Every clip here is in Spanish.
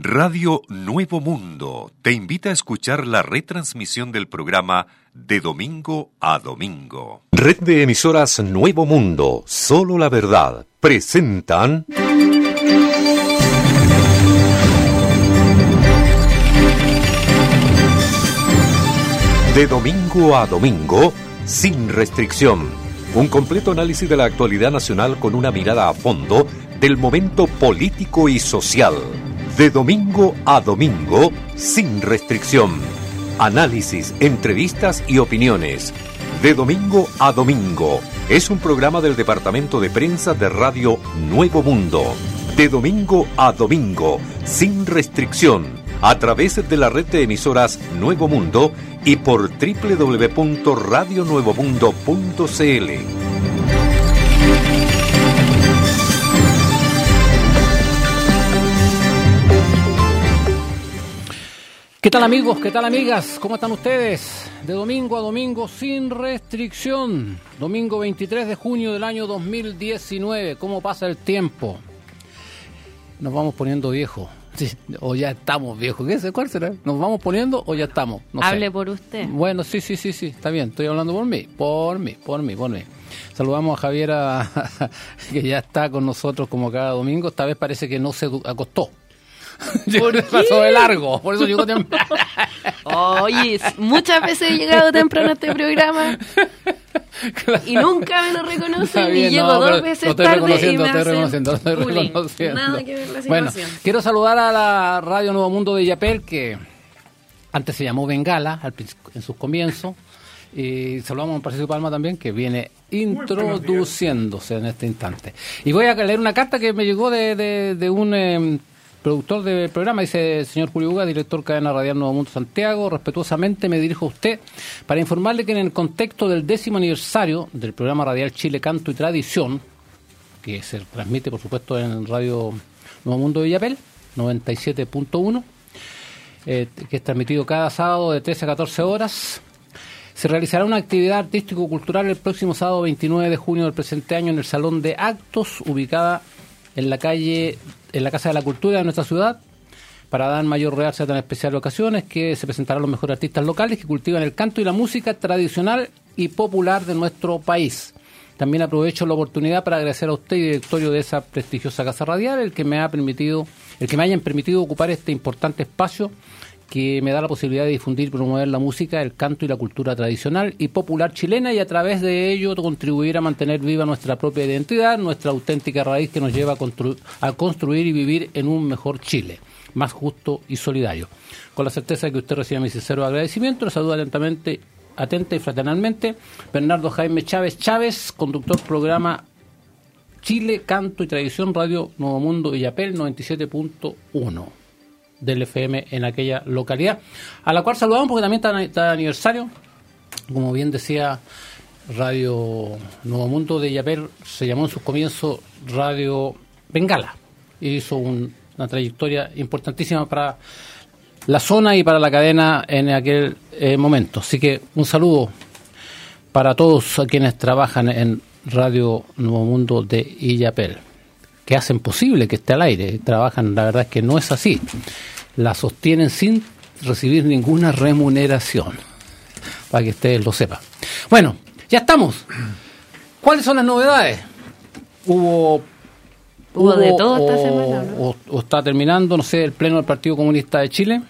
Radio Nuevo Mundo te invita a escuchar la retransmisión del programa de domingo a domingo. Red de emisoras Nuevo Mundo, solo la verdad, presentan... De domingo a domingo, sin restricción. Un completo análisis de la actualidad nacional con una mirada a fondo del momento político y social de domingo a domingo, sin restricción. Análisis, entrevistas y opiniones. De domingo a domingo. Es un programa del Departamento de Prensa de Radio Nuevo Mundo. De domingo a domingo, sin restricción. A través de la red de emisoras Nuevo Mundo y por www.radionuevomundo.cl. ¿Qué tal amigos? ¿Qué tal amigas? ¿Cómo están ustedes? De domingo a domingo sin restricción. Domingo 23 de junio del año 2019. ¿Cómo pasa el tiempo? Nos vamos poniendo viejos. o ya estamos viejos. ¿Qué es? ¿Cuál será? ¿Nos vamos poniendo o ya estamos? Hable por usted. Bueno, sí, sí, sí, sí. Está bien. Estoy hablando por mí. Por mí, por mí, por mí. Saludamos a Javiera, que ya está con nosotros como cada domingo. Esta vez parece que no se acostó. ¿Por pasó de largo, por eso llegó temprano. Oye, muchas veces he llegado temprano a este programa y nunca me lo reconocen y llego dos veces estoy tarde reconociendo, y me estoy hacen reconociendo, estoy bullying. reconociendo. Nada que ver la Bueno, quiero saludar a la Radio Nuevo Mundo de Yapel, que antes se llamó Bengala al en sus comienzos. Y saludamos a Patricio Palma también, que viene introduciéndose en este instante. Y voy a leer una carta que me llegó de, de- de un eh, productor del programa, dice señor Julio Uga, director cadena radial Nuevo Mundo Santiago, respetuosamente me dirijo a usted para informarle que en el contexto del décimo aniversario del programa radial Chile Canto y Tradición, que se transmite por supuesto en Radio Nuevo Mundo Villapel, 97.1, eh, que es transmitido cada sábado de 13 a 14 horas. Se realizará una actividad artístico-cultural el próximo sábado 29 de junio del presente año en el Salón de Actos, ubicada en la calle, en la Casa de la Cultura de nuestra ciudad, para dar mayor realce a tan especiales ocasiones que se presentarán los mejores artistas locales que cultivan el canto y la música tradicional y popular de nuestro país. También aprovecho la oportunidad para agradecer a usted directorio de esa prestigiosa casa radial el que me ha permitido, el que me hayan permitido ocupar este importante espacio que me da la posibilidad de difundir y promover la música, el canto y la cultura tradicional y popular chilena y a través de ello contribuir a mantener viva nuestra propia identidad, nuestra auténtica raíz que nos lleva a, constru- a construir y vivir en un mejor Chile, más justo y solidario. Con la certeza de que usted recibe mi sincero agradecimiento, le saludo atentamente, atenta y fraternalmente Bernardo Jaime Chávez Chávez, conductor programa Chile, Canto y Tradición, Radio Nuevo Mundo Villapel 97.1 del FM en aquella localidad, a la cual saludamos porque también está, aniversario, como bien decía Radio Nuevo Mundo de Yapel, se llamó en sus comienzos Radio Bengala, y hizo un- una trayectoria importantísima para la zona y para la cadena en aquel eh, momento. Así que un saludo para todos quienes trabajan en Radio Nuevo Mundo de Illapel, que hacen posible que esté al aire. Trabajan, la verdad es que no es así. La sostienen sin recibir ninguna remuneración, para que ustedes lo sepan. Bueno, ya estamos. ¿Cuáles son las novedades? Hubo... Hubo de todo esta o- semana, ¿no? o- o está terminando, no sé, el Pleno del Partido Comunista de Chile.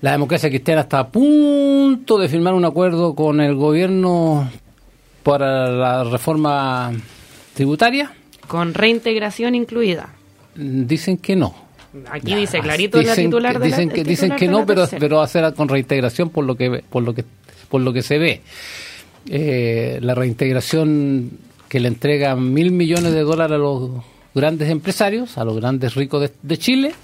La democracia cristiana está a punto de firmar un acuerdo con el gobierno para la reforma tributaria. Con reintegración incluida. Dicen que no. Aquí dice clarito la Dicen titular que, de la dicen que, el dicen titular que no, la pero, tercera. pero va a ser con reintegración por lo que por lo que por lo que se ve. Eh, la reintegración que le entrega mil millones de dólares a los grandes empresarios, a los grandes ricos de, de Chile,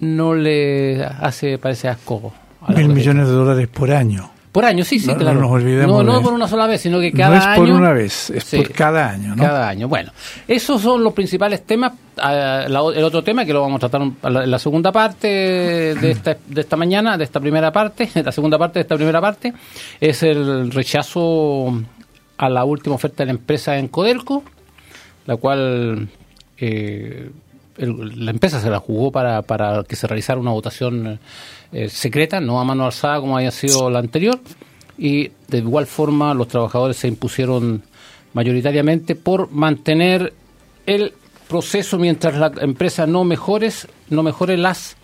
no le hace, parece asco. a la Mil millones de dólares por año. Por año, sí, sí, No- no claro. nos olvidemos no, no por una sola vez, sino que No cada es año. por una vez, es Sí, por cada año, ¿no? Cada año. Bueno, esos son los principales temas. Ah, el otro tema que lo vamos a tratar en la, segunda parte de esta, de esta mañana, de esta primera parte, la segunda parte de esta primera parte, es el rechazo a la última oferta de la empresa en Codelco, la cual eh, la empresa se la jugó para, para que se realizara una votación eh, secreta, no a mano alzada como había sido la anterior, y de igual forma los trabajadores se impusieron mayoritariamente por mantener el proceso mientras la empresa no mejores, no mejore las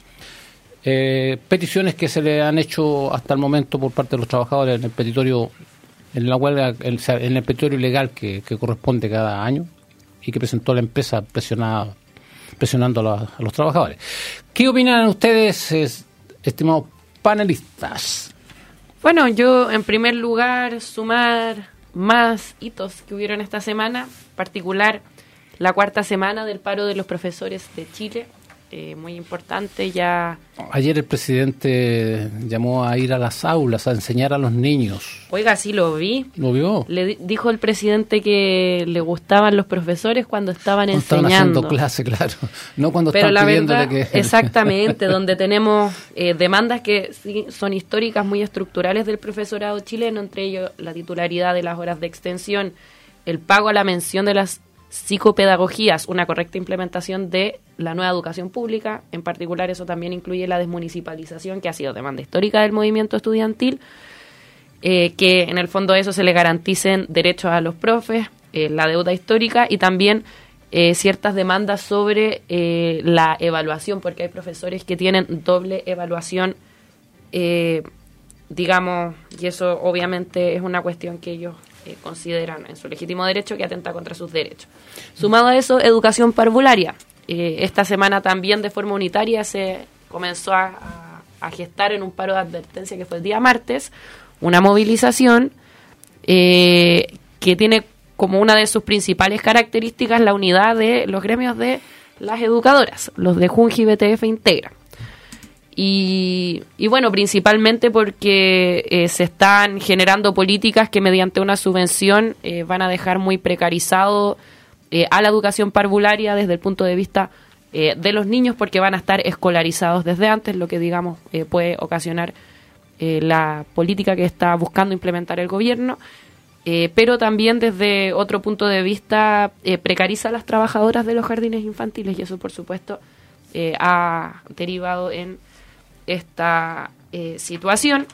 eh, peticiones que se le han hecho hasta el momento por parte de los trabajadores en el petitorio, en la huelga, en el petitorio legal que, corresponde cada año y que presentó la empresa presionada, presionando a, los trabajadores. ¿Qué opinan ustedes, estimados panelistas? Bueno, yo en primer lugar sumar más hitos que hubieron esta semana, en particular la cuarta semana del paro de los profesores de Chile, eh, muy importante ya. Ayer el presidente llamó a ir a las aulas a enseñar a los niños. Oiga, sí lo vi. ¿Lo vio? Le dijo el presidente que le gustaban los profesores cuando estaban cuando enseñando. Estaban haciendo clase, claro. No cuando Pero estaban pidiéndole que... Exactamente, donde tenemos eh, demandas que son históricas, muy estructurales del profesorado chileno, entre ellos la titularidad de las horas de extensión, el pago a la mención de las psicopedagogías, una correcta implementación de la nueva educación pública, en particular eso también incluye la desmunicipalización, que ha sido demanda histórica del movimiento estudiantil, eh, que en el fondo eso se le garanticen derechos a los profes, eh, la deuda histórica y también eh, ciertas demandas sobre la evaluación, porque hay profesores que tienen doble evaluación, digamos, y eso obviamente es una cuestión que ellos eh, consideran en su legítimo derecho que atenta contra sus derechos. Sumado a eso, educación parvularia. Eh, esta semana también de forma unitaria se comenzó a, gestar en un paro de advertencia que fue el día martes una movilización eh, que tiene como una de sus principales características la unidad de los gremios de las educadoras, los de Junji BTF Integra. Y, bueno, principalmente porque eh, se están generando políticas que mediante una subvención eh, van a dejar muy precarizado eh, a la educación parvularia desde el punto de vista de los niños porque van a estar escolarizados desde antes, lo que digamos puede ocasionar la política que está buscando implementar el gobierno. pero también desde otro punto de vista precariza a las trabajadoras de los jardines infantiles y eso por supuesto ha derivado en esta eh, situación.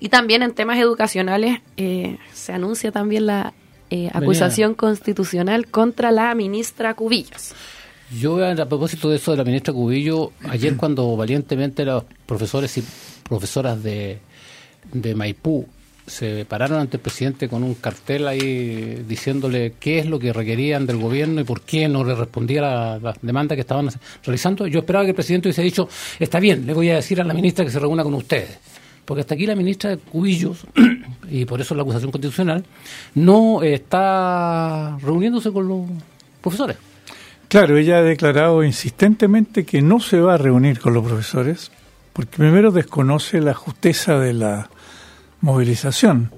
Y también en temas educacionales eh, se anuncia también la eh, acusación constitucional contra la ministra Cubillos. Yo, a propósito de eso de la ministra Cubillo, ayer cuando valientemente los profesores y profesoras de, de Maipú se pararon ante el presidente con un cartel ahí diciéndole qué es lo que requerían del gobierno y por qué no le respondía la, la demanda que estaban realizando. Yo esperaba que el presidente hubiese dicho, está bien, le voy a decir a la ministra que se reúna con ustedes. Porque hasta aquí la ministra de Cubillos, y por eso la acusación constitucional, no está reuniéndose con los profesores. Claro, ella ha declarado insistentemente que no se va a reunir con los profesores, porque primero desconoce la justeza de la movilización.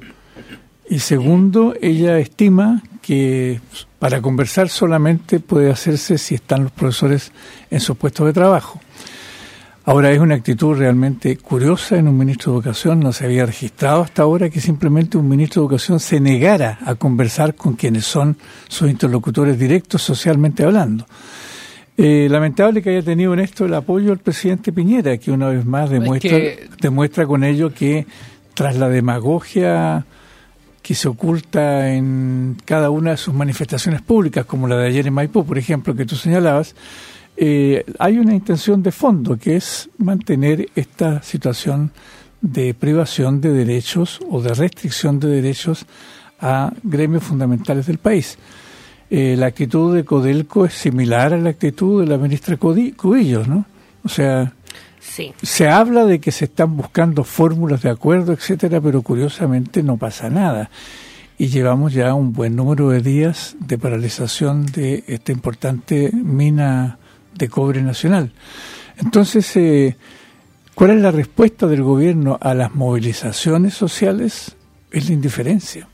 Y segundo, ella estima que para conversar solamente puede hacerse si están los profesores en sus puestos de trabajo. Ahora es una actitud realmente curiosa en un ministro de Educación. No se había registrado hasta ahora que simplemente un ministro de Educación se negara a conversar con quienes son sus interlocutores directos socialmente hablando. Eh, lamentable que haya tenido en esto el apoyo del presidente Piñera, que una vez más demuestra, demuestra con ello que tras la demagogia que se oculta en cada una de sus manifestaciones públicas, como la de ayer en Maipú, por ejemplo, que tú señalabas, eh, hay una intención de fondo que es mantener esta situación de privación de derechos o de restricción de derechos a gremios fundamentales del país. Eh, la actitud de Codelco es similar a la actitud de la ministra Cubillos, ¿no? O sea, se habla de que se están buscando fórmulas de acuerdo, etcétera, pero curiosamente no pasa nada. Y llevamos ya un buen número de días de paralización de esta importante mina de cobre nacional. Entonces, eh, ¿cuál es la respuesta del gobierno a las movilizaciones sociales? Es la indiferencia.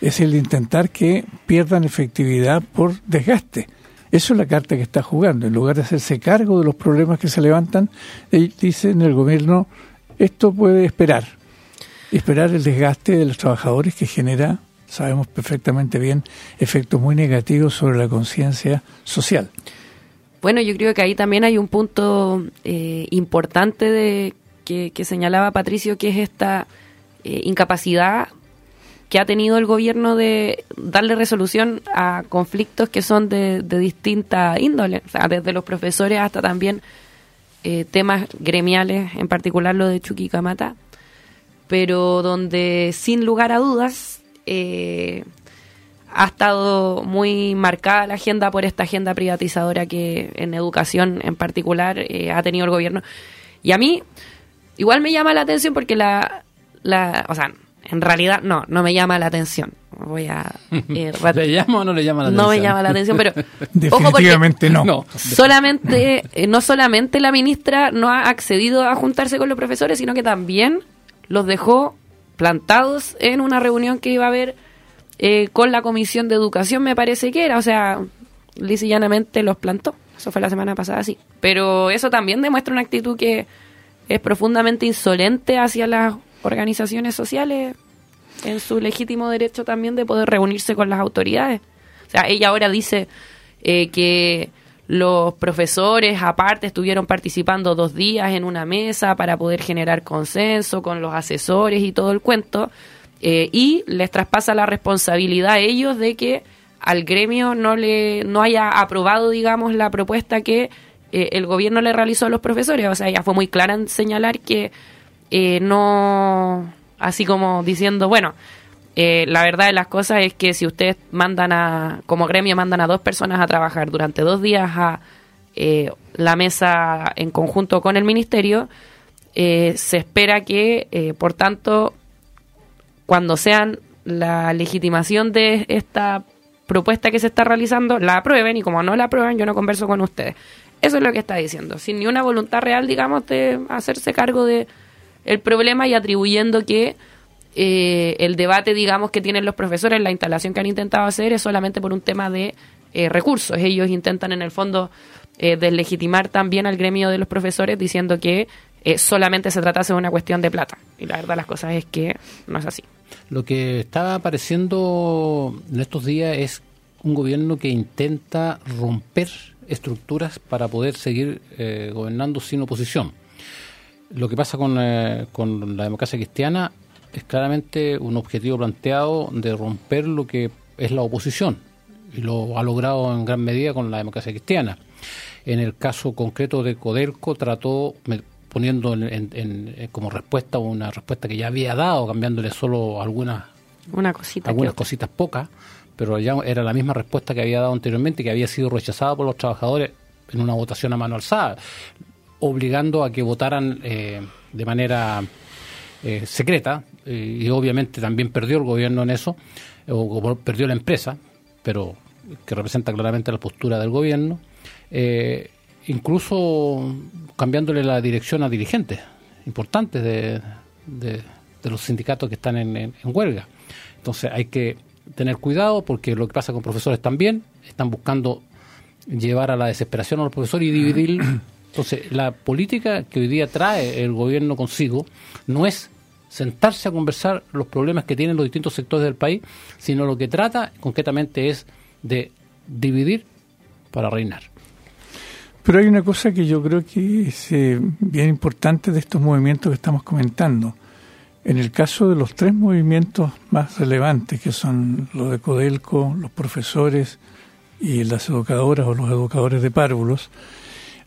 Es el intentar que pierdan efectividad por desgaste. Eso es la carta que está jugando. En lugar de hacerse cargo de los problemas que se levantan, dice en el gobierno, esto puede esperar. Esperar el desgaste de los trabajadores que genera, sabemos perfectamente bien, efectos muy negativos sobre la conciencia social. Bueno, yo creo que ahí también hay un punto eh, importante de que, señalaba Patricio, que es esta eh, incapacidad que ha tenido el gobierno de darle resolución a conflictos que son de, distinta índole, desde los profesores hasta también eh, temas gremiales, en particular lo de Chuquicamata, pero donde sin lugar a dudas eh, ha estado muy marcada la agenda por esta agenda privatizadora que en educación en particular eh, ha tenido el gobierno. Y a mí igual me llama la atención porque la, la o sea, en realidad no, no me llama la atención. Voy a eh, ¿Le llama o no le llama la atención? No me llama la atención, pero definitivamente no. Solamente eh, no solamente la ministra no ha accedido a juntarse con los profesores, sino que también los dejó plantados en una reunión que iba a haber eh, con la Comisión de Educación, me parece que era, o sea, llanamente los plantó. Eso fue la semana pasada, sí. Pero eso también demuestra una actitud que es profundamente insolente hacia las organizaciones sociales en su legítimo derecho también de poder reunirse con las autoridades. O sea, ella ahora dice eh, que los profesores aparte estuvieron participando dos días en una mesa para poder generar consenso con los asesores y todo el cuento, eh, y les traspasa la responsabilidad a ellos de que al gremio no le no haya aprobado, digamos, la propuesta que eh, el gobierno le realizó a los profesores. O sea, ella fue muy clara en señalar que eh, no, así como diciendo, bueno, eh, la verdad de las cosas es que si ustedes mandan a, como gremio, mandan a dos personas a trabajar durante dos días a eh, la mesa en conjunto con el ministerio, se espera que, por tanto, cuando sean la legitimación de esta propuesta que se está realizando, la aprueben y como no la aprueben, yo no converso con ustedes. Eso es lo que está diciendo, sin ni una voluntad real, digamos, de hacerse cargo de el problema y atribuyendo que eh, el debate, digamos, que tienen los profesores, la instalación que han intentado hacer es solamente por un tema de eh, recursos. Ellos intentan, en el fondo, eh, deslegitimar también al gremio de los profesores diciendo que solamente se tratase de una cuestión de plata. Y la verdad, las cosas es que no es así. Lo que está apareciendo en estos días es un gobierno que intenta romper estructuras para poder seguir gobernando sin oposición. Lo que pasa con, eh, con la democracia cristiana es claramente un objetivo planteado de romper lo que es la oposición y lo ha logrado en gran medida con la democracia cristiana. En el caso concreto de Codelco trató poniendo en, eh, como respuesta una respuesta que ya había dado, cambiándole solo algunas una cosita algunas cositas pocas, pero ya era la misma respuesta que había dado anteriormente, que había sido rechazada por los trabajadores en una votación a mano alzada obligando a que votaran eh, de manera eh, secreta, eh, y obviamente también perdió el gobierno en eso, o, perdió la empresa, pero que representa claramente la postura del gobierno, incluso cambiándole la dirección a dirigentes importantes de, de, los sindicatos que están en, en huelga. Entonces hay que tener cuidado porque lo que pasa con profesores también, están buscando llevar a la desesperación a los profesores y dividir Entonces, la política que hoy día trae el gobierno consigo no es sentarse a conversar los problemas que tienen los distintos sectores del país, sino lo que trata concretamente es de dividir para reinar. Pero hay una cosa que yo creo que es eh, bien importante de estos movimientos que estamos comentando. En el caso de los tres movimientos más relevantes, que son los de Codelco, los profesores y las educadoras o los educadores de párvulos,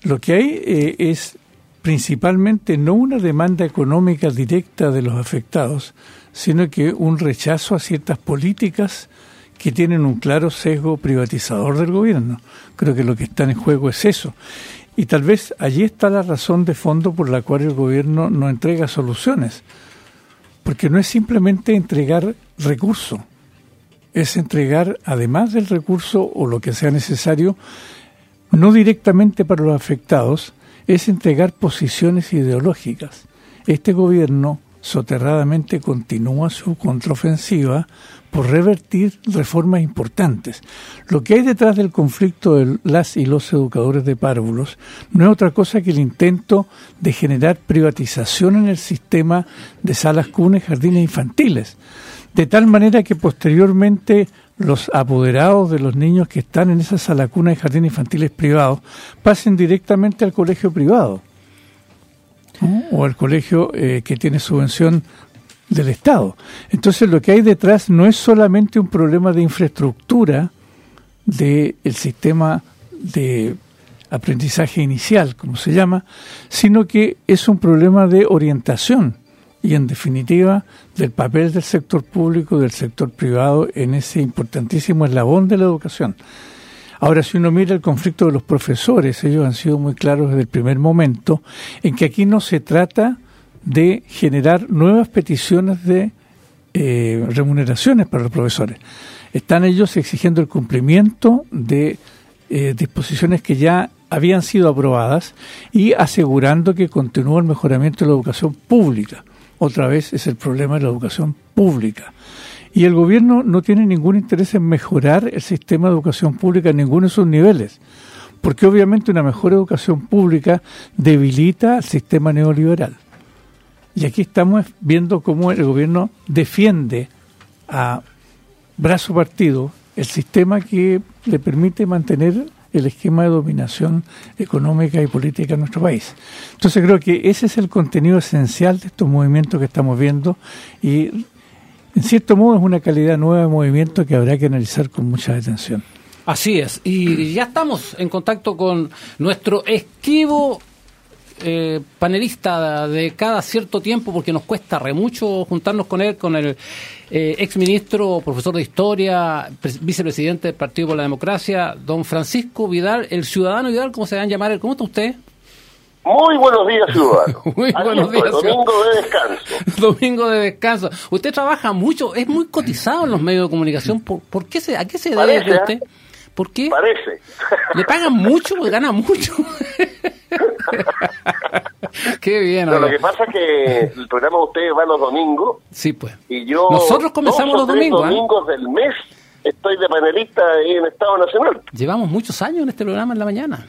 lo que hay eh, es principalmente no una demanda económica directa de los afectados, sino que un rechazo a ciertas políticas que tienen un claro sesgo privatizador del gobierno. Creo que lo que está en juego es eso. Y tal vez allí está la razón de fondo por la cual el gobierno no entrega soluciones. Porque no es simplemente entregar recursos, es entregar, además del recurso o lo que sea necesario, no directamente para los afectados, es entregar posiciones ideológicas. Este gobierno soterradamente continúa su contraofensiva por revertir reformas importantes. Lo que hay detrás del conflicto de las y los educadores de párvulos no es otra cosa que el intento de generar privatización en el sistema de salas cunes, jardines infantiles, de tal manera que posteriormente los apoderados de los niños que están en esa sala cuna y jardines infantiles privados pasen directamente al colegio privado o al colegio eh, que tiene subvención del Estado. Entonces lo que hay detrás no es solamente un problema de infraestructura del sistema de aprendizaje inicial, como se llama, sino que es un problema de orientación y en definitiva del papel del sector público, del sector privado en ese importantísimo eslabón de la educación. Ahora, si uno mira el conflicto de los profesores, ellos han sido muy claros desde el primer momento en que aquí no se trata de generar nuevas peticiones de eh, remuneraciones para los profesores. Están ellos exigiendo el cumplimiento de eh, disposiciones que ya habían sido aprobadas y asegurando que continúa el mejoramiento de la educación pública. Otra vez es el problema de la educación pública. Y el gobierno no tiene ningún interés en mejorar el sistema de educación pública en ninguno de sus niveles, porque obviamente una mejor educación pública debilita al sistema neoliberal. Y aquí estamos viendo cómo el gobierno defiende a brazo partido el sistema que le permite mantener el esquema de dominación económica y política en nuestro país. Entonces creo que ese es el contenido esencial de estos movimientos que estamos viendo y en cierto modo es una calidad nueva de movimiento que habrá que analizar con mucha atención. Así es, y ya estamos en contacto con nuestro esquivo eh, panelista de cada cierto tiempo, porque nos cuesta re mucho juntarnos con él, con el eh, ex ministro, profesor de historia, vicepresidente del Partido por la Democracia, don Francisco Vidal, el ciudadano Vidal, ¿cómo se van a llamar? ¿Cómo está usted? Muy buenos días, ciudadano. Muy buenos días. Domingo de descanso. domingo de descanso. Usted trabaja mucho, es muy cotizado en los medios de comunicación. ¿Por, qué se, ¿A qué se debe ¿eh? usted? ¿Por qué? Parece. ¿Le pagan mucho? ¿Gana mucho? Qué bien. lo que pasa es que el programa de ustedes va los domingos. Sí, pues. Y yo. Nosotros comenzamos los domingos. Los ¿eh? domingos del mes estoy de panelista ahí en Estado Nacional. Llevamos muchos años en este programa en la mañana.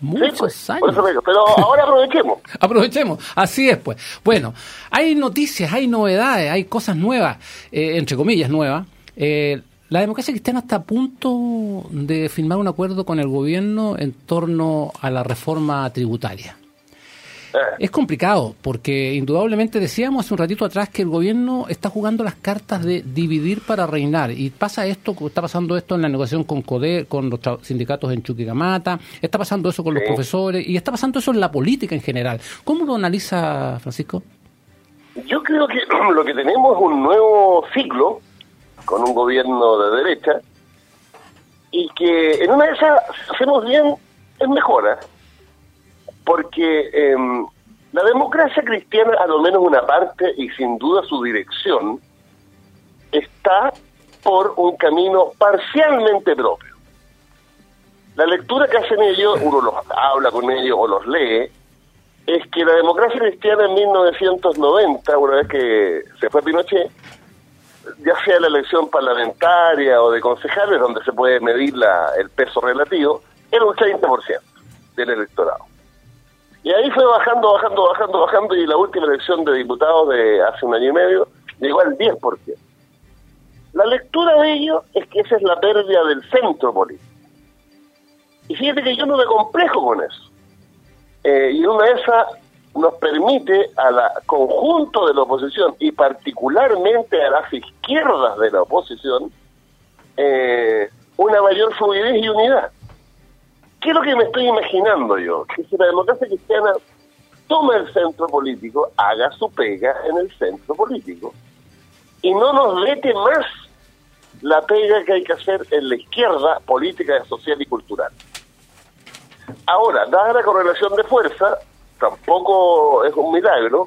Muchos pues, años. pero ahora aprovechemos. aprovechemos, así es pues. Bueno, hay noticias, hay novedades, hay cosas nuevas, eh, entre comillas nuevas. Eh, la democracia cristiana está a punto de firmar un acuerdo con el gobierno en torno a la reforma tributaria. Eh. Es complicado, porque indudablemente decíamos hace un ratito atrás que el gobierno está jugando las cartas de dividir para reinar. Y pasa esto, está pasando esto en la negociación con CODE, con los sindicatos en Chuquicamata, está pasando eso con los profesores y está pasando eso en la política en general. ¿Cómo lo analiza Francisco? Yo creo que lo que tenemos es un nuevo ciclo con un gobierno de derecha y que en una de esas hacemos bien es mejora porque em, la democracia cristiana a lo menos una parte y sin duda su dirección está por un camino parcialmente propio. La lectura que hacen ellos uno los habla con ellos o los lee es que la democracia cristiana en 1990 una vez que se fue Pinochet ya sea la elección parlamentaria o de concejales, donde se puede medir la, el peso relativo, era un 30% del electorado. Y ahí fue bajando, bajando, bajando, bajando, y la última elección de diputados de hace un año y medio llegó al 10%. La lectura de ello es que esa es la pérdida del centro político. Y fíjate que yo no me complejo con eso. Eh, y una de esas nos permite a la conjunto de la oposición y particularmente a las izquierdas de la oposición eh, una mayor fluidez y unidad. ¿Qué es lo que me estoy imaginando yo? Que si la democracia cristiana toma el centro político, haga su pega en el centro político y no nos vete más la pega que hay que hacer en la izquierda política, social y cultural. Ahora, dada la correlación de fuerza, tampoco es un milagro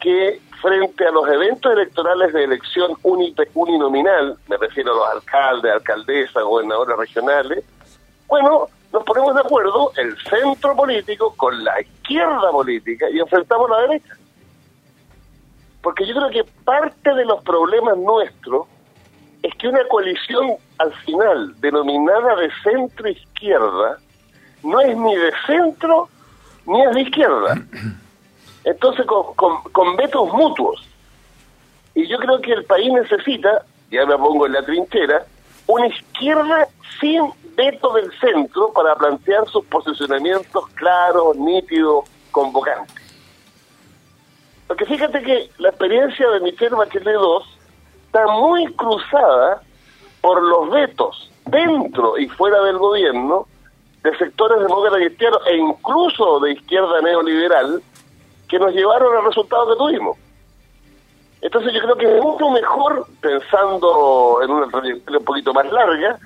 que frente a los eventos electorales de elección uninominal, me refiero a los alcaldes, alcaldesas, gobernadores regionales, bueno, nos ponemos de acuerdo el centro político con la izquierda política y enfrentamos la derecha. Porque yo creo que parte de los problemas nuestros es que una coalición al final denominada de centro izquierda no es ni de centro ni es de izquierda. Entonces, con, con, con vetos mutuos. Y yo creo que el país necesita, ya me pongo en la trinchera, una izquierda sin veto del centro para plantear sus posicionamientos claros, nítidos, convocantes. Porque fíjate que la experiencia de Michelle Bachelet II está muy cruzada por los vetos dentro y fuera del gobierno de sectores demócratas cristianos e incluso de izquierda neoliberal que nos llevaron al resultado que tuvimos. Entonces yo creo que es mucho mejor, pensando en una trayectoria un poquito más larga,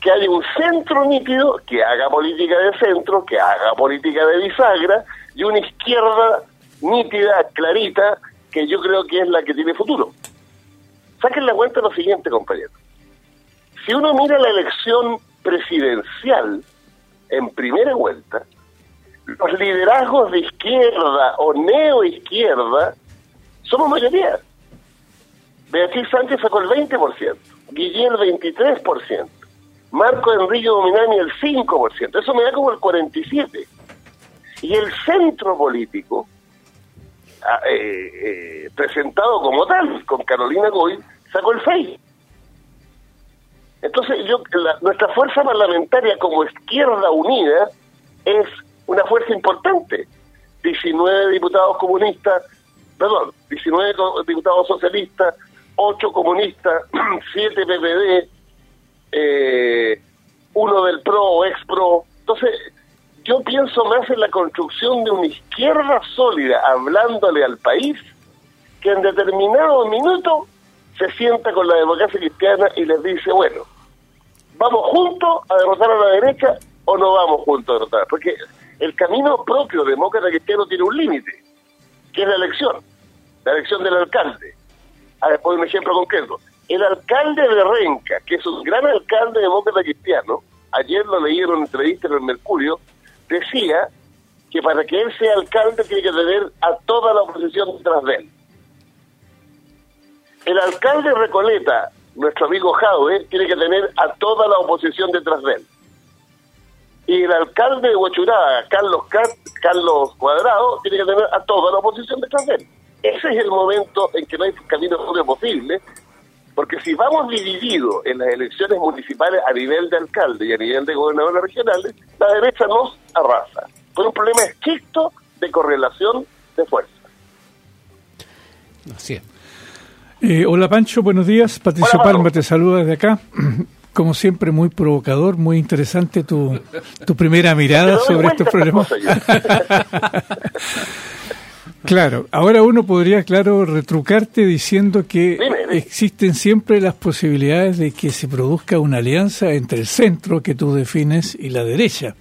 que haya un centro nítido que haga política de centro, que haga política de bisagra, y una izquierda nítida, clarita, que yo creo que es la que tiene futuro. Saquen la cuenta lo siguiente, compañero. Si uno mira la elección presidencial en primera vuelta, los liderazgos de izquierda o neoizquierda somos mayoría. Beatriz Sánchez sacó el 20%, Guillén el 23%, Marco Enrique Dominani el 5%, eso me da como el 47%. Y el centro político, ah, eh, eh, presentado como tal, con Carolina Goy, sacó el 6%. Entonces, yo, nuestra fuerza parlamentaria como izquierda unida es una fuerza importante. 19 diputados comunistas, perdón, 19 diputados socialistas, 8 comunistas, 7 PPD, eh, uno del PRO o ex-PRO. Entonces, yo pienso más en la construcción de una izquierda sólida, hablándole al país, que en determinado minuto se sienta con la democracia cristiana y les dice, bueno, ¿vamos juntos a derrotar a la derecha o no vamos juntos a derrotar? Porque el camino propio demócrata cristiano tiene un límite, que es la elección, la elección del alcalde. A ver, un ejemplo concreto. El alcalde de Renca, que es un gran alcalde demócrata cristiano, ayer lo leyeron en una entrevista en el Mercurio, decía que para que él sea alcalde tiene que tener a toda la oposición detrás de él. El alcalde Recoleta, nuestro amigo Jaue, tiene que tener a toda la oposición detrás de él. Y el alcalde de Huachurá, Carlos, Carlos Cuadrado, tiene que tener a toda la oposición detrás de él. Ese es el momento en que no hay camino posible, porque si vamos divididos en las elecciones municipales a nivel de alcalde y a nivel de gobernadores regionales, la derecha nos arrasa. Por un problema estricto de correlación de fuerza. Así es. Eh, hola Pancho, buenos días. Patricio Palma te saluda desde acá. Como siempre, muy provocador, muy interesante tu, tu primera mirada sobre estos problemas. Claro, ahora uno podría, claro, retrucarte diciendo que existen siempre las posibilidades de que se produzca una alianza entre el centro que tú defines y la derecha.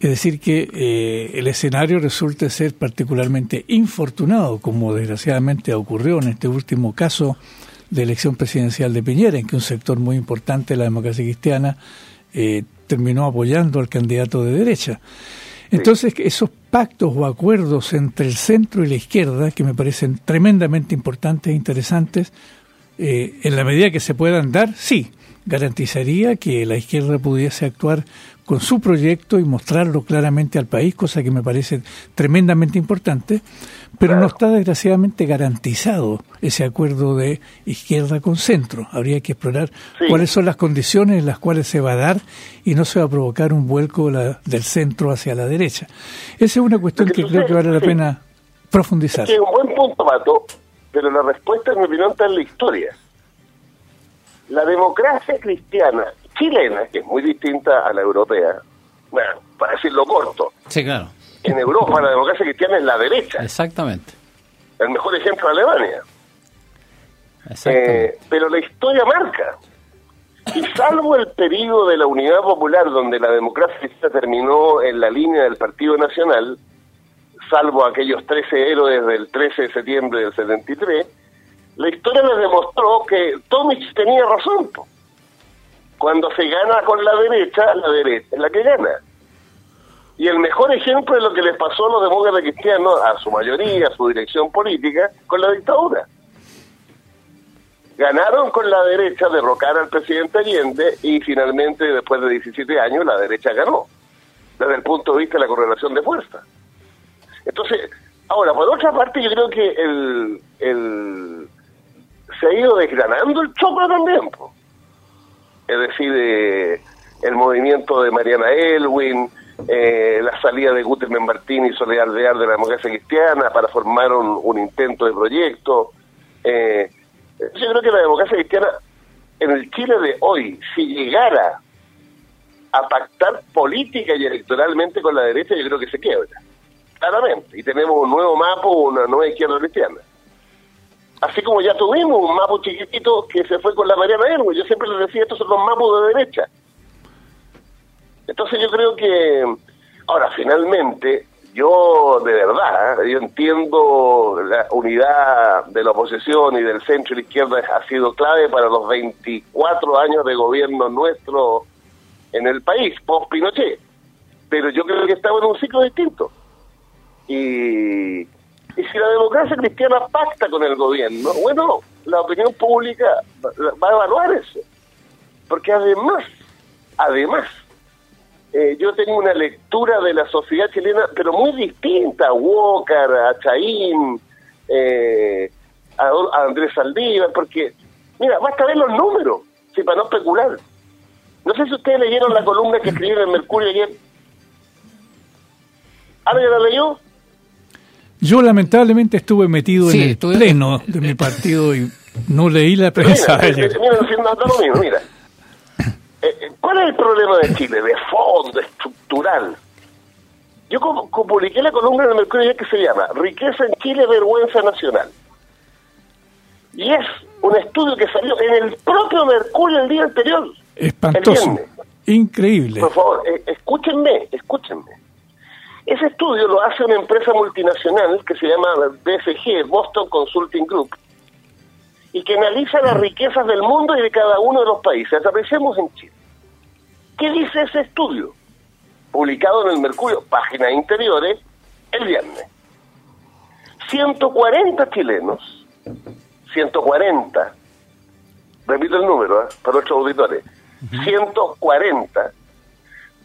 Es decir, que eh, el escenario resulte ser particularmente infortunado, como desgraciadamente ocurrió en este último caso de elección presidencial de Piñera, en que un sector muy importante de la democracia cristiana eh, terminó apoyando al candidato de derecha. Entonces, esos pactos o acuerdos entre el centro y la izquierda, que me parecen tremendamente importantes e interesantes, eh, en la medida que se puedan dar, sí, garantizaría que la izquierda pudiese actuar con su proyecto y mostrarlo claramente al país, cosa que me parece tremendamente importante, pero no está desgraciadamente garantizado ese acuerdo de izquierda con centro. Habría que explorar cuáles son las condiciones en las cuales se va a dar y no se va a provocar un vuelco del centro hacia la derecha. Esa es una cuestión que creo que vale la pena profundizar. Es un buen punto, Mato, pero la respuesta, en mi opinión, está en la historia. La democracia cristiana chilena, que es muy distinta a la europea, bueno, para decirlo corto. Sí, claro. En Europa la democracia cristiana es la derecha. Exactamente. El mejor ejemplo es Alemania. Eh, pero la historia marca. Y salvo el periodo de la Unidad Popular, donde la democracia cristiana terminó en la línea del Partido Nacional, salvo aquellos 13 héroes del 13 de septiembre del 73, la historia nos demostró que Tomic tenía razón. Cuando se gana con la derecha, la derecha es la que gana. Y el mejor ejemplo es lo que les pasó a los demócratas cristianos, a su mayoría, a su dirección política, con la dictadura. Ganaron con la derecha, derrocar al presidente Allende y finalmente, después de 17 años, la derecha ganó, desde el punto de vista de la correlación de fuerza. Entonces, ahora, por otra parte, yo creo que el, el se ha ido desgranando el choclo también. Es decir, eh, el movimiento de Mariana Elwin, eh, la salida de Guterres Martín y Soledad de de la democracia cristiana para formar un, intento de proyecto. Eh, yo creo que la democracia cristiana en el Chile de hoy, si llegara a pactar política y electoralmente con la derecha, yo creo que se quiebra. Claramente. Y tenemos un nuevo mapa, una nueva izquierda cristiana. Así como ya tuvimos un mapa chiquitito que se fue con la Mariana Erwin. Yo siempre les decía, estos son los mapas de derecha. Entonces yo creo que, ahora, finalmente, yo de verdad, yo entiendo la unidad de la oposición y del centro y la izquierda ha sido clave para los 24 años de gobierno nuestro en el país, post-Pinochet. Pero yo creo que estamos en un ciclo distinto. Y, y si la democracia cristiana pacta con el gobierno, bueno, la opinión pública va a evaluar eso. Porque además, además, eh, yo tengo una lectura de la sociedad chilena, pero muy distinta a Walker, a Chaín, eh, a, Andrés Saldívar, porque, mira, basta ver los números, si para no especular. No sé si ustedes leyeron la columna que escribí en Mercurio ayer. ¿Alguien la leyó? Yo lamentablemente estuve metido en el pleno de mi partido y no leí la prensa. Mira, mira, mira, lo mismo, mira. Eh, eh, ¿Cuál es el problema de Chile? De fondo, estructural. Yo publiqué la columna de Mercurio que se llama Riqueza en Chile, Vergüenza Nacional. Y es un estudio que salió en el propio Mercurio el día anterior. Espantoso. Increíble. Por favor, eh, escúchenme, escúchenme. Ese estudio lo hace una empresa multinacional que se llama BCG, Boston Consulting Group, y que analiza las riquezas del mundo y de cada uno de los países. Aterricemos en Chile. ¿Qué dice ese estudio? Publicado en el Mercurio, páginas interiores, el viernes. 140 chilenos, 140, repito el número ¿eh? para nuestros auditores, 140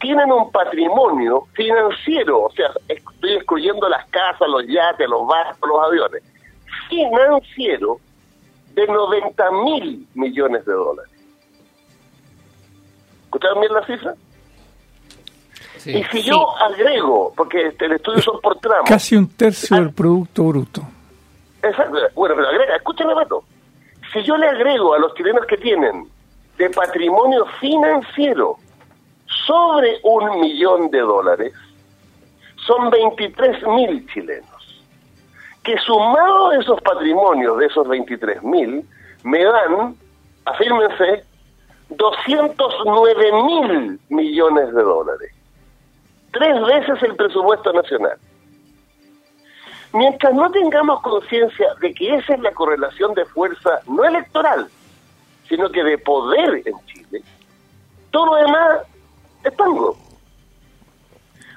tienen un patrimonio financiero, o sea, estoy excluyendo las casas, los yates, los barcos, los aviones, financiero de 90 mil millones de dólares. ¿Escucharon bien la cifra? y si yo agrego, porque este, el estudio son por tramos. Casi un tercio del Producto Bruto. Exacto. Bueno, pero agrega, escúchame, Mato. Si yo le agrego a los chilenos que tienen de patrimonio financiero sobre un millón de dólares, son 23 mil chilenos que sumado a esos patrimonios de esos 23 mil, me dan, afírmense, 209 mil millones de dólares. Tres veces el presupuesto nacional. Mientras no tengamos conciencia de que esa es la correlación de fuerza, no electoral, sino que de poder en Chile, todo lo demás es tango.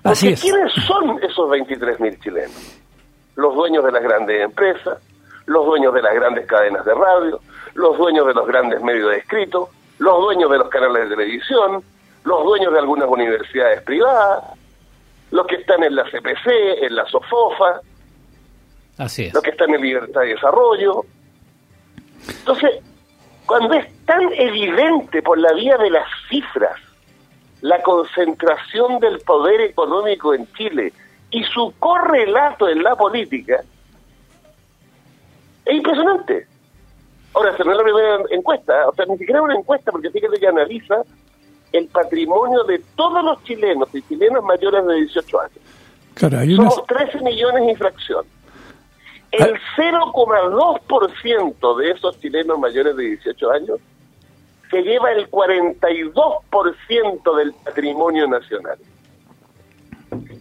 Así es. ¿quiénes son esos 23 mil chilenos? los dueños de las grandes empresas, los dueños de las grandes cadenas de radio, los dueños de los grandes medios de escrito, los dueños de los canales de televisión, los dueños de algunas universidades privadas, los que están en la CPC, en la SOFOFA, Así es. los que están en Libertad y Desarrollo. Entonces, cuando es tan evidente por la vía de las cifras la concentración del poder económico en Chile, y su correlato en la política es impresionante. Ahora, esta no es la primera encuesta, o sea, ni siquiera una encuesta, porque fíjate que analiza el patrimonio de todos los chilenos y chilenas mayores de 18 años. Somos 13 millones de infracción. El 0,2% ah. de esos chilenos mayores de 18 años se lleva el 42% del patrimonio nacional.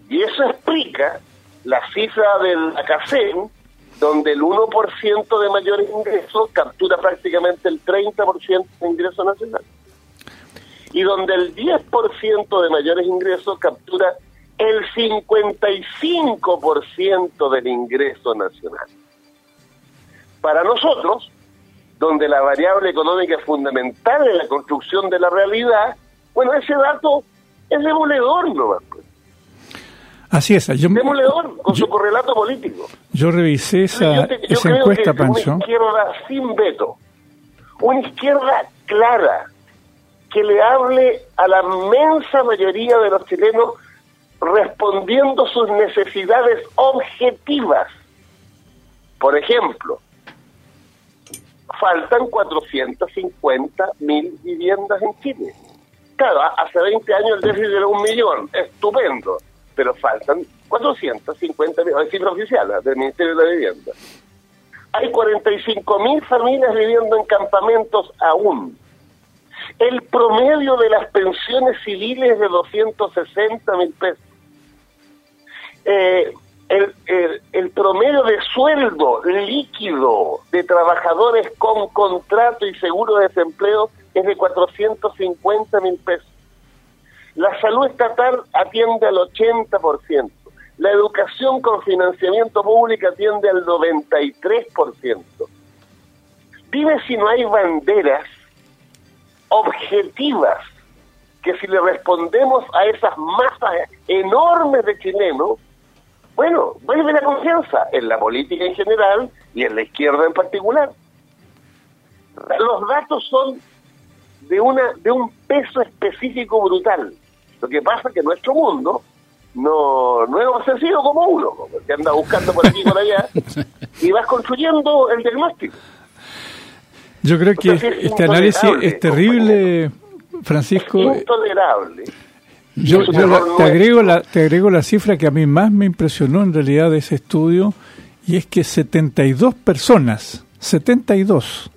Y eso explica la cifra del ACACEN, donde el 1% de mayores ingresos captura prácticamente el 30% de ingreso nacional. Y donde el 10% de mayores ingresos captura el 55% del ingreso nacional. Para nosotros, donde la variable económica es fundamental en la construcción de la realidad, bueno, ese dato es demoledor no. Así es. Yo, demoledor con su correlato político. Yo revisé esa, esa encuesta, Pancho. Una izquierda sin veto, una izquierda clara, que le hable a la inmensa mayoría de los chilenos respondiendo sus necesidades objetivas. Por ejemplo, faltan 450 mil viviendas en Chile. Claro, hace 20 años el déficit era un millón, estupendo, pero faltan 450 mil, es cifra oficial del Ministerio de la Vivienda. Hay 45 mil familias viviendo en campamentos aún. El promedio de las pensiones civiles es de 260 mil pesos. Eh, el, el, promedio de sueldo líquido de trabajadores con contrato y seguro de desempleo es de 450 mil pesos. La salud estatal atiende al 80%. La educación con financiamiento público atiende al 93%. Dime si no hay banderas objetivas que si le respondemos a esas masas enormes de chilenos, bueno, vuelve la confianza en la política en general y en la izquierda en particular. Los datos son de una de un peso específico brutal. Lo que pasa es que nuestro mundo no, no es obsesivo como uno, que anda buscando por aquí y por allá y vas construyendo el diagnóstico. Yo creo que este análisis es terrible, Francisco. intolerable. Yo, te, agrego la, te agrego la cifra que a mí más me impresionó en realidad de ese estudio, y es que 72 personas, 72,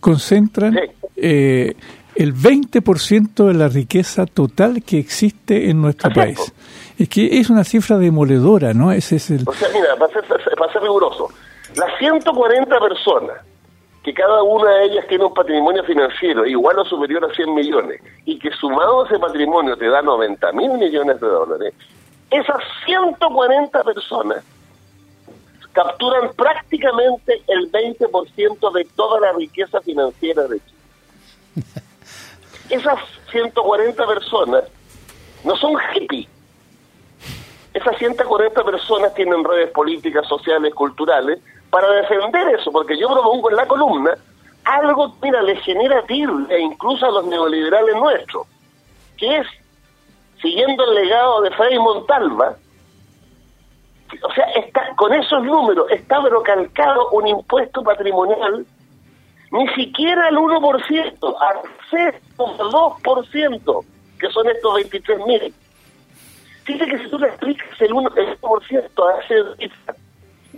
concentran eh, el 20% de la riqueza total que existe en nuestro país. Es que es una cifra demoledora, ¿no? Ese es el... O sea, mira, para ser, para ser riguroso, las 140 personas que cada una de ellas tiene un patrimonio financiero igual o superior a 100 millones y que sumado a ese patrimonio te da 90 mil millones de dólares, esas 140 personas capturan prácticamente el 20% de toda la riqueza financiera de Chile. Esas 140 personas no son hippies. Esas 140 personas tienen redes políticas, sociales, culturales, para defender eso, porque yo propongo en la columna algo, mira, le genera e incluso a los neoliberales nuestros, que es, siguiendo el legado de Frei Montalva, o sea, está, con esos números está pero calcado un impuesto patrimonial ni siquiera al 1%, al 6,2%, que son estos 23 mil. Dice que si tú le explicas el 1%, el 1 a ese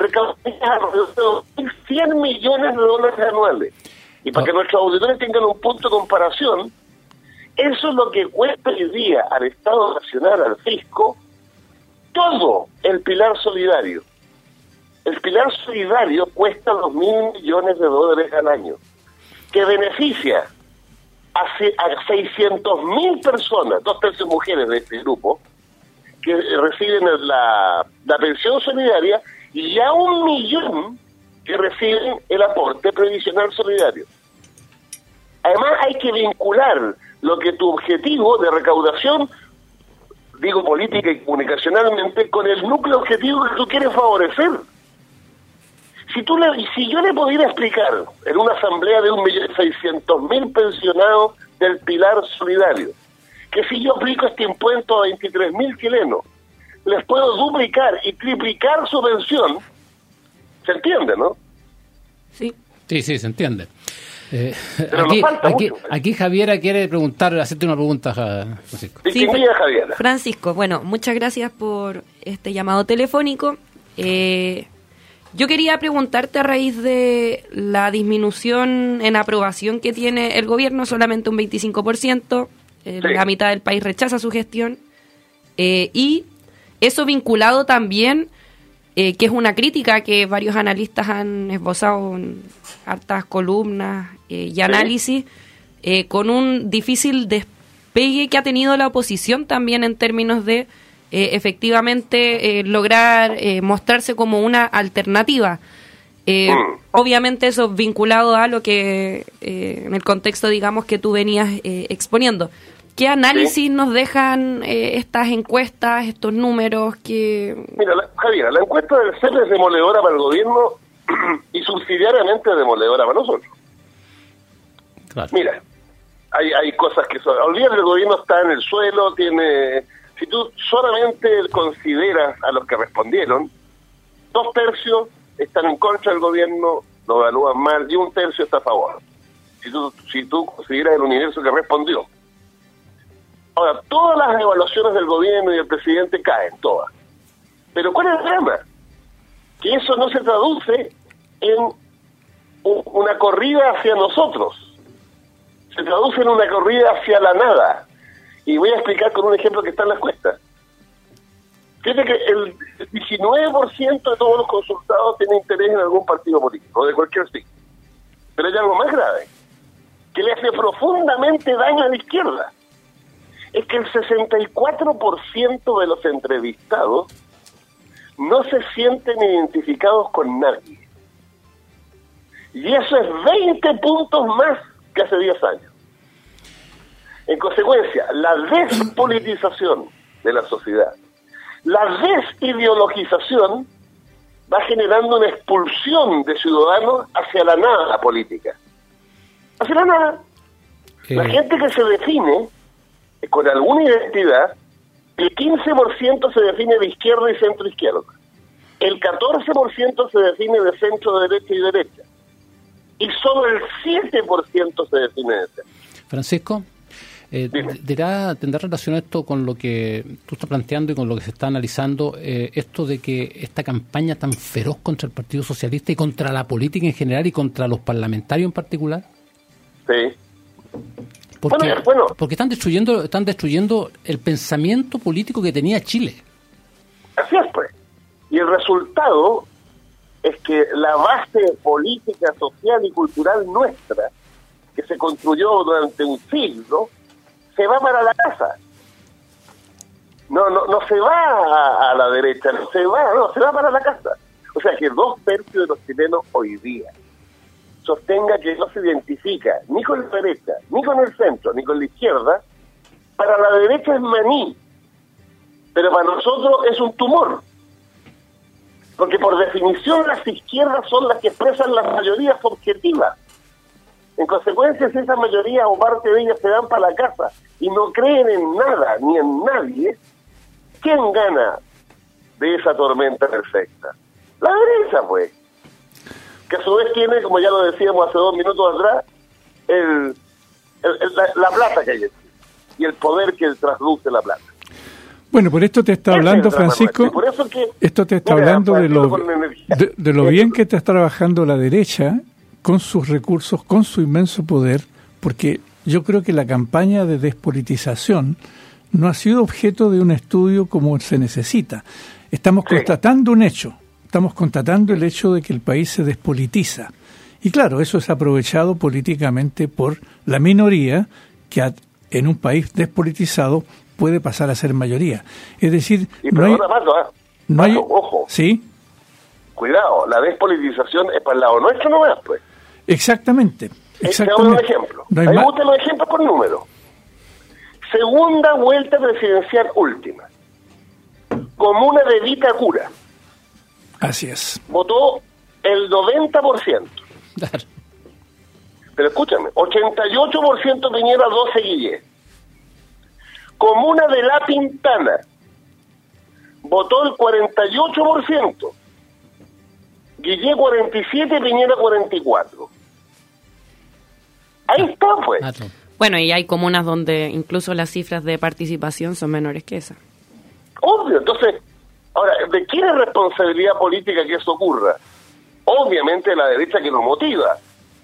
recaudaría alrededor de 100 millones de dólares anuales. Y para que nuestros auditores tengan un punto de comparación, eso es lo que cuesta hoy día al Estado Nacional, al fisco, todo el pilar solidario. El pilar solidario cuesta dos mil millones de dólares al año, que beneficia a, a 600 mil personas, dos tercios mujeres de este grupo, que reciben la, la pensión solidaria y ya un millón que reciben el aporte previsional solidario. Además hay que vincular lo que tu objetivo de recaudación, digo política y comunicacionalmente, con el núcleo objetivo que tú quieres favorecer. Si, tú le, si yo le pudiera explicar en una asamblea de un millón seiscientos mil pensionados del Pilar Solidario, que si yo aplico este impuesto a 23 mil chilenos, les puedo duplicar y triplicar su pensión, se entiende, ¿no? Sí. Sí, sí, se entiende. Eh, aquí, aquí, Javiera quiere preguntar, hacerte una pregunta, Francisco. Sí, Javiera. Francisco, bueno, muchas gracias por este llamado telefónico. Eh, yo quería preguntarte a raíz de la disminución en aprobación que tiene el gobierno, solamente un 25%, eh, la mitad del país rechaza su gestión, y eso vinculado también, eh, que es una crítica que varios analistas han esbozado en hartas columnas eh, y análisis, eh, con un difícil despegue que ha tenido la oposición también en términos de eh, efectivamente lograr mostrarse como una alternativa. Mm. Obviamente eso vinculado a lo que en el contexto digamos que tú venías exponiendo. ¿Qué análisis nos dejan estas encuestas, estos números? que Mira, Javier, la encuesta del CEP es demoledora para el gobierno y subsidiariamente demoledora para nosotros. Mira, hay, hay cosas que son... Olvídate, el gobierno está en el suelo, tiene... Si tú solamente consideras a los que respondieron, dos tercios están en contra del gobierno, lo evalúan mal, y un tercio está a favor. Si tú, si tú consideras el universo que respondió. Ahora, todas las evaluaciones del gobierno y del presidente caen, todas. Pero ¿cuál es el drama? Que eso no se traduce en una corrida hacia nosotros. Se traduce en una corrida hacia la nada. Y voy a explicar con un ejemplo que está en la encuesta. Fíjate que el 19% de todos los consultados tiene interés en algún partido político, de cualquier tipo. Pero hay algo más grave, que le hace profundamente daño a la izquierda. Es que el 64% de los entrevistados no se sienten identificados con nadie. Y eso es 20 puntos más que hace 10 años. En consecuencia, la despolitización de la sociedad, la desideologización va generando una expulsión de ciudadanos hacia la nada política. Hacia la nada. La eh. gente que se define con alguna identidad, el 15% se define de izquierda y centro izquierda. El 14% se define de centro derecha y derecha y solo el 7% se define de ser. Francisco, eh, ¿tendrá, relación esto con lo que tú estás planteando y con lo que se está analizando, eh, esto de que esta campaña tan feroz contra el Partido Socialista y contra la política en general y contra los parlamentarios en particular? Sí. Porque, porque están destruyendo están destruyendo el pensamiento político que tenía Chile. Así es, pues. Y el resultado es que la base política, social y cultural nuestra, que se construyó durante un siglo, se va para la casa. No, no, no se va a, la derecha, no se va, no, se va para la casa. O sea que dos tercios de los chilenos hoy día sostenga que no se identifica ni con la derecha, ni con el centro, ni con la izquierda, para la derecha es maní, pero para nosotros es un tumor. Porque por definición las izquierdas son las que expresan las mayorías objetivas. En consecuencia, si esa mayoría o parte de ellas se dan para la casa y no creen en nada ni en nadie, ¿quién gana de esa tormenta perfecta? La derecha, pues. Que a su vez tiene, como ya lo decíamos hace dos minutos atrás, el, la, plata que hay. Y el poder que trasluce la plata. Bueno, por esto te está hablando, Francisco, esto te está hablando de lo, de, lo bien que está trabajando la derecha con sus recursos, con su inmenso poder, porque yo creo que la campaña de despolitización no ha sido objeto de un estudio como se necesita. Estamos constatando un hecho, estamos constatando el hecho de que el país se despolitiza. Y claro, eso es aprovechado políticamente por la minoría que en un país despolitizado puede pasar a ser mayoría. Es decir, no hay, no hay, ojo. Sí. Cuidado, la despolitización es para el lado nuestro nomás, pues. Exactamente. Exactamente. un ejemplo. No hay gustan los ejemplos por número. Segunda vuelta presidencial última. Comuna de Vitacura. Así es. Votó el 90%. Pero escúchame, 88% Piñera, 12 Guille. Comuna de La Pintana votó el 48%, Guillé 47, Piñera 44. Ahí está, pues. Bueno, y hay comunas donde incluso las cifras de participación son menores que esa. Obvio, entonces, ahora, ¿de quién es responsabilidad política que eso ocurra? Obviamente la derecha que nos motiva,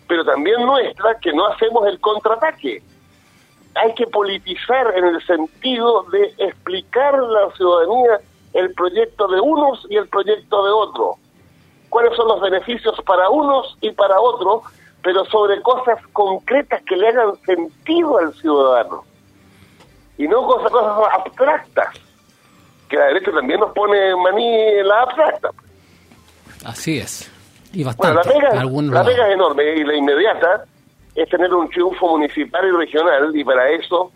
pero también nuestra que no hacemos el contraataque hay que politizar en el sentido de explicar a la ciudadanía el proyecto de unos y el proyecto de otros. Cuáles son los beneficios para unos y para otros, pero sobre cosas concretas que le hagan sentido al ciudadano. Y no cosas, cosas abstractas. Que la derecha también nos pone maní en la abstracta. Así es. Y Bueno, bastante. la pega, en algunos la lados. pega es enorme y la inmediata es tener un triunfo municipal y regional y para eso,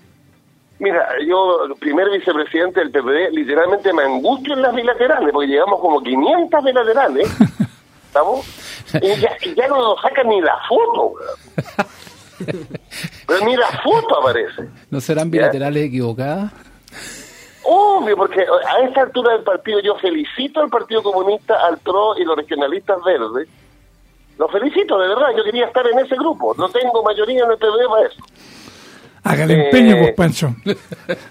mira, yo, primer vicepresidente del PPD, literalmente me angustio en las bilaterales, porque llegamos como 500 bilaterales, ¿estamos? Y ya, ya no nos sacan ni la foto. Pero ni la foto aparece. ¿No serán bilaterales equivocadas? Obvio, porque a esta altura del partido yo felicito al Partido Comunista, al PRO y los regionalistas verdes. Los felicito, de verdad, yo quería estar en ese grupo. No tengo mayoría en el PPD para eso. Hágale Eh, empeño, pues, Pancho.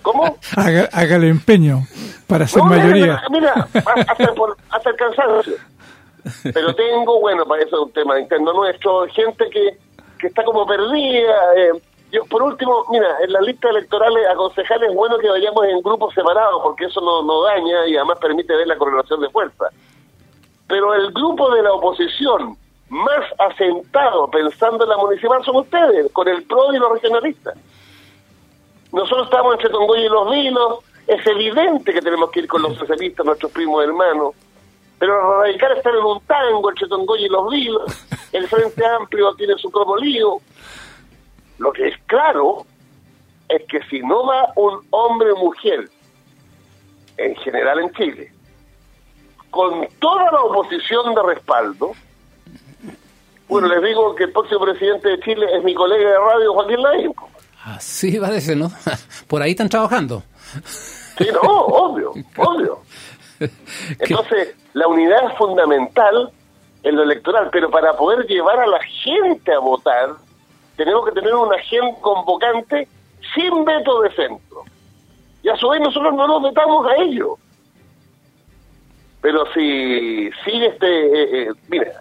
¿Cómo? Haga- hágale empeño para ser No, mayoría. Mira, mira, hasta, por- hasta el cansancio. Pero tengo, bueno, para eso es un tema interno nuestro, gente que, que está como perdida. eh, yo, por último, mira, en las listas electorales aconsejar es bueno que vayamos en grupos separados, porque eso no, no daña y además permite ver la correlación de fuerza. Pero el grupo de la oposición más asentado pensando en la municipal son ustedes, con el PRO y los regionalistas. Nosotros estamos entre Tongoy y los Vilos, es evidente que tenemos que ir con los socialistas, nuestros primos hermanos, pero los radicales están en un tango entre Tongoy y los Vilos, el Frente Amplio tiene su como lío. Lo que es claro es que si no va un hombre o mujer, en general en Chile, con toda la oposición de respaldo, bueno, les digo que el próximo presidente de Chile es mi colega de radio, Joaquín Lavín. Así parece, ¿no? Por ahí están trabajando. Sí, no, obvio, obvio. Entonces, la unidad es fundamental en lo electoral, pero para poder llevar a la gente a votar, tenemos que tener una gente convocante sin veto de centro. Y a su vez nosotros no nos vetamos a ellos. Pero si sigue este, eh, eh, mira,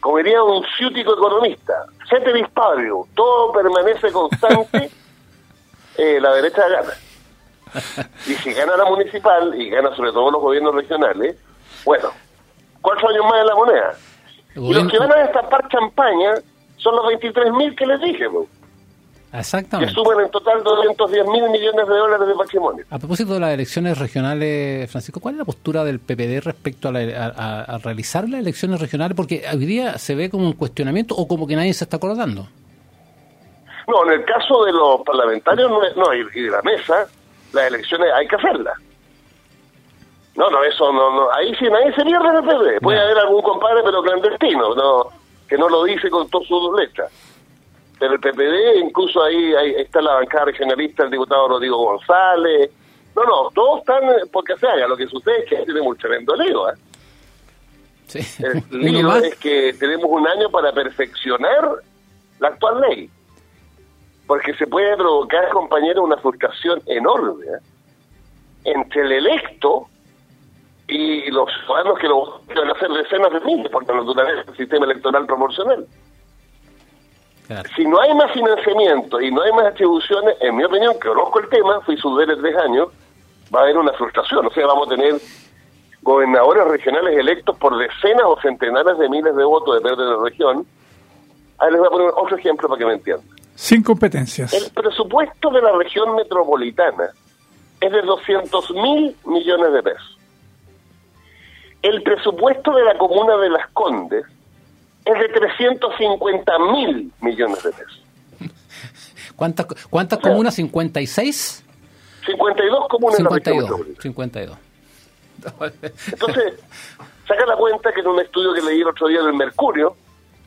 como diría un ciútico economista, ceteris paribus, todo permanece constante, eh, la derecha gana. Y si gana la municipal y gana sobre todo los gobiernos regionales, bueno, cuatro años más en la moneda. Y los que van a destapar champaña son los 23.000 que les dije, que Exactamente. suman en total 210 mil millones de dólares de patrimonio. A propósito de las elecciones regionales, Francisco, ¿cuál es la postura del PPD respecto a, la- a- a- realizar las elecciones regionales? Porque hoy día se ve como un cuestionamiento o como que nadie se está acordando. No, en el caso de los parlamentarios no, no y, de la mesa, las elecciones hay que hacerlas. No, no, eso no, no, ahí sí nadie se pierde el PP. Puede haber algún compadre, pero clandestino, no, que no lo dice con todas sus letras. Pero el PPD, incluso ahí, ahí está la bancada regionalista, el diputado Rodrigo González. No, no, todos están eh, porque se haga. Lo que sucede es que tenemos un tremendo lío. ¿eh? Sí. El lío es que tenemos un año para perfeccionar la actual ley. Porque se puede provocar, compañero, una frustración enorme ¿eh? entre el electo y los ciudadanos que lo van a hacer decenas de miles, porque naturalmente es el sistema electoral proporcional. Claro. Si no hay más financiamiento y no hay más atribuciones, en mi opinión, que conozco el tema, fui subdere tres años, va a haber una frustración. O sea, vamos a tener gobernadores regionales electos por decenas o centenares de miles de votos, depende de la región. Ahí les voy a poner otro ejemplo para que me entiendan. Sin competencias. El presupuesto de la región metropolitana es de 200 mil millones de pesos. El presupuesto de la comuna de Las Condes es de 350 mil millones de pesos. ¿Cuántas, cuántas comunas? ¿56? 52 comunas en la región 52. metropolitana. 52. Entonces, saca la cuenta que en un estudio que leí el otro día del Mercurio,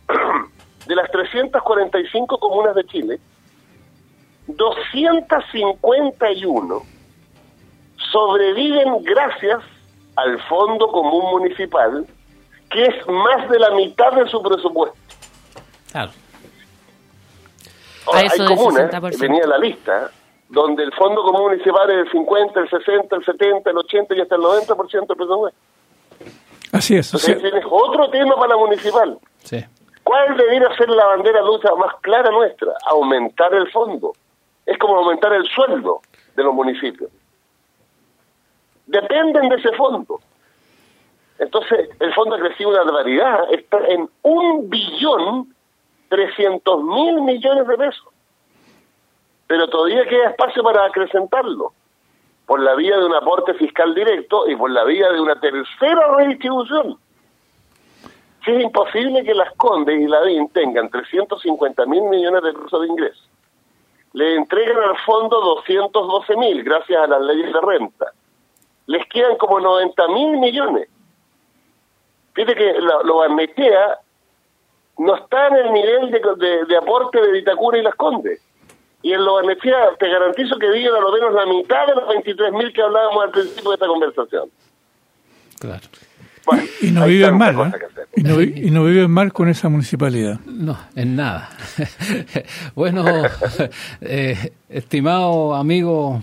de las 345 comunas de Chile, 251 sobreviven gracias al Fondo Común Municipal, que es más de la mitad de su presupuesto. Claro. Ahora, hay comunas, 60%. venía la lista, donde el Fondo Común Municipal es el 50, el 60, el 70, el 80 y hasta el 90% del presupuesto. Así es. o Entonces sea, tienes otro tema para la municipal. Sí. ¿Cuál debiera ser la bandera lucha más clara nuestra? Aumentar el fondo. Es como aumentar el sueldo de los municipios. Dependen de ese fondo. Entonces, el fondo ha crecido una barbaridad. Está en un billón trescientos mil millones de pesos. Pero todavía queda espacio para acrecentarlo. por la vía de un aporte fiscal directo y por la vía de una tercera redistribución. Si es imposible que las Condes y la DIN tengan 350 mil millones de pesos de ingresos, le entregan al fondo 212 mil gracias a las leyes de renta, les quedan como 90 mil millones. Fíjate que lo, lo Barnechea no está en el nivel de, de, aporte de Vitacura y Las Condes. Y en lo Barnechea te garantizo que viven a lo menos la mitad de los 23 mil que hablábamos al principio de esta conversación. Claro. y no viven mal, ¿eh? y, no, y no viven mal con esa municipalidad. No, en nada. bueno, eh, estimado amigo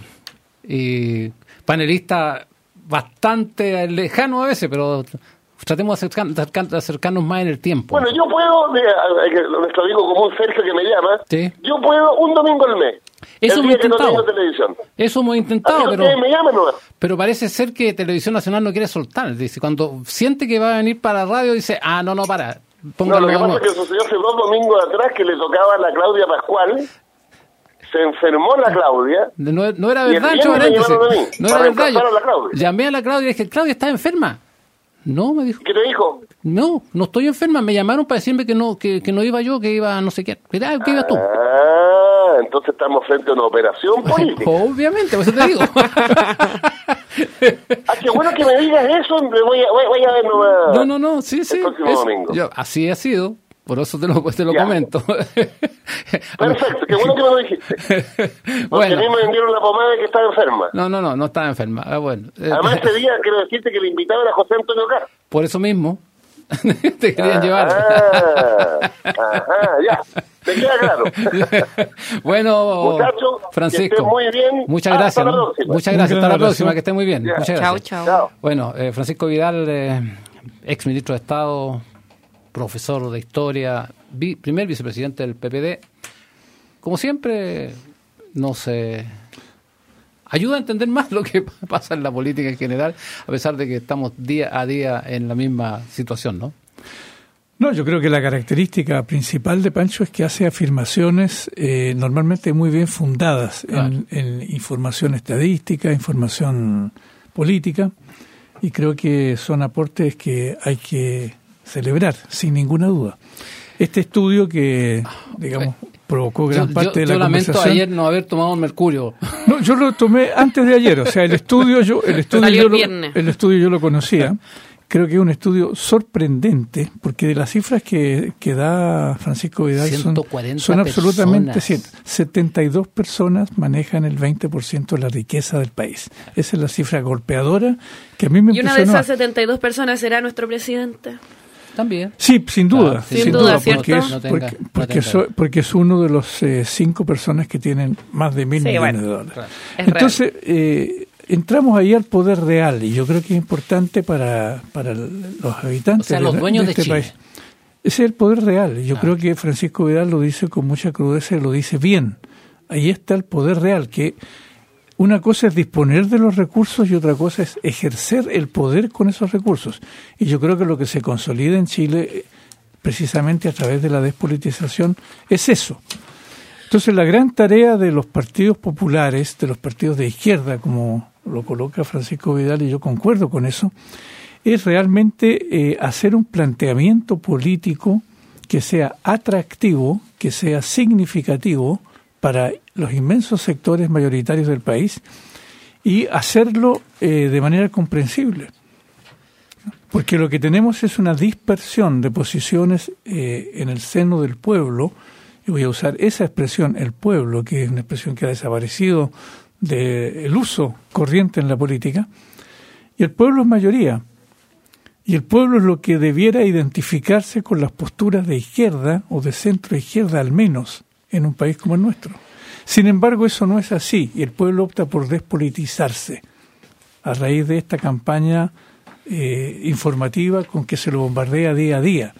y panelista bastante lejano a veces, pero tratemos de, acercarnos más en el tiempo. Bueno, yo puedo, nuestro amigo común Sergio que me llama, yo puedo un domingo al mes. Eso hemos intentado. Eso hemos intentado, pero, me llaman, pero parece ser que Televisión Nacional no quiere soltar. Dice, cuando siente que va a venir para radio, dice, ah, no, no, para. Póngalo no, lo que pasa es que sucedió hace dos domingos atrás que le tocaba a la Claudia Pascual se enfermó la Claudia. No, era verdad, No era verdad. llamé a la Claudia y dije, Claudia está enferma. No, me dijo. ¿Qué te dijo? No, no estoy enferma. Me llamaron para decirme que no, que, no iba yo, que iba no sé qué. ¿Qué ibas tú? Ah, entonces estamos frente a una operación política. Obviamente, por eso te digo. ah, qué bueno que me digas eso. Voy a, voy a ver nomás. No, no, no, sí, sí. así ha sido. Por eso te lo, te lo comento. Perfecto, qué bueno que me lo dijiste. Porque a mí me vendieron la pomada de que estaba enferma. No, no, no, no estaba enferma. Ah, bueno. Eh, Además, ese día quiero decirte que le invitaba a José Antonio Carr. Por eso mismo. te querían llevar. Ah, ajá, ya. Te queda claro. bueno, Muchacho, Francisco. muy bien. Muchas gracias. Muchas gracias. Hasta la próxima. Que esté muy bien. Muchas gracias. Chao, chao. Bueno, eh, Francisco Vidal, eh, ex ministro de Estado, profesor de historia, primer vicepresidente del PPD. Como siempre, nos eh, ayuda a entender más lo que pasa en la política en general, a pesar de que estamos día a día en la misma situación, ¿no? No, yo creo que la característica principal de Pancho es que hace afirmaciones eh, normalmente muy bien fundadas en, en, información estadística, información política, y creo que son aportes que hay que celebrar, sin ninguna duda. Este estudio que, digamos, provocó gran parte de la yo lamento ayer no haber tomado mercurio. No, yo lo tomé antes de ayer, o sea, el estudio yo el estudio yo lo, el estudio yo lo conocía. Creo que es un estudio sorprendente, porque de las cifras que, que da Francisco Vidal son, son absolutamente ciertas. 72 personas manejan el 20% de la riqueza del país. Esa es la cifra golpeadora que a mí me Y una de esas 72 personas será nuestro presidente. También. Sí, sin duda. sin, duda, porque, es, porque, es uno de los eh, cinco personas que tienen más de mil millones de dólares. Entonces, eh, entramos ahí al poder real y yo creo que es importante para, para los habitantes de, este país. Ese es el poder real. Yo creo que Francisco Vidal lo dice con mucha crudeza y lo dice bien. Ahí está el poder real, que una cosa es disponer de los recursos y otra cosa es ejercer el poder con esos recursos. Y yo creo que lo que se consolida en Chile, eh, precisamente a través de la despolitización, es eso. Entonces la gran tarea de los partidos populares, de los partidos de izquierda, como lo coloca Francisco Vidal, y yo concuerdo con eso, es realmente eh, hacer un planteamiento político que sea atractivo, que sea significativo, para los inmensos sectores mayoritarios del país y hacerlo eh, de manera comprensible. Porque lo que tenemos es una dispersión de posiciones eh, en el seno del pueblo, y voy a usar esa expresión, el pueblo, que es una expresión que ha desaparecido del uso corriente en la política, y el pueblo es mayoría. Y el pueblo es lo que debiera identificarse con las posturas de izquierda o de centro izquierda al menos en un país como el nuestro. Sin embargo, eso no es así y el pueblo opta por despolitizarse a raíz de esta campaña eh, informativa con que se lo bombardea día a día.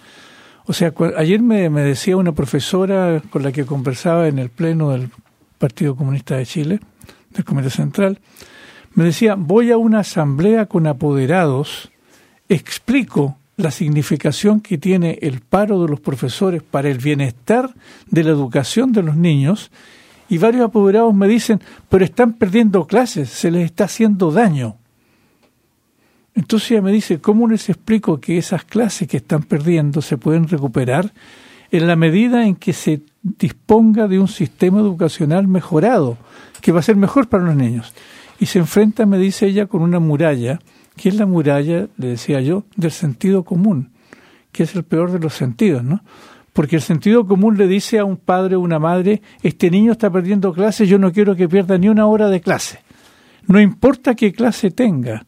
O sea, ayer me, me, decía una profesora con la que conversaba en el pleno del Partido Comunista de Chile, del Comité Central, me decía, voy a una asamblea con apoderados, explico la significación que tiene el paro de los profesores para el bienestar de la educación de los niños Y varios apoderados me dicen, pero están perdiendo clases, se les está haciendo daño. Entonces ella me dice, ¿cómo les explico que esas clases que están perdiendo se pueden recuperar en la medida en que se disponga de un sistema educacional mejorado, que va a ser mejor para los niños? Y se enfrenta, me dice ella, con una muralla, que es la muralla, le decía yo, del sentido común, que es el peor de los sentidos, ¿no? Porque el sentido común le dice a un padre o una madre, este niño está perdiendo clases, yo no quiero que pierda ni una hora de clase. No importa qué clase tenga,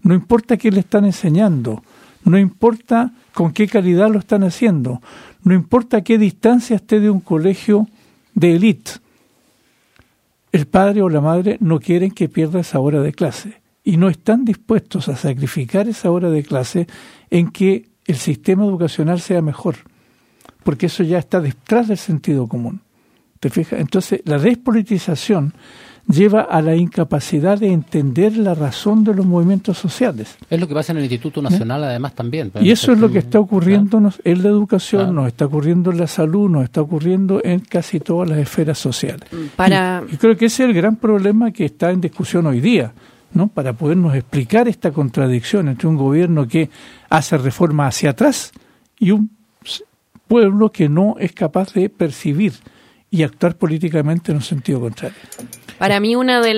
no importa qué le están enseñando, no importa con qué calidad lo están haciendo, no importa qué distancia esté de un colegio de élite. El padre o la madre no quieren que pierda esa hora de clase y no están dispuestos a sacrificar esa hora de clase en que el sistema educacional sea mejor, porque eso ya está detrás del sentido común. ¿Te fijas? Entonces, la despolitización lleva a la incapacidad de entender la razón de los movimientos sociales. Es lo que pasa en el Instituto Nacional, además, también. Y eso es lo que está ocurriéndonos en la educación, nos está ocurriendo en la salud, nos está ocurriendo en casi todas las esferas sociales. Para... Y, creo que ese es el gran problema que está en discusión hoy día. ¿no? para podernos explicar esta contradicción entre un gobierno que hace reforma hacia atrás y un pueblo que no es capaz de percibir y actuar políticamente en un sentido contrario. Para mí una de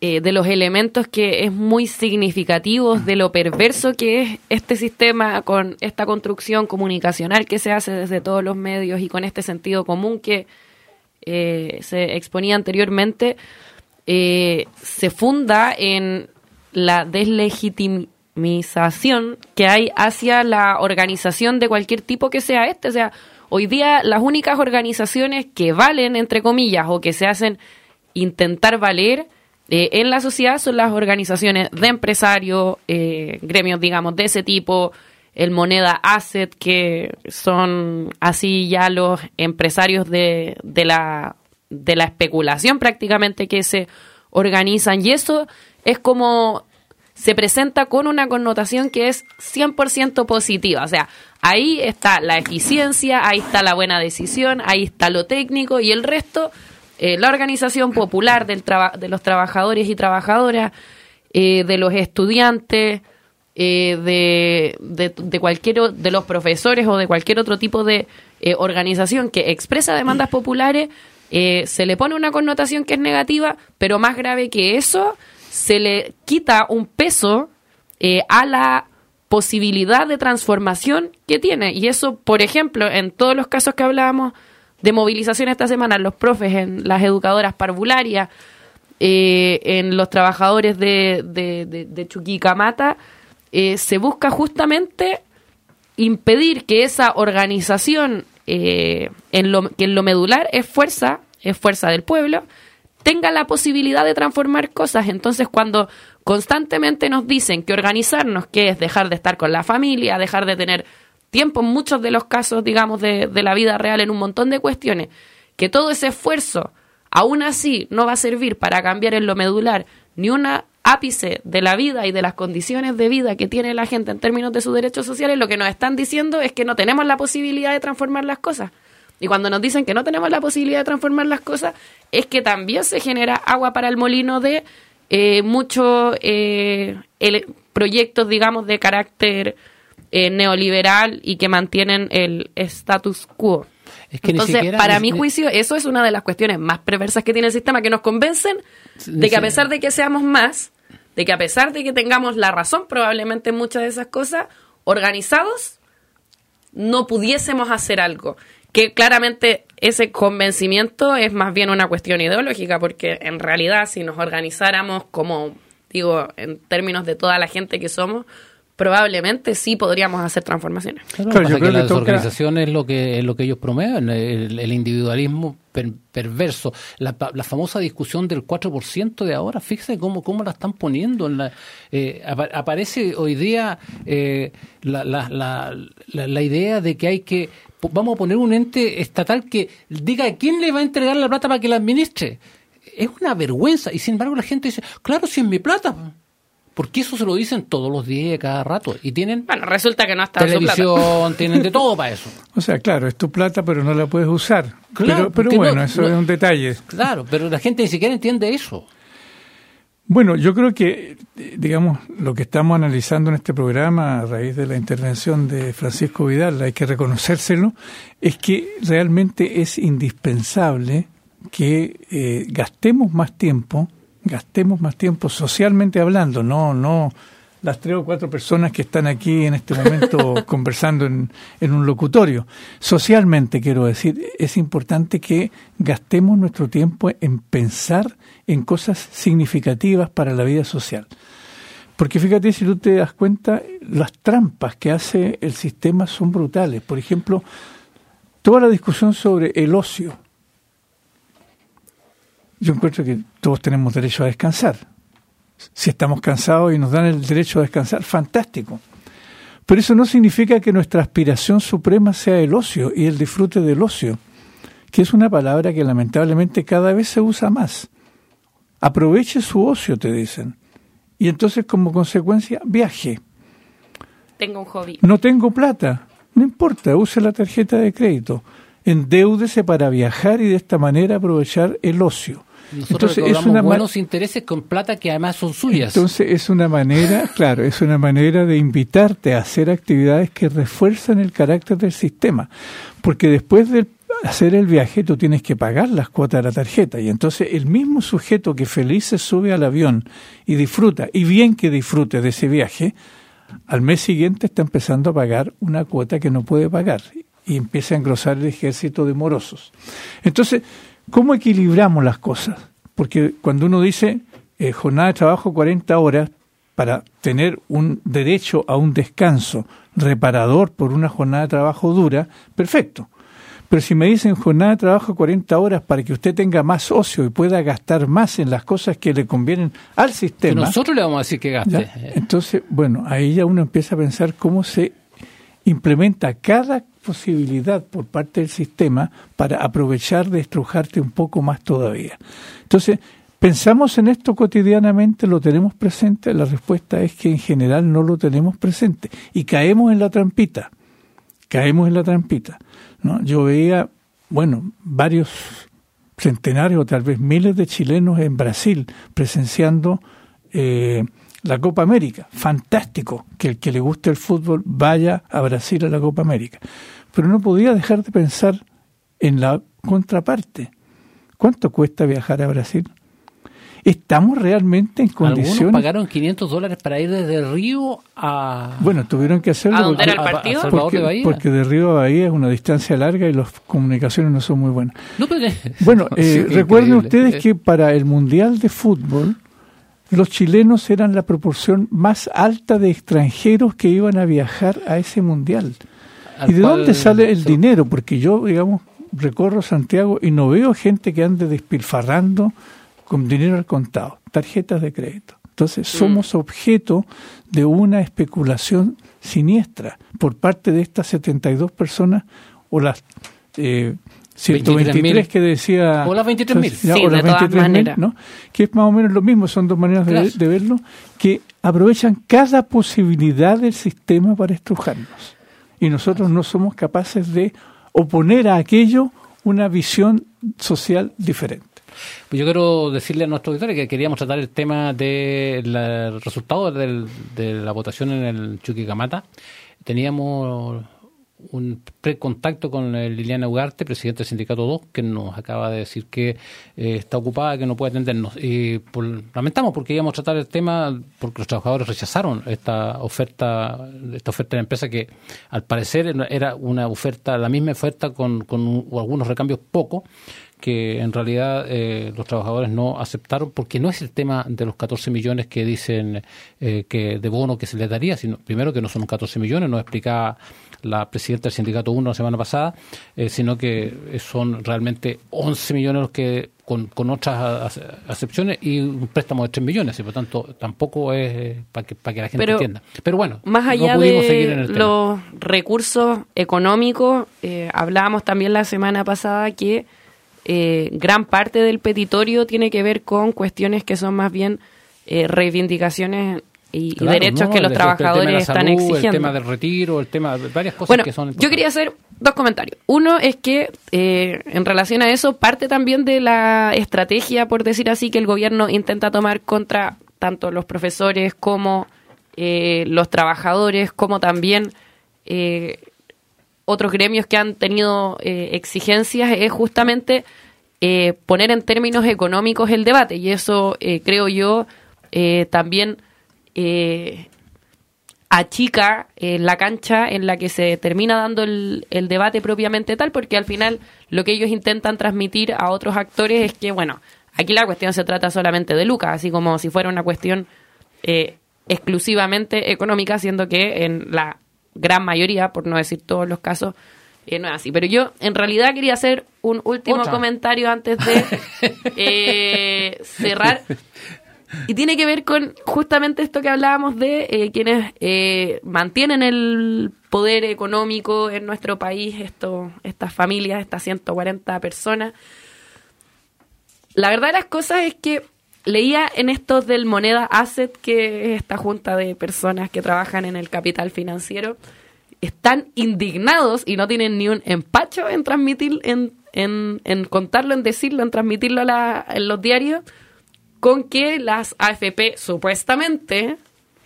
eh, de los elementos que es muy significativo de lo perverso que es este sistema con esta construcción comunicacional que se hace desde todos los medios y con este sentido común que eh, se exponía anteriormente, eh, se funda en la deslegitimización que hay hacia la organización de cualquier tipo que sea este. O sea, hoy día las únicas organizaciones que valen, entre comillas, o que se hacen intentar valer eh, en la sociedad son las organizaciones de empresarios, eh, gremios, digamos, de ese tipo, el moneda asset, que son así ya los empresarios de, de, la, de la especulación prácticamente que se organizan. Y eso es como se presenta con una connotación que es 100% positiva. O sea, ahí está la eficiencia, ahí está la buena decisión, ahí está lo técnico y el resto eh, la organización popular del de los trabajadores y trabajadoras, eh, de los estudiantes, eh, de, de, cualquier de los profesores o de cualquier otro tipo de organización que expresa demandas populares, se le pone una connotación que es negativa, pero más grave que eso, se le quita un peso a la posibilidad de transformación que tiene. Y eso, por ejemplo, en todos los casos que hablábamos de movilización esta semana, los profes, en las educadoras parvularias, eh, en los trabajadores de, de, de, Chuquicamata, eh, se busca justamente impedir que esa organización, eh, en lo, que en lo medular es fuerza, es fuerza del pueblo, tenga la posibilidad de transformar cosas. Entonces, cuando constantemente nos dicen que organizarnos, que es dejar de estar con la familia, dejar de tener tiempo en muchos de los casos, digamos, de, de la vida real, en un montón de cuestiones, que todo ese esfuerzo aún así no va a servir para cambiar en lo medular ni una ápice de la vida y de las condiciones de vida que tiene la gente en términos de sus derechos sociales, lo que nos están diciendo es que no tenemos la posibilidad de transformar las cosas. Y cuando nos dicen que no tenemos la posibilidad de transformar las cosas, es que también se genera agua para el molino de eh, muchos eh, proyectos, digamos, de carácter eh, neoliberal y que mantienen el status quo. Entonces, para mi juicio, eso es una de las cuestiones más perversas que tiene el sistema, que nos convencen de que a pesar de que seamos más, de que a pesar de que tengamos la razón probablemente en muchas de esas cosas, organizados, no pudiésemos hacer algo. Que claramente ese convencimiento es más bien una cuestión ideológica, porque en realidad si nos organizáramos como, digo, en términos de toda la gente que somos, probablemente sí podríamos hacer transformaciones. Claro, yo creo que la desorganización es lo que es lo que ellos promueven, el, individualismo perverso, la, la, famosa discusión del 4% de ahora, fíjese cómo, cómo la están poniendo. En la, eh, aparece hoy día eh, la, la, idea de que hay que, vamos a poner un ente estatal que diga quién le va a entregar la plata para que la administre. Es una vergüenza y sin embargo la gente dice, claro, si es mi plata porque eso se lo dicen todos los días, cada rato. Y tienen. Bueno, resulta que no está televisión, tienen de todo para eso. O sea, claro, es tu plata, pero no la puedes usar. pero, pero bueno, eso es un detalle. Claro, pero la gente ni siquiera entiende eso. Bueno, yo creo que, digamos, lo que estamos analizando en este programa a raíz de la intervención de Francisco Vidal, hay que reconocérselo, es que realmente es indispensable que eh, gastemos más tiempo, gastemos más tiempo socialmente hablando, no, no las tres o cuatro personas que están aquí en este momento conversando en, en, un locutorio. Socialmente, quiero decir, es importante que gastemos nuestro tiempo en pensar en cosas significativas para la vida social. Porque fíjate, si tú te das cuenta, las trampas que hace el sistema son brutales. Por ejemplo, toda la discusión sobre el ocio. Yo encuentro que todos tenemos derecho a descansar si estamos cansados y nos dan el derecho a descansar, fantástico. Pero eso no significa que nuestra aspiración suprema sea el ocio y el disfrute del ocio, que es una palabra que lamentablemente cada vez se usa más. Aproveche su ocio, te dicen. Y entonces como consecuencia, viaje. Tengo un hobby. No tengo plata. No importa, use la tarjeta de crédito. Endeúdese para viajar y de esta manera aprovechar el ocio. Nosotros Entonces, es una buenos intereses con plata que además son suyas. Entonces es una manera, claro, es una manera de invitarte a hacer actividades que refuerzan el carácter del sistema, porque después de hacer el viaje tú tienes que pagar las cuotas de la tarjeta y entonces el mismo sujeto que feliz se sube al avión y disfruta, y bien que disfrute de ese viaje, al mes siguiente está empezando a pagar una cuota que no puede pagar y empieza a engrosar el ejército de morosos. Entonces, ¿Cómo equilibramos las cosas? Porque cuando uno dice eh, jornada de trabajo 40 horas para tener un derecho a un descanso reparador por una jornada de trabajo dura, perfecto. Pero si me dicen jornada de trabajo 40 horas para que usted tenga más ocio y pueda gastar más en las cosas que le convienen al sistema. nosotros le vamos a decir que gaste. Entonces, bueno, ahí ya uno empieza a pensar cómo se implementa cada posibilidad por parte del sistema para aprovechar de estrujarte un poco más todavía. Entonces, ¿pensamos en esto cotidianamente? ¿Lo tenemos presente? La respuesta es que en general no lo tenemos presente y caemos en la trampita. Caemos en la trampita. ¿no? Yo veía, bueno, varios centenarios o tal vez miles de chilenos en Brasil presenciando eh, la Copa América. Fantástico que el que le guste el fútbol vaya a Brasil a la Copa América. Pero no podía dejar de pensar en la contraparte. ¿Cuánto cuesta viajar a Brasil? ¿Estamos realmente en condiciones? Algunos pagaron 500 dólares para ir desde Río a... Bueno, tuvieron que hacerlo. ¿A dónde era el partido? porque, de Bahía. porque de Río a Bahía es una distancia larga y las comunicaciones no son muy buenas. Bueno, eh, recuerden ustedes que para el Mundial de Fútbol los chilenos eran la proporción más alta de extranjeros que iban a viajar a ese mundial. ¿Y de dónde sale el dinero? Porque yo, digamos, recorro Santiago y no veo gente que ande despilfarrando con dinero al contado, tarjetas de crédito. Entonces mm. somos objeto de una especulación siniestra por parte de estas 72 personas o las eh, 123 que decía... O las 23.000. Sí, o las 23.000, ¿no? Que es más o menos lo mismo, son dos maneras de, verlo, que aprovechan cada posibilidad del sistema para estrujarnos. Y nosotros no somos capaces de oponer a aquello una visión social diferente. Pues yo quiero decirle a nuestros auditores que queríamos tratar el tema del resultado de la votación en el Chuquicamata. Teníamos un precontacto con Liliana Ugarte, presidente del Sindicato 2, que nos acaba de decir que eh, está ocupada, que no puede atendernos. Y lamentamos porque íbamos a tratar el tema porque los trabajadores rechazaron esta oferta, esta oferta de la empresa que al parecer era una oferta, la misma oferta con, con algunos recambios pocos que en realidad eh, los trabajadores no aceptaron porque no es el tema de los 14 millones que dicen eh, que de bono que se les daría, sino primero que no son 14 millones, nos explicaba la presidenta del sindicato 1 la semana pasada, eh, sino que son realmente 11 millones los que con, con otras acepciones y un préstamo de 3 millones, y por tanto tampoco es para que, para que la gente entienda. Pero bueno, más allá de los recursos económicos, hablábamos también la semana pasada que eh, gran parte del petitorio tiene que ver con cuestiones que son más bien eh, reivindicaciones y, derechos que los trabajadores están exigiendo. El tema del retiro, el tema de varias cosas bueno, que son. Yo quería hacer dos comentarios. Uno es que eh, en relación a eso, parte también de la estrategia, por decir así, que el gobierno intenta tomar contra tanto los profesores como eh, los trabajadores, como también eh, otros gremios que han tenido exigencias, es justamente poner en términos económicos el debate. Y eso, creo yo, también achica eh, la cancha en la que se termina dando el, debate propiamente tal, porque al final lo que ellos intentan transmitir a otros actores es que, bueno, aquí la cuestión se trata solamente de Lucas, así como si fuera una cuestión eh, exclusivamente económica, siendo que en la gran mayoría, por no decir todos los casos, eh, no es así. Pero yo en realidad quería hacer un último comentario antes de cerrar. Y tiene que ver con justamente esto que hablábamos de eh, quienes eh, mantienen el poder económico en nuestro país, esto, estas familias, estas 140 personas. La verdad de las cosas es que leía en estos del Moneda Asset, que es esta junta de personas que trabajan en el capital financiero, están indignados y no tienen ni un empacho en transmitir, en, en, en contarlo, en decirlo, en transmitirlo en los diarios con que las AFP supuestamente,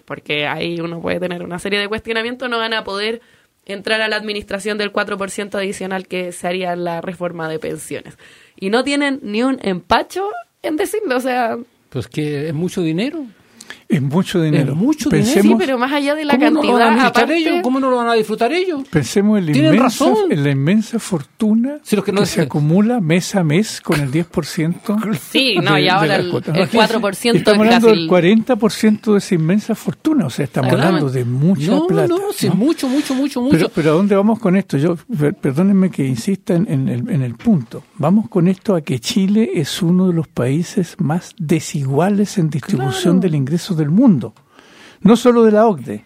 porque ahí uno puede tener una serie de cuestionamientos, no van a poder entrar a la administración del 4% adicional que se haría la reforma de pensiones. Y no tienen ni un empacho en decirlo, o sea... Pues que es mucho dinero. Es mucho dinero. Es mucho dinero. Sí, pero más allá de la cantidad. No aparte... ellos? ¿Cómo no lo van a disfrutar ellos? Pensemos en la, inmensa, en la inmensa fortuna que, se acumula mes a mes con el 10%. Sí, no, y ahora el, 4% Estamos hablando del 40% de esa inmensa fortuna. O sea, estamos hablando de mucha no, plata. No, sí, mucho, mucho, mucho, mucho. Pero, pero ¿a dónde vamos con esto? Yo, perdónenme que insista en, el, en el punto. Vamos con esto a que Chile es uno de los países más desiguales en distribución del ingreso del mundo, no solo de la OCDE,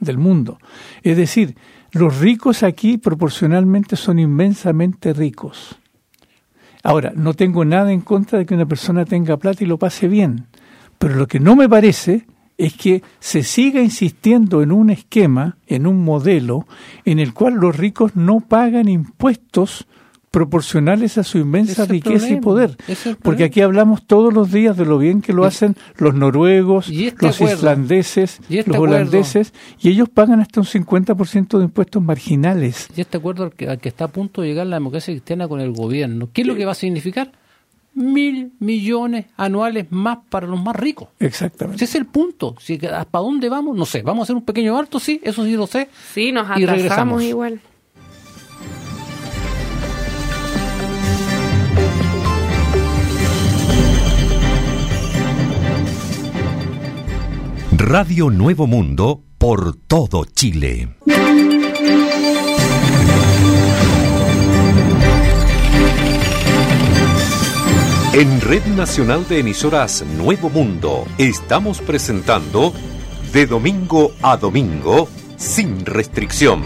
del mundo. Es decir, los ricos aquí proporcionalmente son inmensamente ricos. Ahora, no tengo nada en contra de que una persona tenga plata y lo pase bien, pero lo que no me parece es que se siga insistiendo en un esquema, en un modelo, en el cual los ricos no pagan impuestos proporcionales a su inmensa riqueza y poder. Porque aquí hablamos todos los días de lo bien que lo hacen los noruegos, este los islandeses, este los holandeses, y ellos pagan hasta un 50% de impuestos marginales. Y este acuerdo al que, está a punto de llegar la democracia cristiana con el gobierno, ¿qué es lo que va a significar? Mil millones anuales más para los más ricos. Exactamente. Ese es el punto. Si, ¿Para dónde vamos? No sé. ¿Vamos a hacer un pequeño alto? Sí, eso sí lo sé. Sí, nos atrasamos igual. Radio Nuevo Mundo por todo Chile. En Red Nacional de Emisoras Nuevo Mundo estamos presentando De Domingo a Domingo, sin restricción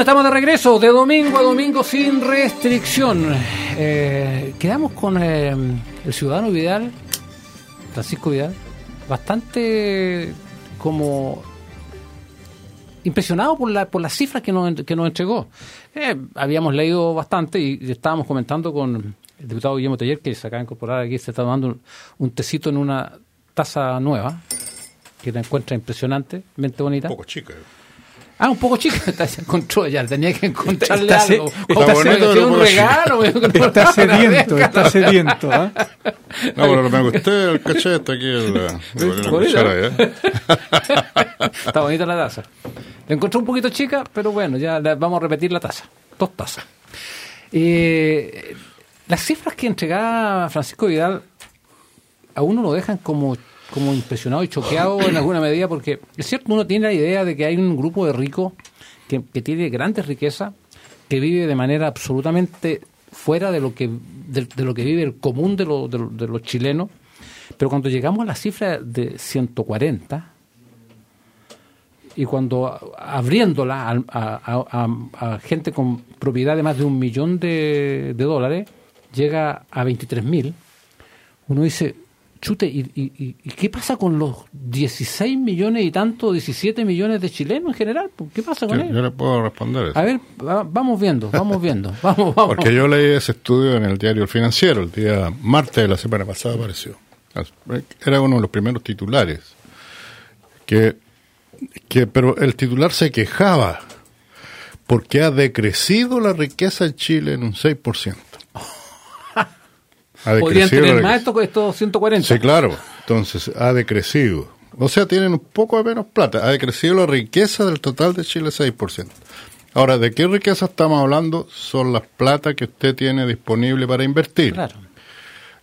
Estamos de regreso de domingo a domingo sin restricción. Eh, quedamos con eh, el ciudadano Vidal, Francisco Vidal, bastante como impresionado por, la, por las cifras que nos, que nos entregó. Eh, habíamos leído bastante y estábamos comentando con el diputado Guillermo Taller, que se acaba de incorporar aquí, se está tomando un, tecito en una taza nueva, que la encuentra impresionantemente bonita. Un poco chica. Ah, un poco chica, se encontró ya, tenía que encontrarle está, algo. Está, bonito, un regalo. Está sediento, está sediento. ¿eh? No, pero me gustó el cachete aquí. El, ¿eh? está bonita la taza. La encontré un poquito chica, pero bueno, ya vamos a repetir la taza. Dos tazas. Eh, las cifras que entregaba Francisco Vidal a uno lo dejan como como impresionado y choqueado en alguna medida porque es cierto, uno tiene la idea de que hay un grupo de ricos que, que tiene grandes riquezas, que vive de manera absolutamente fuera de lo que de, lo que vive el común de, lo- de lo- de los chilenos, pero cuando llegamos a la cifra de 140 y cuando abriéndola a, a- a- a gente con propiedad de más de un millón de dólares llega a 23 mil, uno dice, chute, ¿y, y- y- y qué pasa con los 16 millones y tanto, 17 millones de chilenos en general? ¿Qué pasa con Yo, yo ellos? le puedo responder eso. A ver, va- vamos viendo, vamos viendo, vamos, vamos. Porque yo leí ese estudio en el diario El Financiero, el día martes de la semana pasada apareció. Era uno de los primeros titulares. Que, que, pero el titular se quejaba porque ha decrecido la riqueza en Chile en un 6%. Podrían tener más estos, estos 140. Sí, claro. Entonces, ha decrecido. O sea, tienen un poco de menos plata. Ha decrecido la riqueza del total de Chile 6%. Ahora, ¿de qué riqueza estamos hablando? Son las plata que usted tiene disponible para invertir. Claro.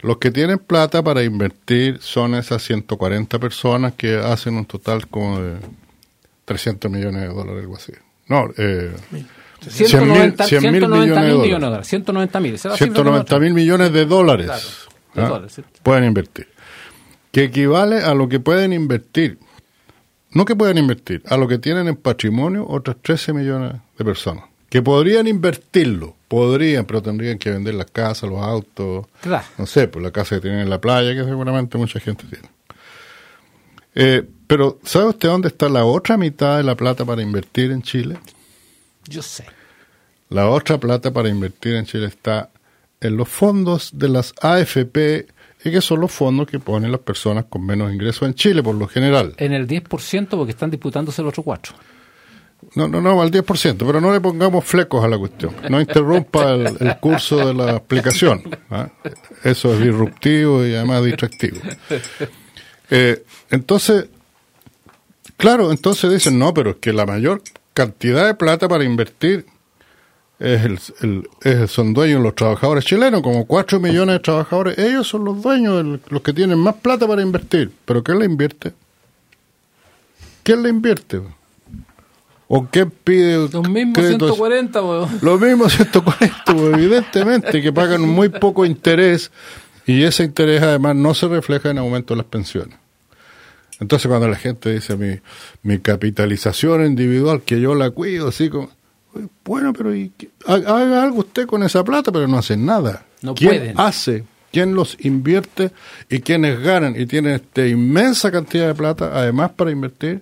Los que tienen plata para invertir son esas 140 personas que hacen un total como de 300 millones de dólares, algo así. No, eh, 190 100 mil 190 millones de mil dólares. millones de dólares. 190 mil. esa es la cifra que 190 mil millones de dólares, Claro, de ¿ah? dólares, sí. pueden invertir. Que equivale a lo que pueden invertir. No que pueden invertir, a lo que tienen en patrimonio otras 13 millones de personas. Que podrían invertirlo, podrían, pero tendrían que vender las casas, los autos, Claro. no sé, pues la casa que tienen en la playa, que seguramente mucha gente tiene. Eh, pero, ¿sabe usted dónde está la otra mitad de la plata para invertir en Chile? Yo sé. La otra plata para invertir en Chile está en los fondos de las AFP, y que son los fondos que ponen las personas con menos ingresos en Chile, por lo general. En el 10% porque están disputándose el otro 4. No, no, no, al 10%, pero no le pongamos flecos a la cuestión. No interrumpa el, el curso de la explicación. ¿ah? Eso es disruptivo y además distractivo. Eh, entonces, claro, entonces dicen, no, pero es que la mayor cantidad de plata para invertir es el, el- es- son dueños los trabajadores chilenos, como 4 millones de trabajadores. Ellos son los dueños, los que tienen más plata para invertir. ¿Pero quién le invierte? ¿Quién le invierte? ¿O quién pide Los mismos créditos? 140, weón. Los mismos 140, pues, evidentemente, que pagan muy poco interés y ese interés además no se refleja en aumento de las pensiones. Entonces cuando la gente dice mi, mi capitalización individual, que yo la cuido, así como, bueno, pero ¿y haga algo usted con esa plata, pero no hace nada. No ¿Quién pueden. hace? ¿Quién los invierte? ¿Y quienes ganan y tienen esta inmensa cantidad de plata, además para invertir?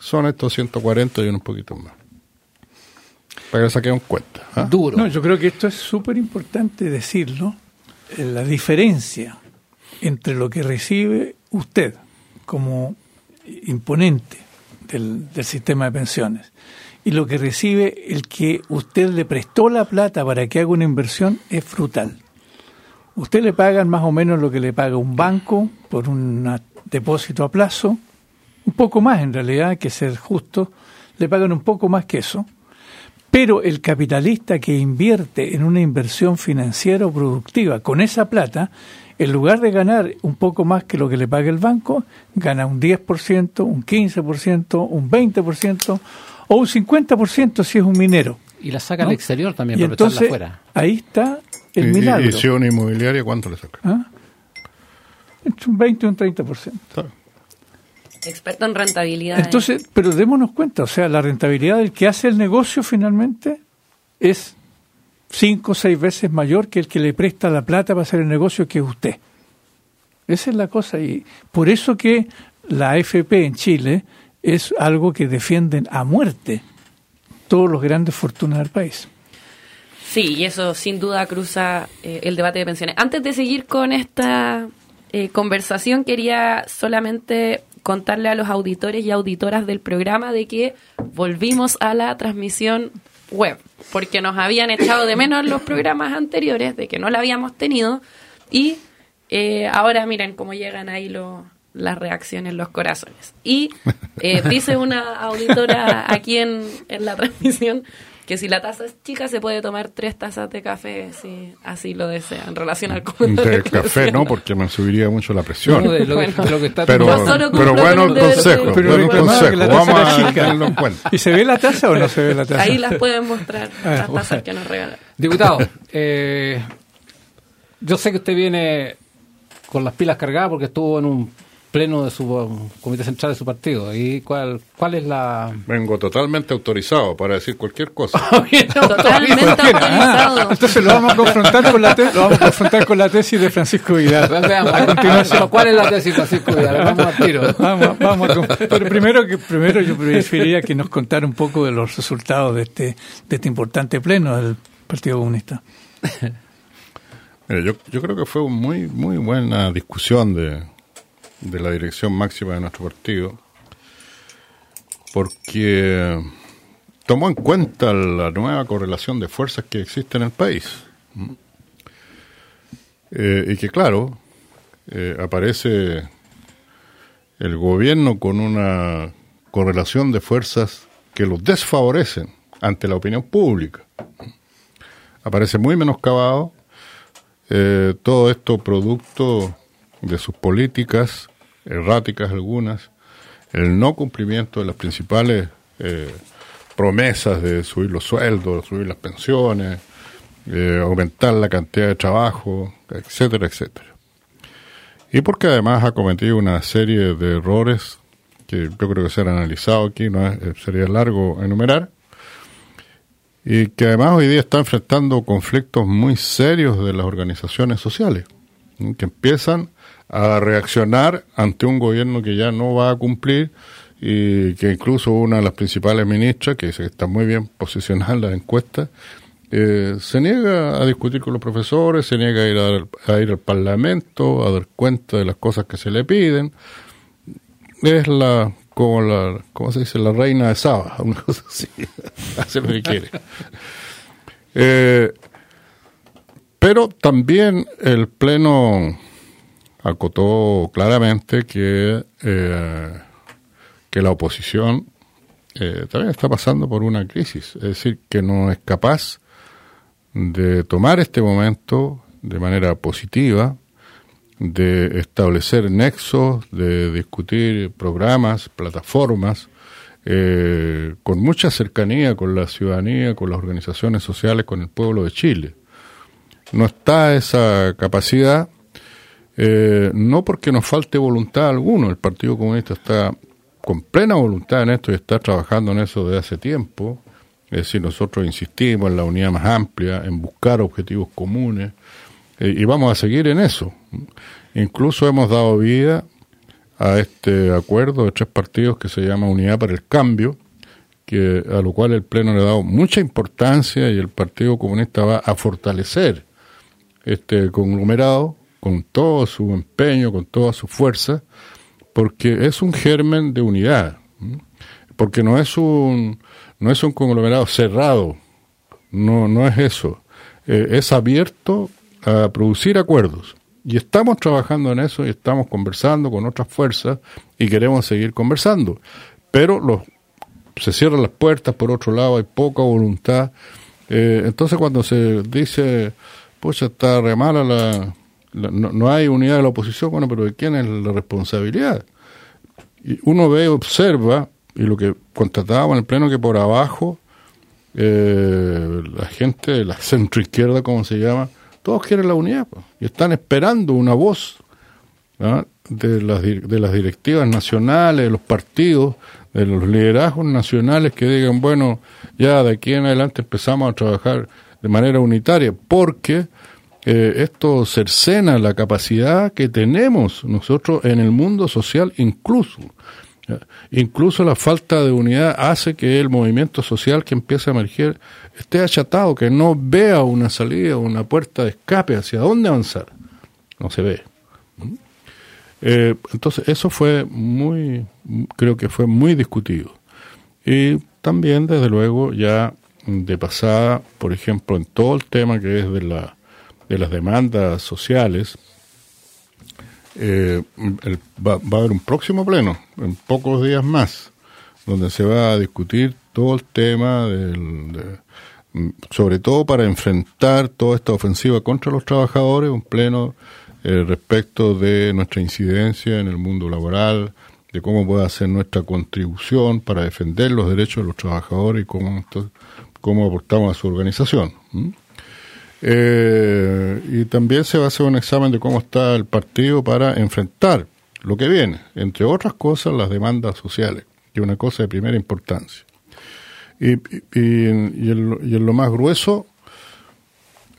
Son estos 140 y unos poquitos más. Para que saquemos cuenta. ¿ah? Duro. No, yo creo que esto es súper importante decirlo, eh, la diferencia entre lo que recibe usted como imponente del, sistema de pensiones y lo que recibe el que usted le prestó la plata para que haga una inversión es brutal. Usted le pagan más o menos lo que le paga un banco por un depósito a plazo, un poco más en realidad, que ser justo, le pagan un poco más que eso. Pero el capitalista que invierte en una inversión financiera o productiva con esa plata, en lugar de ganar un poco más que lo que le paga el banco, gana un 10%, un 15%, un 20% o un 50% si es un minero. Y la saca ¿no? al exterior también Y para entonces afuera. ahí está el y- milagro. Y, si una inmobiliaria, ¿cuánto le saca? ¿Ah? Entre un 20 y un 30%. ¿Sabe? Experto en rentabilidad. Entonces, pero démonos cuenta, o sea, la rentabilidad del que hace el negocio finalmente es cinco o seis veces mayor que el que le presta la plata para hacer el negocio que usted. Esa es la cosa y por eso que la AFP en Chile es algo que defienden a muerte todos los grandes fortunas del país. Sí, y eso sin duda cruza eh, el debate de pensiones. Antes de seguir con esta eh, conversación, quería solamente contarle a los auditores y auditoras del programa de que volvimos a la transmisión web, porque nos habían echado de menos los programas anteriores, de que no la habíamos tenido, y eh, ahora miren cómo llegan ahí los las reacciones, los corazones. Y eh, dice una auditora aquí en, en la transmisión que si la taza es chica se puede tomar tres tazas de café si así lo desean en relación al De café no, porque me subiría mucho la presión. No, de lo, que- Bueno. de lo que está Pero, pero bueno con el consejo, Pero bueno el consejo. la taza Vamos a chica. tenerlo en cuenta. ¿Y se ve la taza o no se ve la taza? ahí las pueden mostrar Ah, las tazas bueno. que nos regalan Diputado, eh, yo sé que usted viene con las pilas cargadas porque estuvo en un pleno de su um, comité central de su partido. ¿Y cuál, cuál es la...? Vengo totalmente autorizado para decir cualquier cosa. totalmente autorizado Entonces lo vamos a confrontar con la te- lo vamos a confrontar con la tesis de Francisco Vidal. Veamos, A continuación. ¿Cuál es la tesis, Francisco Vidal? Vamos al tiro. Vamos, a pero primero que primero yo preferiría que nos contara un poco de los resultados de este de este importante pleno del Partido Comunista. Mira, yo, yo creo que fue una muy, muy buena discusión de, de la dirección máxima de nuestro partido, porque tomó en cuenta la nueva correlación de fuerzas que existe en el país. Eh, y que, claro, eh, aparece el gobierno con una correlación de fuerzas que los desfavorecen ante la opinión pública. Aparece muy menoscabado eh, todo esto producto de sus políticas, erráticas algunas, el no cumplimiento de las principales eh, promesas de subir los sueldos, subir las pensiones, eh, aumentar la cantidad de trabajo, etcétera, etcétera. Y porque además ha cometido una serie de errores que yo creo que se han analizado aquí, no eh, sería largo enumerar, y que además hoy día está enfrentando conflictos muy serios de las organizaciones sociales, que empiezan a reaccionar ante un gobierno que ya no va a cumplir y que incluso una de las principales ministras, que está muy bien posicionada en las encuestas, eh, se niega a discutir con los profesores, se niega a ir, a ir al Parlamento, a dar cuenta de las cosas que se le piden. Es la, como la, ¿cómo se dice? La reina de Saba, una cosa así. Hace lo que quiere. Eh, pero también el Pleno acotó claramente que, eh, que la oposición eh, también está pasando por una crisis, es decir, que no es capaz de tomar este momento de manera positiva, de establecer nexos, de discutir programas, plataformas, eh, con mucha cercanía con la ciudadanía, con las organizaciones sociales, con el pueblo de Chile. No está esa capacidad, eh, no porque nos falte voluntad alguno, el Partido Comunista está con plena voluntad en esto y está trabajando en eso desde hace tiempo, es decir, nosotros insistimos en la unidad más amplia, en buscar objetivos comunes, eh, y vamos a seguir en eso. Incluso hemos dado vida a este acuerdo de tres partidos que se llama Unidad para el Cambio, que a lo cual el Pleno le ha dado mucha importancia y el Partido Comunista va a fortalecer este conglomerado con todo su empeño, con toda su fuerza, porque es un germen de unidad, porque no es un no es un conglomerado cerrado, no no es eso, Eh, es abierto a producir acuerdos. Y estamos trabajando en eso y estamos conversando con otras fuerzas y queremos seguir conversando, pero los se cierran las puertas, por otro lado hay poca voluntad. Eh, entonces cuando se dice, pucha, está re mala la... no, no hay unidad de la oposición, bueno, pero ¿de quién es la responsabilidad? Y uno ve, observa, y lo que constatábamos en el pleno, que por abajo eh, la gente la centroizquierda, como se llama, todos quieren la unidad, y están esperando una voz ¿ah? de, las, de las directivas nacionales, de los partidos, de los liderazgos nacionales que digan, bueno, ya de aquí en adelante empezamos a trabajar de manera unitaria, porque eh, esto cercena la capacidad que tenemos nosotros en el mundo social incluso. Incluso la falta de unidad hace que el movimiento social que empieza a emerger esté achatado, que no vea una salida, una puerta de escape hacia dónde avanzar. No se ve. Eh, entonces, eso fue muy, creo que fue muy discutido. Y también, desde luego, ya de pasada, por ejemplo, en todo el tema que es de, la, de las demandas sociales, eh, va, a haber un próximo pleno, en pocos días más, donde se va a discutir todo el tema del, sobre todo para enfrentar toda esta ofensiva contra los trabajadores, un pleno eh, respecto de nuestra incidencia en el mundo laboral, de cómo puede hacer nuestra contribución para defender los derechos de los trabajadores y cómo, cómo aportamos a su organización. Eh, y también se va a hacer un examen de cómo está el partido para enfrentar lo que viene, entre otras cosas, las demandas sociales, que es una cosa de primera importancia. Y, y, en, lo más grueso,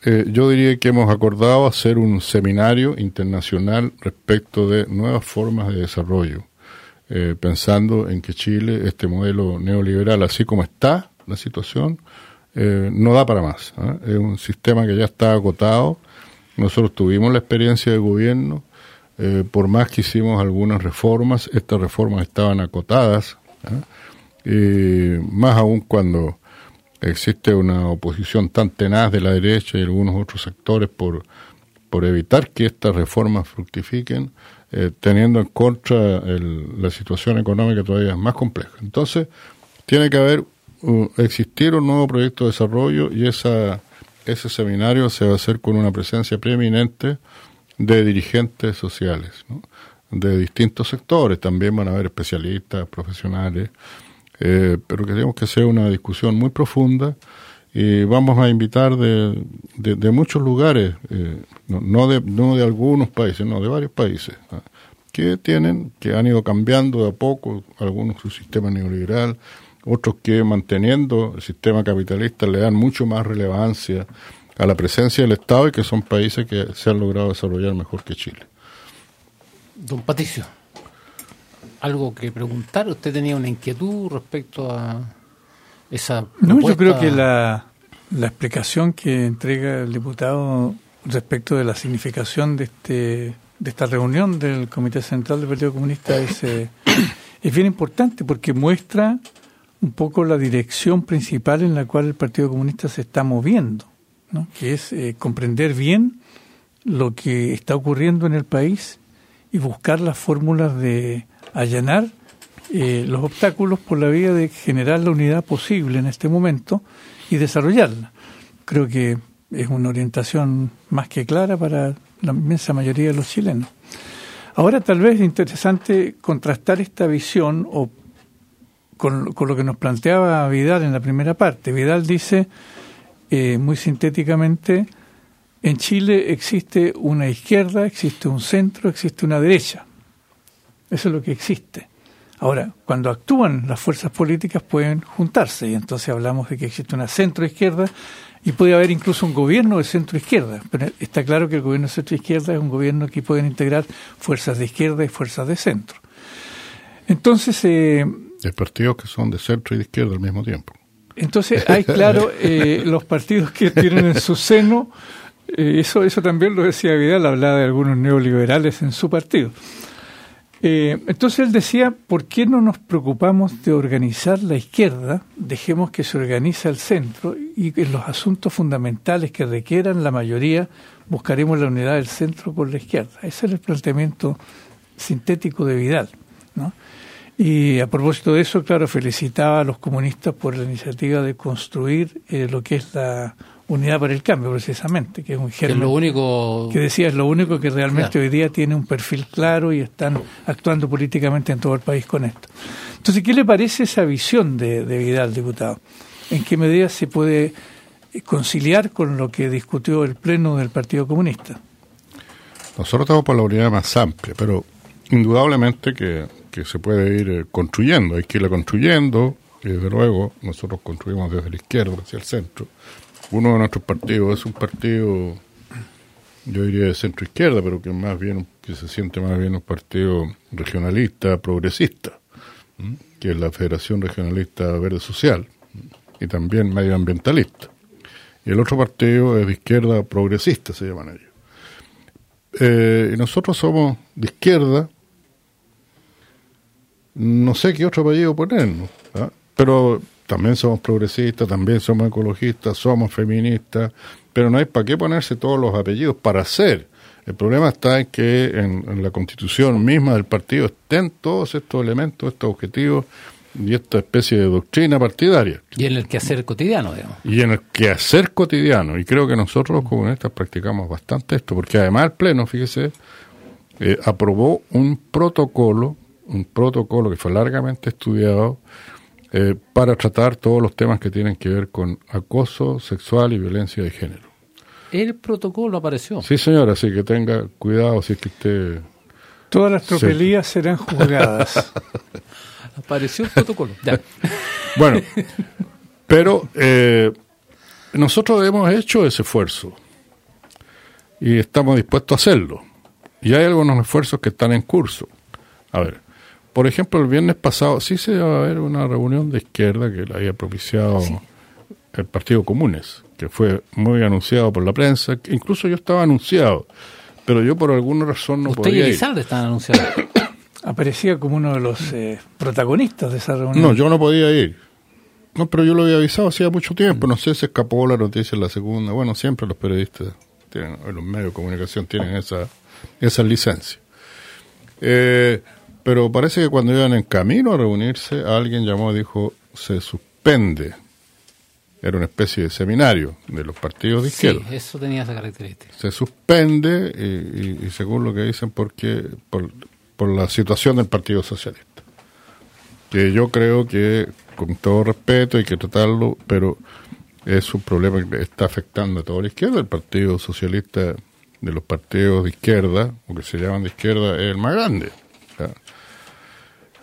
eh, yo diría que hemos acordado hacer un seminario internacional respecto de nuevas formas de desarrollo, eh, pensando en que Chile, este modelo neoliberal, así como está la situación, eh, no da para más. Es un sistema que ya está agotado. Nosotros tuvimos la experiencia de gobierno, por más que hicimos algunas reformas, estas reformas estaban acotadas y más aún cuando existe una oposición tan tenaz de la derecha y algunos otros sectores por, por evitar que estas reformas fructifiquen, eh, teniendo en contra la situación económica todavía más compleja. Entonces, tiene que haber, existir un nuevo proyecto de desarrollo y esa, ese seminario se va a hacer con una presencia preeminente de dirigentes sociales, de distintos sectores, también van a haber especialistas, profesionales, eh, pero queremos que sea una discusión muy profunda y vamos a invitar de, de, muchos lugares, eh, no, de, no de algunos países, no, de varios países, que tienen, que han ido cambiando de a poco, algunos su sistema neoliberal, otros que manteniendo el sistema capitalista le dan mucho más relevancia a la presencia del Estado y que son países que se han logrado desarrollar mejor que Chile. Don Patricio algo que preguntar? ¿Usted tenía una inquietud respecto a esa No, yo creo que la, la explicación que entrega el diputado respecto de la significación de este de esta reunión del Comité Central del Partido Comunista es, eh, es bien importante porque muestra un poco la dirección principal en la cual el Partido Comunista se está moviendo, ¿no? que es eh, comprender bien lo que está ocurriendo en el país y buscar las fórmulas de, allanar eh, los obstáculos por la vía de generar la unidad posible en este momento y desarrollarla. Creo que es una orientación más que clara para la inmensa mayoría de los chilenos. Ahora tal vez es interesante contrastar esta visión o con, lo que nos planteaba Vidal en la primera parte. Vidal dice eh, muy sintéticamente, en Chile existe una izquierda, existe un centro, existe una derecha. Eso es lo que existe. Ahora, cuando actúan las fuerzas políticas pueden juntarse y entonces hablamos de que existe una centro-izquierda y puede haber incluso un gobierno de centro-izquierda. Pero está claro que el gobierno de centro-izquierda es un gobierno que pueden integrar fuerzas de izquierda y fuerzas de centro. Entonces... Eh, hay partidos que son de centro y de izquierda al mismo tiempo. Entonces hay, claro, eh, los partidos que tienen en su seno, eh, eso, eso también lo decía Vidal, hablaba de algunos neoliberales en su partido. Eh, entonces él decía, ¿por qué no nos preocupamos de organizar la izquierda? Dejemos que se organice el centro y en los asuntos fundamentales que requieran la mayoría buscaremos la unidad del centro por la izquierda. Ese es el planteamiento sintético de Vidal. ¿no? Y a propósito de eso, claro, felicitaba a los comunistas por la iniciativa de construir eh, lo que es la Unidad para el Cambio, precisamente, que es un germen. Que lo único. Que decía, es lo único que realmente hoy día tiene un perfil claro y están actuando políticamente en todo el país con esto. Entonces, ¿qué le parece esa visión de, de Vidal, diputado? ¿En qué medida se puede conciliar con lo que discutió el Pleno del Partido Comunista? Nosotros estamos por la unidad más amplia, pero indudablemente que, que se puede ir eh, construyendo, hay que irla construyendo, y desde luego nosotros construimos desde la izquierda hacia el centro, uno de nuestros partidos es un partido, yo diría de centro izquierda, pero que más bien, que se siente más bien un partido regionalista, progresista, que es la Federación Regionalista Verde Social, y también medioambientalista. Y el otro partido es de izquierda progresista, se llaman ellos. Eh, y nosotros somos de izquierda, no sé qué otro apellido ponernos, ¿ah? pero también somos progresistas, también somos ecologistas, somos feministas, pero no hay para qué ponerse todos los apellidos para ser. El problema está en que en, la constitución misma del partido estén todos estos elementos, estos objetivos y esta especie de doctrina partidaria. Y en el quehacer cotidiano, digamos. Y en el quehacer cotidiano. Y creo que nosotros los comunistas practicamos bastante esto, porque además el Pleno, fíjese, eh, aprobó un protocolo, un protocolo que fue largamente estudiado eh, para tratar todos los temas que tienen que ver con acoso sexual y violencia de género. El protocolo apareció. Sí, señora, así que tenga cuidado si es que usted... Todas las tropelías serán juzgadas. Apareció el protocolo. Ya. Bueno, pero eh, nosotros hemos hecho ese esfuerzo y estamos dispuestos a hacerlo. Y hay algunos esfuerzos que están en curso. A ver, por ejemplo, el viernes pasado sí se va a haber una reunión de izquierda que la había propiciado el Partido Comunes, que fue muy anunciado por la prensa. Incluso yo estaba anunciado, pero yo por alguna razón no Usted y podía ir. Elizalde están anunciados. Aparecía como uno de los eh, protagonistas de esa reunión. No, yo no podía ir. No, pero yo lo había avisado hacía mucho tiempo. No sé, se escapó la noticia en la segunda. Bueno, siempre los periodistas, tienen, los medios de comunicación tienen esa, esa licencia. Eh, pero parece que cuando iban en camino a reunirse, alguien llamó y dijo, se suspende. Era una especie de seminario de los partidos de Sí, izquierda. eso tenía esa característica. Se suspende, y, y- y según lo que dicen, porque por, por la situación del Partido Socialista. Que yo creo que, con todo respeto, hay que tratarlo, pero es un problema que está afectando a toda la izquierda. El Partido Socialista de los partidos de izquierda, o que se llaman de izquierda, es el más grande.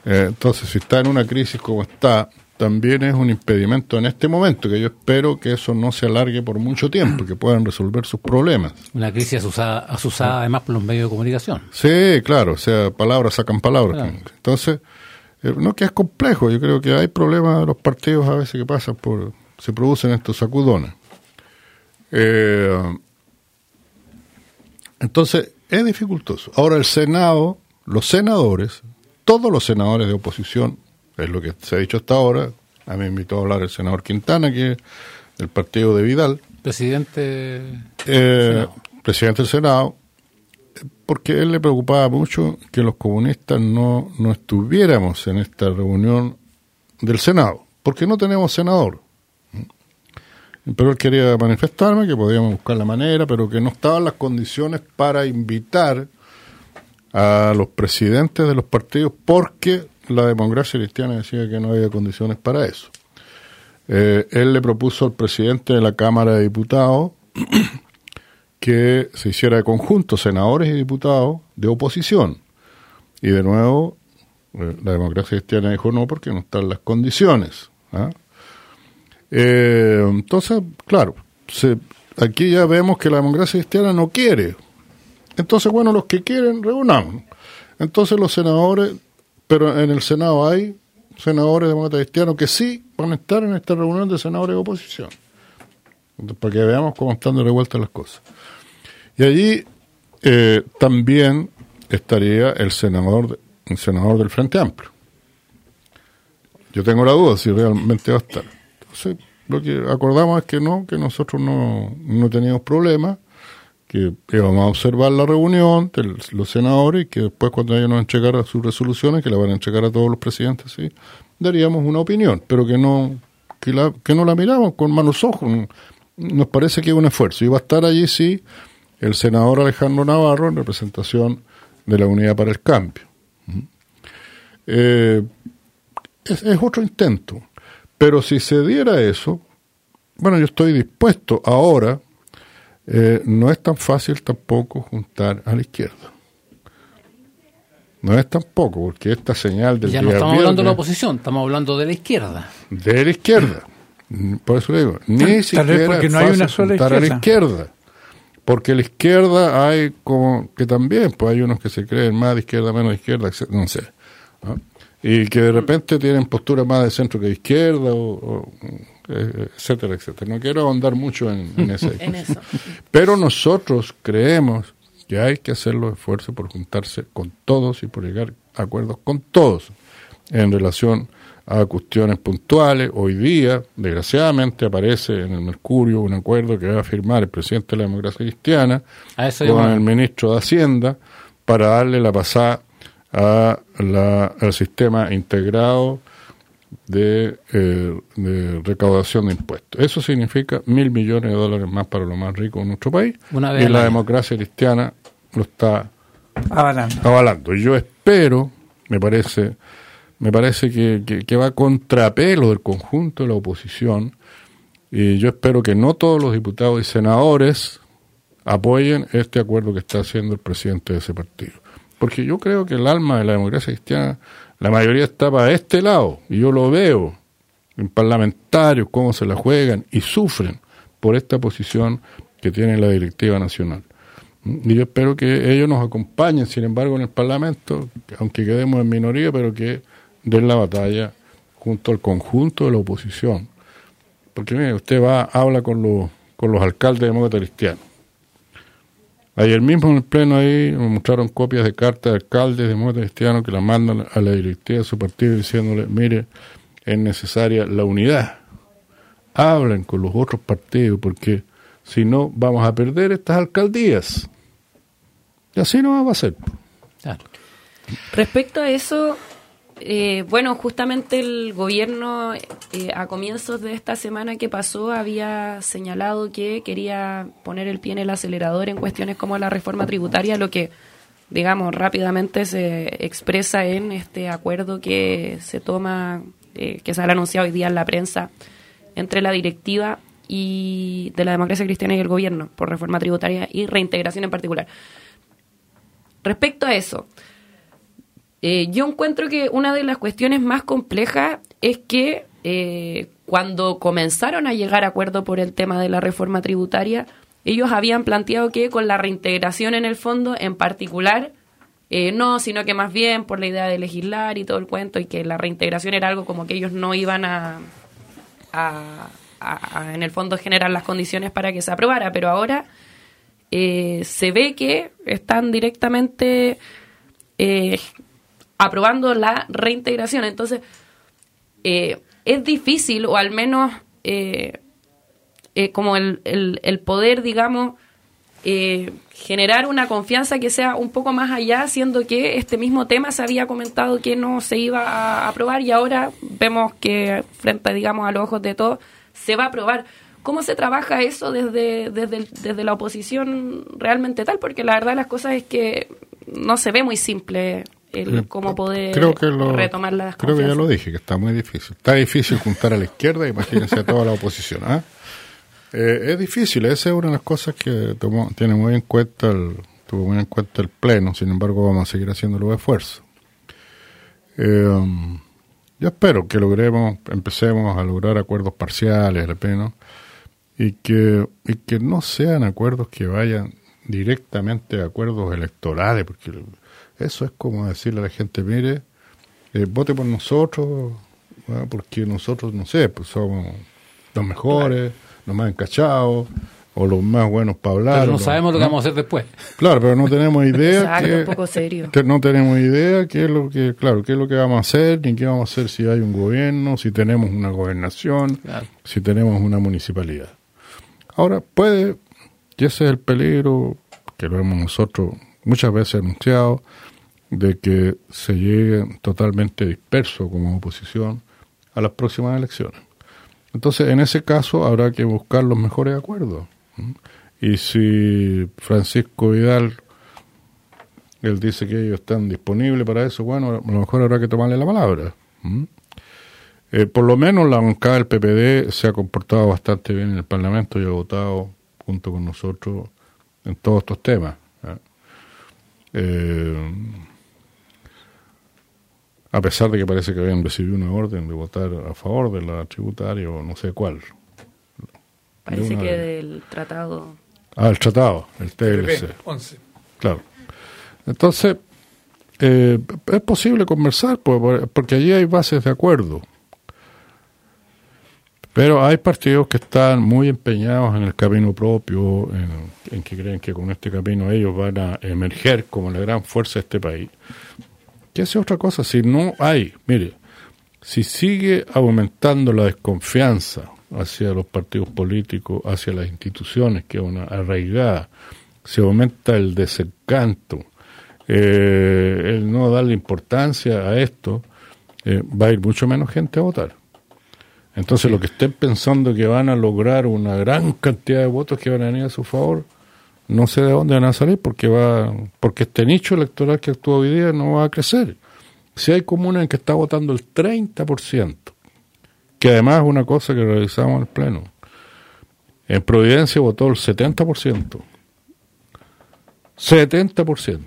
Eh, entonces, si está en una crisis como está, también es un impedimento en este momento, que yo espero que eso no se alargue por mucho tiempo, que puedan resolver sus problemas. Una crisis asusada, asusada además por los medios de comunicación. Sí, claro, o sea, palabras sacan palabras. Claro. Entonces, eh, no que es complejo, yo creo que hay problemas de los partidos a veces que pasan por, se producen estos sacudones. Eh, entonces, es dificultoso. Ahora el Senado, los senadores, todos los senadores de oposición, es lo que se ha dicho hasta ahora, a mí me invitó a hablar el senador Quintana, que es del partido de Vidal, Presidente. eh, presidente del Senado, porque él le preocupaba mucho que los comunistas no, no estuviéramos en esta reunión del Senado, porque no tenemos senador. Pero él quería manifestarme que podíamos buscar la manera, pero que no estaban las condiciones para invitar a los presidentes de los partidos, porque la democracia cristiana decía que no había condiciones para eso. Eh, él le propuso al presidente de la Cámara de Diputados que se hiciera de conjunto senadores y diputados de oposición. Y de nuevo, eh, la democracia cristiana dijo no porque no están las condiciones. ¿ah? Eh, entonces, claro, se- aquí ya vemos que la democracia cristiana no quiere. Entonces, bueno, los que quieren, reunamos. Entonces los senadores, pero en el Senado hay senadores demócratas cristianos que sí van a estar en esta reunión de senadores de oposición. Para que veamos cómo están de revueltas las cosas. Y allí eh, también estaría el senador, el senador del Frente Amplio. Yo tengo la duda si realmente va a estar. Entonces, lo que acordamos es que no, que nosotros no, no teníamos problemas, que íbamos a observar la reunión de los senadores y que después cuando ellos nos entregaran sus resoluciones, que la van a entregar a todos los presidentes, sí, daríamos una opinión, pero que no que, la, que no la miramos con malos ojos. Nos parece que es un esfuerzo. Y va a estar allí, sí, el senador Alejandro Navarro en representación de la Unidad para el Cambio. Eh, es, es otro intento. Pero si se diera eso, bueno, yo estoy dispuesto ahora, eh, no es tan fácil tampoco juntar a la izquierda. No es tampoco, porque esta señal del Ya no estamos hablando de la oposición, estamos hablando de la izquierda. de la izquierda. Mm, Por eso le digo, ni Tal vez siquiera porque es no hay fácil una sola juntar a la izquierda. Porque la izquierda hay como que también, pues hay unos que se creen más de izquierda, menos de izquierda, no sé. ¿no? Y que de repente tienen postura más de centro que de izquierda, o, o, etcétera, etcétera. No quiero ahondar mucho en, en ese. En eso. Pero nosotros creemos que hay que hacer los esfuerzos por juntarse con todos y por llegar a acuerdos con todos en relación a cuestiones puntuales. Hoy día, desgraciadamente, aparece en el Mercurio un acuerdo que va a firmar el presidente de la democracia cristiana A eso con el ministro de Hacienda para darle la pasada a la- al sistema integrado de, eh, de, recaudación de impuestos. Eso significa mil millones de dólares más para los más ricos de nuestro país. y la democracia cristiana lo está avalando. avalando. Y yo espero, me parece, me parece que, que, que va contrapelo del conjunto de la oposición. Y yo espero que no todos los diputados y senadores apoyen este acuerdo que está haciendo el presidente de ese partido. Porque yo creo que el alma de la democracia cristiana, la mayoría está para este lado, y yo lo veo en parlamentarios, cómo se la juegan y sufren por esta posición que tiene la directiva nacional. Y yo espero que ellos nos acompañen, sin embargo, en el Parlamento, aunque quedemos en minoría, pero que den la batalla junto al conjunto de la oposición. Porque mire, usted va, habla con los, con los alcaldes demócratas cristianos Ayer mismo en el pleno ahí me mostraron copias de cartas de alcaldes de modo cristiano que la mandan a la directiva de su partido diciéndole, mire, es necesaria la unidad. Hablen con los otros partidos porque si no vamos a perder estas alcaldías. Y así no va a ser. Respecto a eso, eh, bueno, justamente el gobierno eh, a comienzos de esta semana que pasó había señalado que quería poner el pie en el acelerador en cuestiones como la reforma tributaria, lo que, digamos, rápidamente se expresa en este acuerdo que se toma, eh, que se ha anunciado hoy día en la prensa entre la directiva y de la democracia cristiana y el gobierno por reforma tributaria y reintegración en particular. Respecto a eso, eh, yo encuentro que una de las cuestiones más complejas es que eh, cuando comenzaron a llegar a acuerdo por el tema de la reforma tributaria, ellos habían planteado que con la reintegración en el fondo en particular, eh, no, sino que más bien por la idea de legislar y todo el cuento y que la reintegración era algo como que ellos no iban a, en el fondo generar las condiciones para que se aprobara, pero ahora se ve que están directamente aprobando la reintegración. Entonces, eh, es difícil, o al menos eh, eh, como el, el, poder, digamos, generar una confianza que sea un poco más allá, siendo que este mismo tema se había comentado que no se iba a aprobar y ahora vemos que frente, digamos, a los ojos de todos, se va a aprobar. ¿Cómo se trabaja eso desde, desde, desde la oposición realmente tal? Porque la verdad las cosas es que no se ve muy simple el cómo poder creo que retomar las Creo que ya lo dije, que está muy difícil. Está difícil juntar a la izquierda, imagínense a toda la oposición. ¿ah? Eh, es difícil, esa es una de las cosas que tomó, tiene muy en cuenta el, tuvo muy en cuenta el Pleno, sin embargo vamos a seguir haciendo los esfuerzos. Eh, yo espero que logremos, empecemos a lograr acuerdos parciales del Pleno y que, y que no sean acuerdos que vayan directamente a acuerdos electorales, porque eso es como decirle a la gente, mire, eh, vote por nosotros, porque nosotros, no sé, pues somos los mejores, los más encachados, o los más buenos para hablar. Pero no sabemos lo que vamos a hacer después. Claro, pero no tenemos idea. que, un poco serio. no tenemos idea qué es lo que, claro, qué es lo que vamos a hacer, ni qué vamos a hacer si hay un gobierno, si tenemos una gobernación, si tenemos una municipalidad. Ahora, puede, y ese es el peligro que lo hemos nosotros muchas veces anunciado, de que se llegue totalmente disperso como oposición a las próximas elecciones. Entonces, en ese caso habrá que buscar los mejores acuerdos. Y si Francisco Vidal, él dice que ellos están disponibles para eso, bueno, a lo mejor habrá que tomarle la palabra. Eh, por lo menos la bancada del PPD se ha comportado bastante bien en el Parlamento y ha votado junto con nosotros en todos estos temas. Eh, a pesar de que parece que habían recibido una orden de votar a favor de la tributaria o no sé cuál. Parece que del tratado. Ah, el tratado, el TLC. 11. Claro. Entonces, eh, es posible conversar porque allí hay bases de acuerdo. Pero hay partidos que están muy empeñados en el camino propio, en, en, que creen que con este camino ellos van a emerger como la gran fuerza de este país. ¿Qué hace otra cosa? Si no hay, mire, si sigue aumentando la desconfianza hacia los partidos políticos, hacia las instituciones, que es una arraigada, si aumenta el desencanto, eh, el no darle importancia a esto, eh, va a ir mucho menos gente a votar. Entonces, lo que estén pensando que van a lograr una gran cantidad de votos que van a venir a su favor, no sé de dónde van a salir porque va porque este nicho electoral que actúa hoy día no va a crecer. Si hay comunas en que está votando el 30%, que además es una cosa que realizamos en el Pleno. En Providencia votó el 70%. 70%.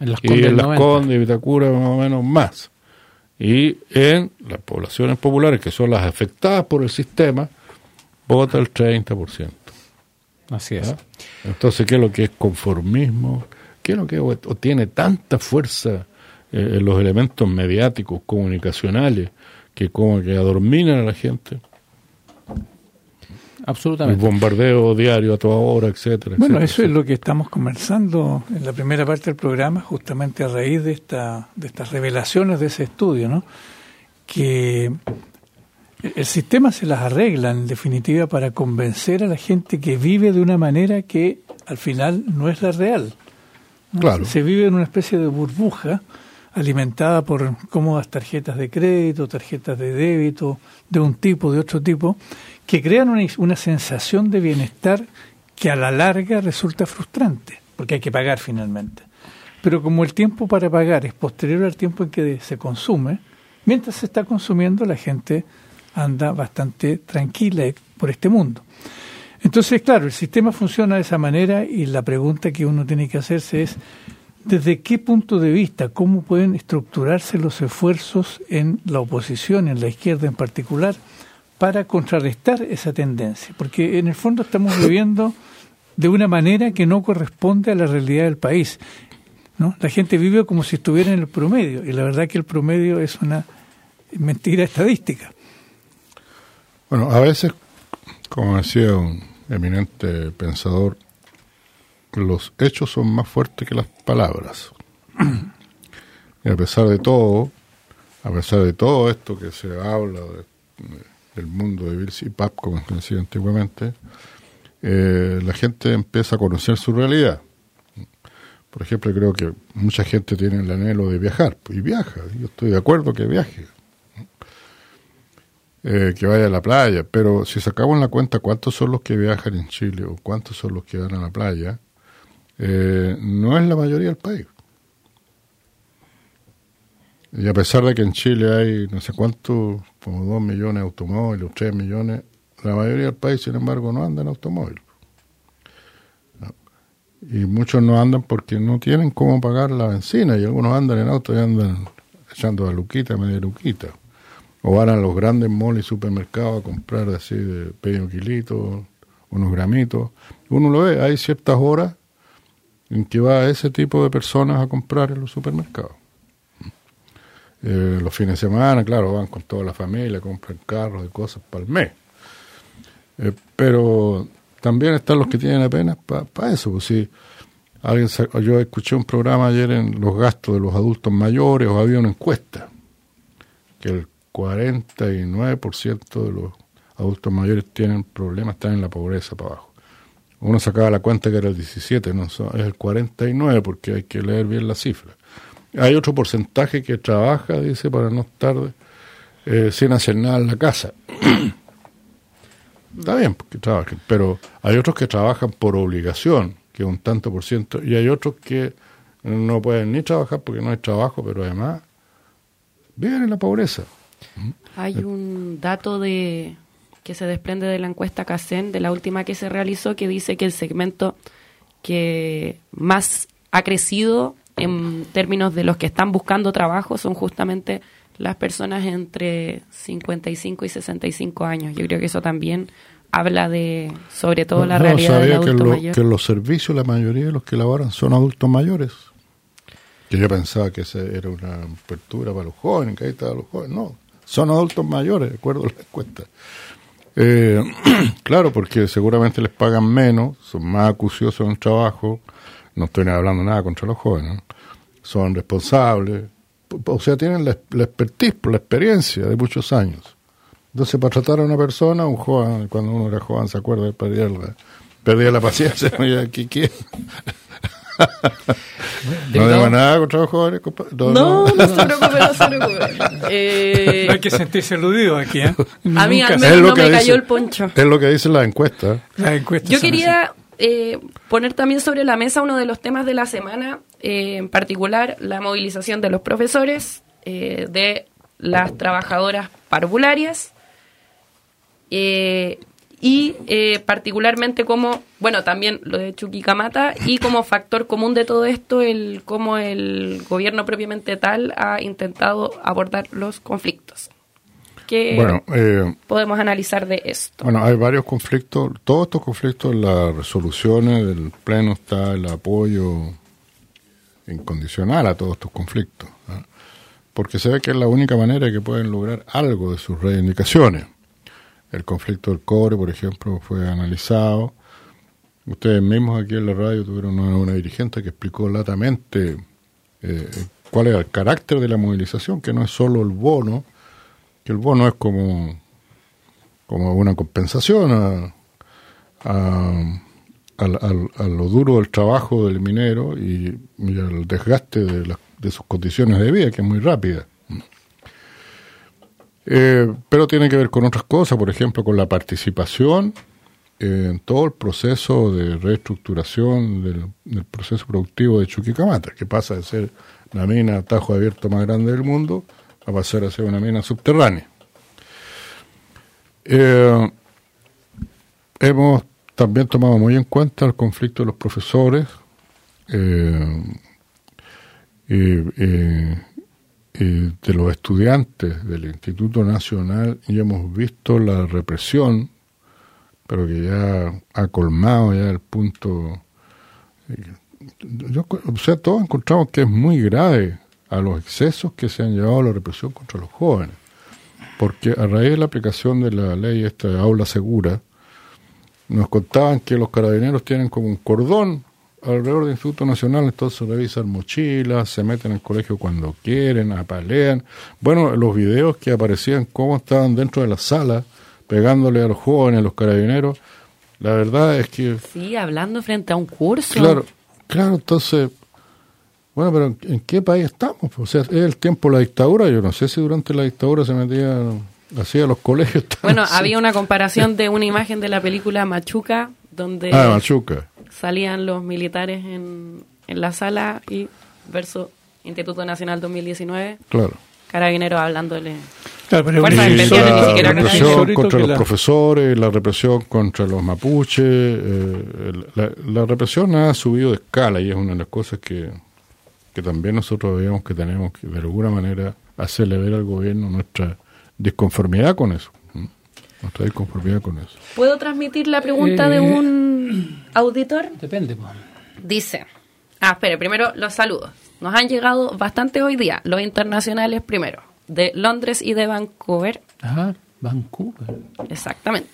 En las y en Las Condes y Vitacura más o menos más. Y en las poblaciones populares, que son las afectadas por el sistema, vota el 30%. Así es. Entonces, ¿qué es lo que es conformismo? ¿Qué es lo que o tiene tanta fuerza eh, en los elementos mediáticos, comunicacionales, que como que adorminan a la gente? Absolutamente. El bombardeo diario a toda hora, etcétera. Bueno, eso es lo que estamos conversando en la primera parte del programa, justamente a raíz de, esta, de estas revelaciones de ese estudio, ¿no? Que el sistema se las arregla, en definitiva, para convencer a la gente que vive de una manera que al final no es la real. Claro. Se vive en una especie de burbuja alimentada por cómodas tarjetas de crédito, tarjetas de débito, de un tipo, de otro tipo, que crean una, una sensación de bienestar que a la larga resulta frustrante, porque hay que pagar finalmente. Pero como el tiempo para pagar es posterior al tiempo en que se consume, mientras se está consumiendo la gente anda bastante tranquila por este mundo. Entonces, claro, el sistema funciona de esa manera y la pregunta que uno tiene que hacerse es, ¿desde qué punto de vista, cómo pueden estructurarse los esfuerzos en la oposición, en la izquierda en particular, para contrarrestar esa tendencia, porque en el fondo estamos viviendo de una manera que no corresponde a la realidad del país. ¿no? La gente vive como si estuviera en el promedio, y la verdad que el promedio es una mentira estadística. Bueno, a veces, como decía un eminente pensador, los hechos son más fuertes que las palabras. Y a pesar de todo, a pesar de todo esto que se habla de, del mundo de Bill Pap, como se decía antiguamente, eh, la gente empieza a conocer su realidad. Por ejemplo, creo que mucha gente tiene el anhelo de viajar, y viaja, yo estoy de acuerdo que viaje, eh, que vaya a la playa, pero si sacamos la cuenta cuántos son los que viajan en Chile o cuántos son los que van a la playa, eh, no es la mayoría del país. Y a pesar de que en Chile hay no sé cuántos, como dos millones de automóviles, tres millones, la mayoría del país, sin embargo, no anda en automóvil. Y muchos no andan porque no tienen cómo pagar la benzina, y algunos andan en auto y andan echando a luquita, media luquita. O van a los grandes malls y supermercados a comprar así de pequeño kilito, unos gramitos. Uno lo ve, hay ciertas horas en que va ese tipo de personas a comprar en los supermercados. Eh, los fines de semana, claro, van con toda la familia, compran carros y cosas para el mes. Eh, pero también están los que tienen apenas para eso. Pues si alguien yo escuché un programa ayer en los gastos de los adultos mayores, o había una encuesta, que el 49% de los adultos mayores tienen problemas, están en la pobreza para abajo. Uno sacaba la cuenta que era el 17, no es el 49 porque hay que leer bien la cifra. Hay otro porcentaje que trabaja, dice, para no estar eh, sin hacer nada en la casa. Está bien porque trabajen, pero hay otros que trabajan por obligación, que es un tanto por ciento, y hay otros que no pueden ni trabajar porque no hay trabajo, pero además viven en la pobreza. Hay un dato de que se desprende de la encuesta CACEN, de la última que se realizó, que dice que el segmento que más ha crecido en términos de los que están buscando trabajo son justamente las personas entre 55 y 65 años. Yo creo que eso también habla de, sobre todo, la realidad del adulto que mayor. que los servicios, la mayoría de los que laboran son adultos mayores. Que yo pensaba que esa era una apertura para los jóvenes, que ahí estaban los jóvenes. No, son adultos mayores, de acuerdo a la encuesta. Eh, claro, porque seguramente les pagan menos, son más acuciosos en el trabajo, no estoy hablando nada contra los jóvenes, son responsables, o sea, tienen la, expertise, la experiencia de muchos años. Entonces, para tratar a una persona, un joven, cuando uno era joven, se acuerda, perdía la, perdía la paciencia, ¿qué, qué? No debo nada contra los jóvenes, No, no, no, se preocupe, no se preocupe. Eh, hay que sentirse aludido aquí, ¿eh? A mí al menos no me cayó el poncho. Es lo que dice la encuesta. La encuesta Yo quería eh, poner también sobre la mesa uno de los temas de la semana, eh, en particular la movilización de los profesores, eh, de las trabajadoras parvularias eh, y eh, particularmente como, bueno, también lo de Chuquicamata y como factor común de todo esto, el cómo el gobierno propiamente tal ha intentado abordar los conflictos. ¿Qué eh, podemos analizar de esto? Bueno, hay varios conflictos. Todos estos conflictos, las resoluciones del Pleno está el apoyo incondicional a todos estos conflictos. Porque se ve que es la única manera que pueden lograr algo de sus reivindicaciones. El conflicto del cobre, por ejemplo, fue analizado. Ustedes mismos aquí en la radio tuvieron una, dirigente que explicó latamente eh, cuál era el carácter de la movilización, que no es solo el bono, que el bono es como, como una compensación a, a, lo duro del trabajo del minero y, al desgaste de, de sus condiciones de vida, que es muy rápida. Eh, pero tiene que ver con otras cosas, por ejemplo, con la participación en todo el proceso de reestructuración del, proceso productivo de Chuquicamata, que pasa de ser la mina tajo abierto más grande del mundo a pasar a ser una mina subterránea. Eh, hemos también tomado muy en cuenta el conflicto de los profesores eh, de los estudiantes del Instituto Nacional y hemos visto la represión, pero que ya ha colmado ya el punto. Yo, o sea, todos encontramos que es muy grave a los excesos que se han llevado a la represión contra los jóvenes. Porque a raíz de la aplicación de la ley esta de aula segura, nos contaban que los carabineros tienen como un cordón alrededor del Instituto Nacional, entonces revisan mochilas, se meten en el colegio cuando quieren, apalean. Bueno, los videos que aparecían, cómo estaban dentro de la sala, pegándole a los jóvenes, a los carabineros, la verdad es que... Sí, hablando frente a un curso. Claro, claro, entonces... Bueno, pero ¿en qué país estamos? O sea, es el tiempo de la dictadura, yo no sé si durante la dictadura se metían así a los colegios. Bueno, había una comparación de una imagen de la película Machuca, donde... Ah, Machuca salían los militares en, en la sala y verso Instituto Nacional 2019. Claro. Carabineros hablándole. Claro, pero fuerzas especiales, ni siquiera la represión contra los profesores, la represión contra los mapuches, eh, la, la, represión ha subido de escala y es una de las cosas que, que también nosotros veíamos que tenemos que de alguna manera hacerle ver al gobierno nuestra disconformidad con eso. Con eso. ¿Puedo transmitir la pregunta de eh, un auditor? Depende. Dice, ah, espere, primero los saludos. Nos han llegado bastante hoy día, los internacionales primero, de Londres y de Vancouver. Ajá, Vancouver. Exactamente.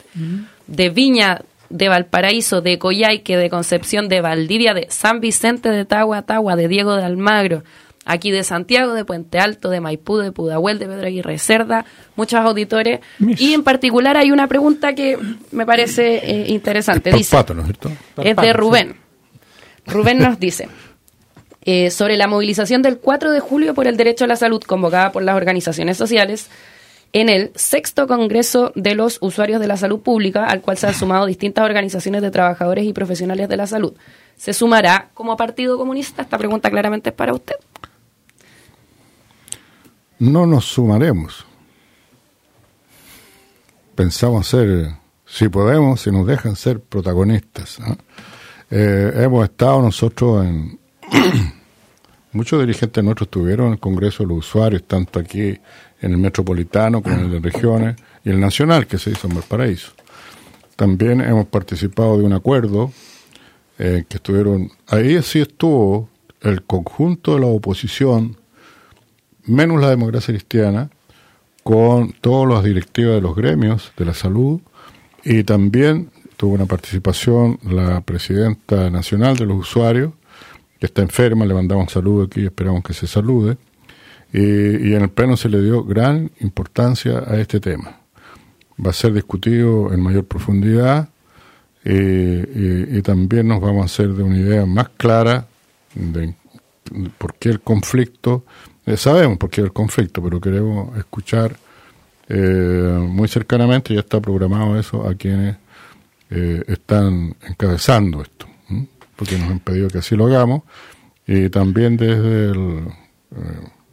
De Viña, de Valparaíso, de Coyhaique, de Concepción, de Valdivia, de San Vicente de Tagua, Tagua, de Diego de Almagro, aquí de Santiago, de Puente Alto, de Maipú, de Pudahuel, de Pedro Aguirre Cerda, muchos auditores. Y en particular hay una pregunta que me parece eh, interesante. dice, es de Rubén. Rubén nos dice, eh, sobre la movilización del 4 de julio por el derecho a la salud convocada por las organizaciones sociales en el sexto Congreso de los Usuarios de la Salud Pública, al cual se han sumado distintas organizaciones de trabajadores y profesionales de la salud. ¿Se sumará como Partido Comunista? Esta pregunta claramente es para usted no nos sumaremos. Pensamos ser, si podemos, si nos dejan ser protagonistas. Eh, hemos estado nosotros en... muchos dirigentes nuestros estuvieron en el Congreso de los Usuarios, tanto aquí en el Metropolitano como en el de Regiones y el Nacional que se hizo en Valparaíso. También hemos participado de un acuerdo eh, que estuvieron... Ahí sí estuvo el conjunto de la oposición menos la democracia cristiana, con todas las directivas de los gremios de la salud y también tuvo una participación la presidenta nacional de los usuarios, que está enferma, le mandamos un saludo aquí, esperamos que se salude, y, en el pleno se le dio gran importancia a este tema. Va a ser discutido en mayor profundidad y, y también nos vamos a hacer de una idea más clara de por qué el conflicto, eh, sabemos por qué el conflicto, pero queremos escuchar eh, muy cercanamente, ya está programado eso, a quienes eh, están encabezando esto, porque nos han pedido que así lo hagamos, y también desde el,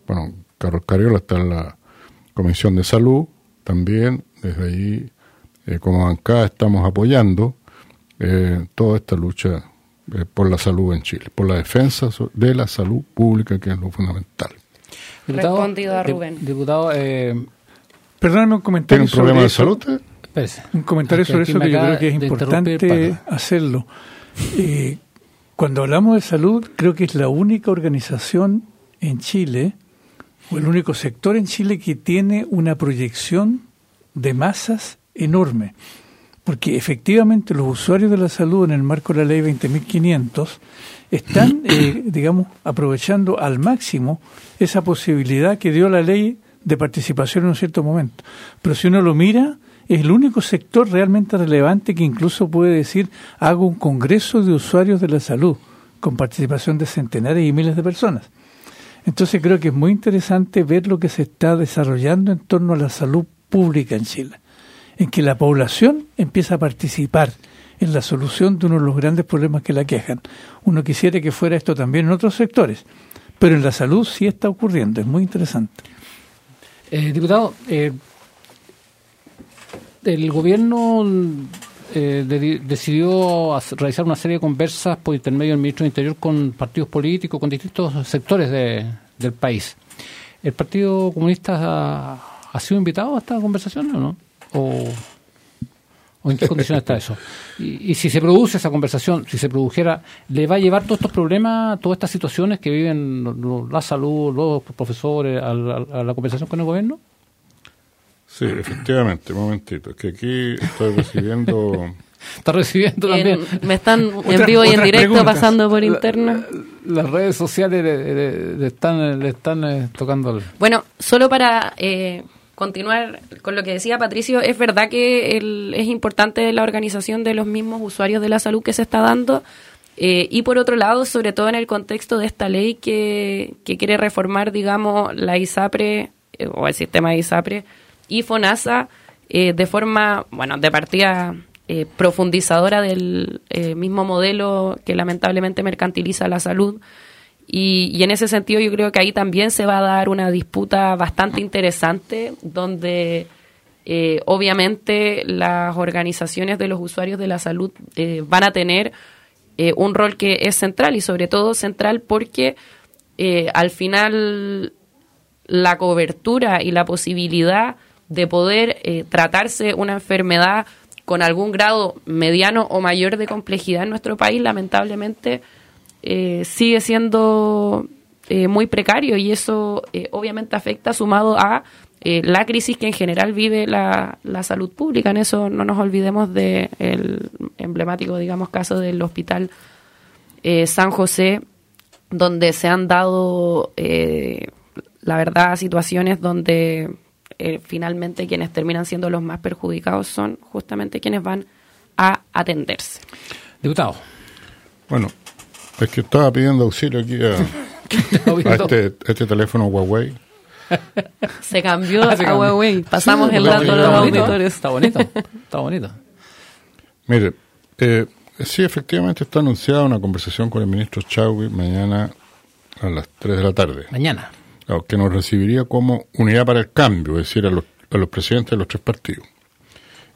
bueno, Carlos Cariola está en la Comisión de Salud, también desde allí, como bancada, estamos apoyando toda esta lucha eh, por la salud en Chile, por la defensa de la salud pública, que es lo fundamental. Diputado, Respondido a Rubén. Diputado, eh, perdóname un comentario. ¿Tiene un problema de salud? Un comentario sobre eso que yo creo que es importante hacerlo. Eh, cuando hablamos de salud, creo que es la única organización en Chile, o el único sector en Chile que tiene una proyección de masas enorme porque efectivamente los usuarios de la salud en el marco de la ley 20.500 están, eh, digamos, aprovechando al máximo esa posibilidad que dio la ley de participación en un cierto momento. Pero si uno lo mira, es el único sector realmente relevante que incluso puede decir, hago un congreso de usuarios de la salud, con participación de centenares y miles de personas. Entonces creo que es muy interesante ver lo que se está desarrollando en torno a la salud pública en Chile en que la población empieza a participar en la solución de uno de los grandes problemas que la quejan. Uno quisiera que fuera esto también en otros sectores, pero en la salud sí está ocurriendo, es muy interesante. Eh, diputado, eh, el gobierno eh, decidió realizar una serie de conversas por intermedio del ministro del Interior con partidos políticos, con distintos sectores del país. ¿El Partido Comunista ha, ha sido invitado a esta conversación o no? o, en qué condiciones está eso? Y, si se produce esa conversación, si se produjera, ¿le va a llevar todos estos problemas, todas estas situaciones que viven la salud, los profesores, a la, conversación con el gobierno? Sí, efectivamente, un momentito. Es que aquí estoy recibiendo... Está recibiendo también. me están en vivo y en directo pasando por interno. las redes sociales le, están, le están eh, tocando. Bueno, solo para eh, continuar con lo que decía Patricio, es verdad que es importante la organización de los mismos usuarios de la salud que se está dando. Eh, y por otro lado, sobre todo en el contexto de esta ley que, quiere reformar, digamos, la ISAPRE eh, o el sistema de ISAPRE y FONASA eh, de forma, bueno, de partida profundizadora del mismo modelo que lamentablemente mercantiliza la salud y, en ese sentido yo creo que ahí también se va a dar una disputa bastante interesante donde eh, obviamente las organizaciones de los usuarios de la salud eh, van a tener eh, un rol que es central y sobre todo central porque al final la cobertura y la posibilidad de poder tratarse una enfermedad con algún grado mediano o mayor de complejidad en nuestro país lamentablemente eh, sigue siendo eh, muy precario y eso eh, obviamente afecta sumado a la crisis que en general vive la, salud pública. En eso no nos olvidemos del emblemático, digamos, caso del hospital San José, donde se han dado, la verdad, situaciones donde finalmente quienes terminan siendo los más perjudicados son justamente quienes van a atenderse. Diputado. Bueno, es que estaba pidiendo auxilio aquí a, este, este, teléfono Huawei. Se cambió ah, a Huawei. Pasamos el dato a los auditores. Está bonito, está bonito. Mire, eh, sí, efectivamente está anunciada una conversación con el ministro Chagui mañana a las 3 de la tarde. Mañana. que nos recibiría como unidad para el cambio, es decir, a los, a los presidentes de los tres partidos.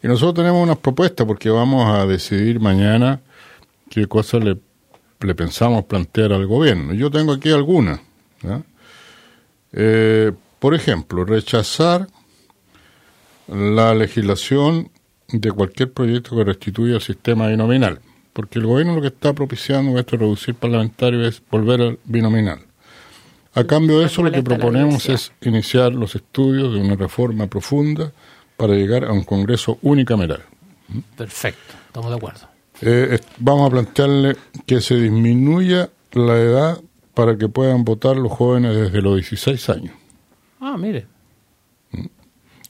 Y nosotros tenemos unas propuestas porque vamos a decidir mañana qué cosas le le pensamos plantear al gobierno. Yo tengo aquí algunas. Eh, por ejemplo, rechazar la legislación de cualquier proyecto que restituya el sistema binominal, porque el gobierno lo que está propiciando esto reducir parlamentario es volver al binominal. A cambio de eso, lo que proponemos es iniciar los estudios de una reforma profunda para llegar a un Congreso unicameral. Perfecto, estamos de acuerdo. Eh, vamos a plantearle que se disminuya la edad para que puedan votar los jóvenes desde los 16 años. Ah, mire. Mm.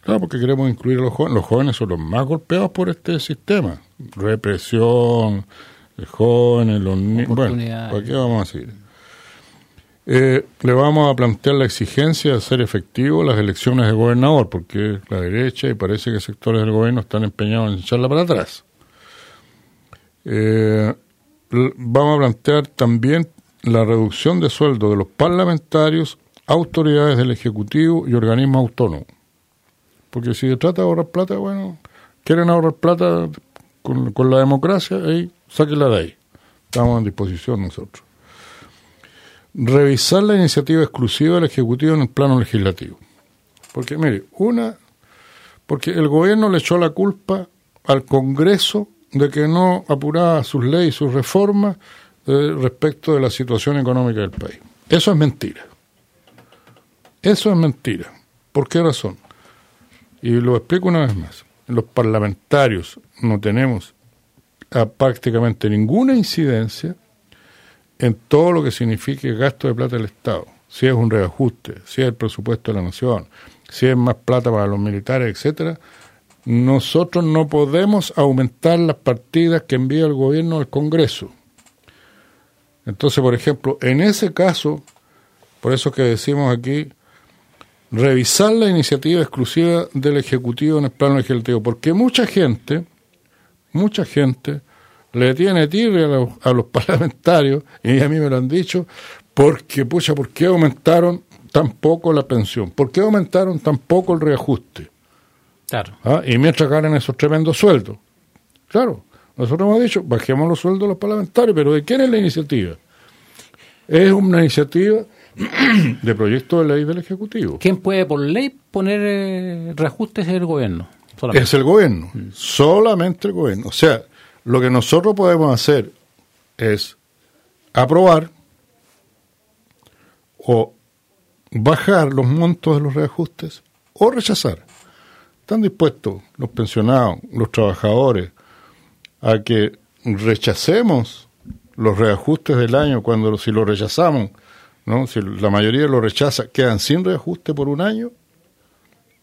Claro, porque queremos incluir a los jóvenes. Los jóvenes son los más golpeados por este sistema. Represión, los jóvenes, los niños. Bueno, ¿para qué vamos a seguir? eh, le vamos a plantear la exigencia de hacer efectivo las elecciones de gobernador, porque la derecha y parece que sectores del gobierno están empeñados en echarla para atrás. Eh, vamos a plantear también la reducción de sueldo de los parlamentarios, autoridades del Ejecutivo y organismos autónomos. Porque si se trata de ahorrar plata, bueno, quieren ahorrar plata con, con la democracia, ahí sáquenla de ahí. Estamos en disposición nosotros. Revisar la iniciativa exclusiva del Ejecutivo en el plano legislativo. Porque, mire, una, porque el gobierno le echó la culpa al Congreso de que no apuraba sus leyes, sus reformas eh, respecto de la situación económica del país. Eso es mentira. Eso es mentira. ¿Por qué razón? Y lo explico una vez más. Los parlamentarios no tenemos prácticamente ninguna incidencia en todo lo que signifique gasto de plata del Estado. Si es un reajuste, si es el presupuesto de la nación, si es más plata para los militares, etcétera, nosotros no podemos aumentar las partidas que envía el gobierno al Congreso. Entonces, por ejemplo, en ese caso, por eso que decimos aquí, revisar la iniciativa exclusiva del Ejecutivo en el plano legislativo, porque mucha gente, mucha gente le tiene tirre a los, parlamentarios, y a mí me lo han dicho, porque, pucha, ¿por qué aumentaron tan poco la pensión? ¿Por qué aumentaron tan poco el reajuste? Claro. ¿Ah? Y mientras ganan esos tremendos sueldos. Claro, nosotros hemos dicho, bajemos los sueldos los parlamentarios, pero ¿de quién es la iniciativa? Es una iniciativa de proyecto de ley del Ejecutivo. ¿Quién puede por ley poner eh, reajustes? Es el gobierno. Es el gobierno, mm. solamente el gobierno. O sea, lo que nosotros podemos hacer es aprobar o bajar los montos de los reajustes o rechazar. ¿Están dispuestos los pensionados, los trabajadores, a que rechacemos los reajustes del año cuando si lo rechazamos, ¿no? si la mayoría lo rechaza, quedan sin reajuste por un año?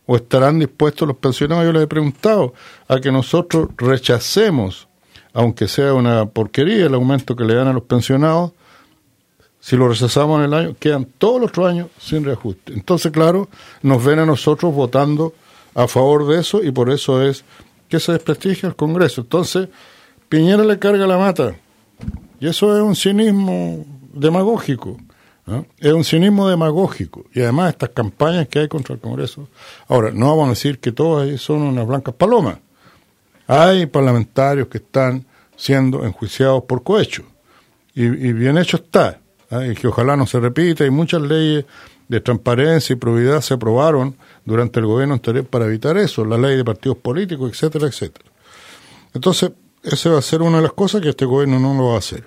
¿O estarán dispuestos los pensionados, yo les he preguntado, a que nosotros rechacemos aunque sea una porquería el aumento que le dan a los pensionados, si lo rechazamos en el año, quedan todos los otros años sin reajuste. Entonces, claro, nos ven a nosotros votando a favor de eso y por eso es que se desprestigia el Congreso. Entonces, Piñera le carga la mata. Y eso es un cinismo demagógico. Es un cinismo demagógico. Y además estas campañas que hay contra el Congreso. Ahora, no vamos a decir que todas son unas blancas palomas. Hay parlamentarios que están siendo enjuiciados por cohecho. Y, bien hecho está. ¿eh? Y que ojalá no se repita. Y muchas leyes de transparencia y probidad se aprobaron durante el gobierno anterior para evitar eso. La ley de partidos políticos, etcétera, etcétera. Entonces, esa va a ser una de las cosas que este gobierno no lo va a hacer.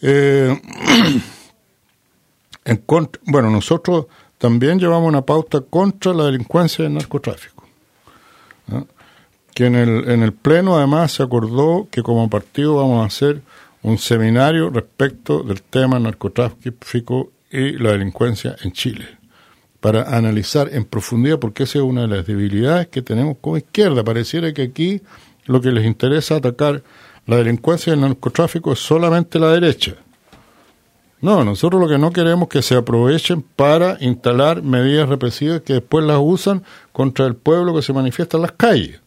Eh, en bueno, nosotros también llevamos una pauta contra la delincuencia y el narcotráfico. que en el, en el Pleno además se acordó que como partido vamos a hacer un seminario respecto del tema narcotráfico y la delincuencia en Chile, para analizar en profundidad, porque esa es una de las debilidades que tenemos como izquierda. Pareciera que aquí lo que les interesa atacar la delincuencia y el narcotráfico es solamente la derecha. No, nosotros lo que no queremos es que se aprovechen para instalar medidas represivas que después las usan contra el pueblo que se manifiesta en las calles.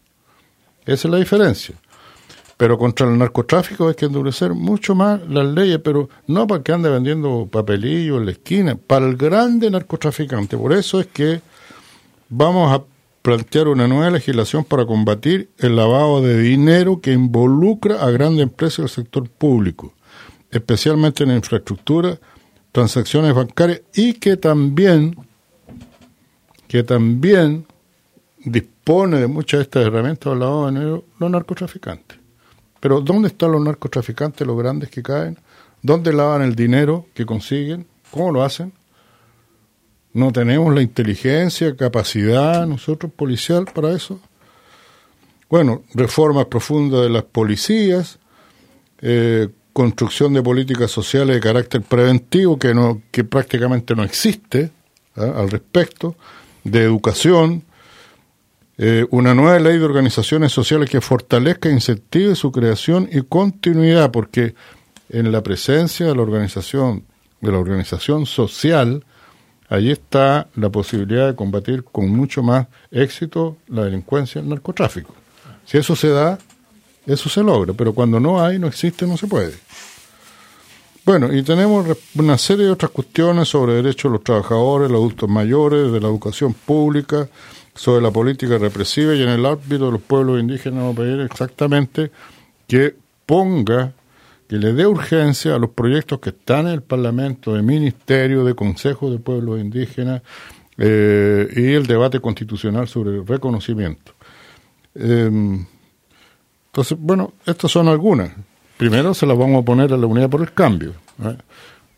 Esa es la diferencia. Pero contra el narcotráfico hay que endurecer mucho más las leyes, pero no para que ande vendiendo papelillos en la esquina, para el grande narcotraficante. Por eso es que vamos a plantear una nueva legislación para combatir el lavado de dinero que involucra a grandes empresas del sector público, especialmente en infraestructura, transacciones bancarias y que también que también dispone de muchas de estas herramientas al lado de dinero los narcotraficantes. Pero ¿dónde están los narcotraficantes, los grandes que caen? ¿Dónde lavan el dinero que consiguen? ¿Cómo lo hacen? ¿No tenemos la inteligencia, capacidad nosotros policial para eso? Bueno, reformas profundas de las policías, eh, construcción de políticas sociales de carácter preventivo que, no, que prácticamente no existe ¿ah? al respecto, de educación, eh, una nueva ley de organizaciones sociales que fortalezca e incentive su creación y continuidad, porque en la presencia de la organización de la organización social, allí está la posibilidad de combatir con mucho más éxito la delincuencia y el narcotráfico. Si eso se da, eso se logra, pero cuando no hay, no existe, no se puede. Bueno, y tenemos una serie de otras cuestiones sobre derechos de los trabajadores, los adultos mayores, de la educación pública, sobre la política represiva y en el ámbito de los pueblos indígenas vamos a pedir exactamente que ponga, que le dé urgencia a los proyectos que están en el Parlamento, de Ministerio, de Consejo de Pueblos Indígenas eh, y el debate constitucional sobre el reconocimiento. Em, entonces, bueno, estas son algunas. Primero se las vamos a poner a la unidad por el cambio. ¿eh?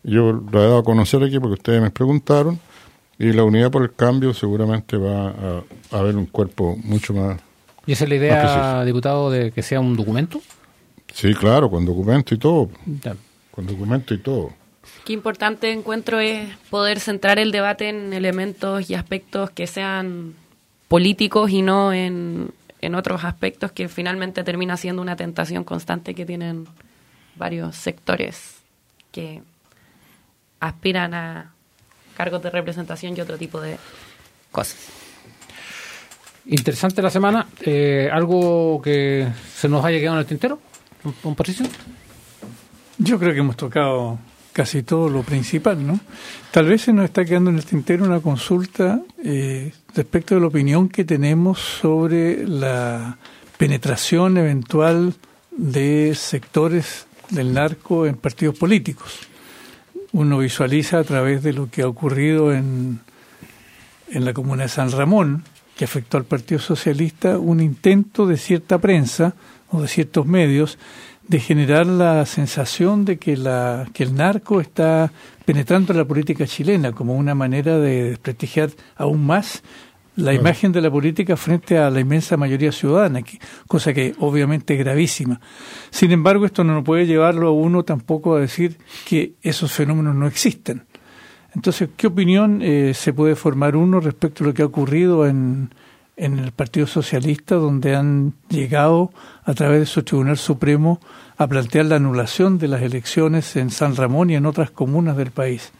Yo lo he dado a conocer aquí porque ustedes me preguntaron y la unidad por el cambio seguramente va a, haber un cuerpo mucho más. ¿Y esa es la idea, diputado, de que sea un documento? Sí, claro, con documento y todo. Con documento y todo. Qué importante encuentro es poder centrar el debate en elementos y aspectos que sean políticos y no en en otros aspectos que finalmente termina siendo una tentación constante que tienen varios sectores que aspiran a cargos de representación y otro tipo de cosas. Interesante la semana. Eh, ¿Algo que se nos haya quedado en el tintero? ¿Un, Patricio? Yo creo que hemos tocado casi todo lo principal, ¿no? Tal vez se nos está quedando en el tintero una consulta eh, respecto de la opinión que tenemos sobre la penetración eventual de sectores del narco en partidos políticos. Uno visualiza a través de lo que ha ocurrido en, en la comuna de San Ramón, que afectó al Partido Socialista, un intento de cierta prensa o de ciertos medios de generar la sensación de que, la, que el narco está penetrando en la política chilena como una manera de desprestigiar aún más la imagen de la política frente a la inmensa mayoría ciudadana, cosa que obviamente es gravísima. Sin embargo, esto no puede llevarlo a uno tampoco a decir que esos fenómenos no existen. Entonces, ¿qué opinión eh, se puede formar uno respecto a lo que ha ocurrido en, en el Partido Socialista, donde han llegado a través de su Tribunal Supremo a plantear la anulación de las elecciones en San Ramón y en otras comunas del país.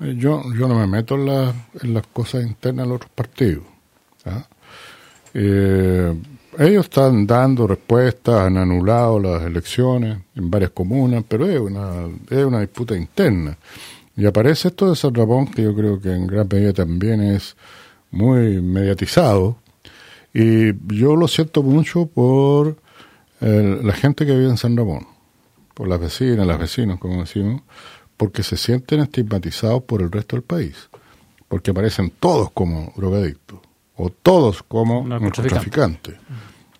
Eh, yo, yo no me meto en, en las cosas internas de los otros partidos. ¿Ah? Eh, ellos están dando respuestas, han anulado las elecciones en varias comunas, pero es una, es una disputa interna. Y aparece esto de San Ramón, que yo creo que en gran medida también es muy mediatizado, y yo lo siento mucho por la gente que vive en San Ramón, por las vecinas, los vecinos, como decimos, porque se sienten estigmatizados por el resto del país, porque aparecen todos como drogadictos, o todos como narcotraficantes,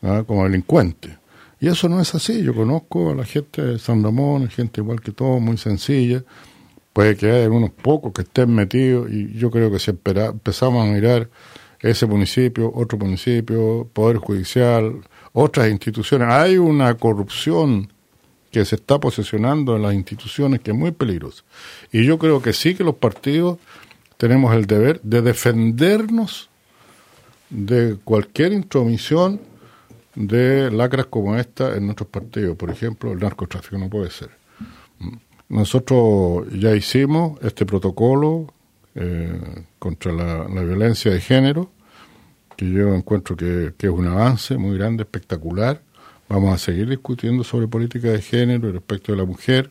¿ah? como delincuentes. Y eso no es así. Yo conozco a la gente de San Ramón, gente igual que todos, muy sencilla. Puede que haya unos pocos que estén metidos, y yo creo que si empezamos a mirar ese municipio, otro municipio, Poder Judicial, otras instituciones. Hay una corrupción que se está posesionando en las instituciones que es muy peligrosa. Y yo creo que sí que los partidos tenemos el deber de defendernos de cualquier intromisión de lacras como esta en nuestros partidos. Por ejemplo, el narcotráfico no puede ser. Nosotros ya hicimos este protocolo eh, contra la, violencia de género, que yo encuentro que, es un avance muy grande, espectacular. Vamos a seguir discutiendo sobre política de género y respecto de la mujer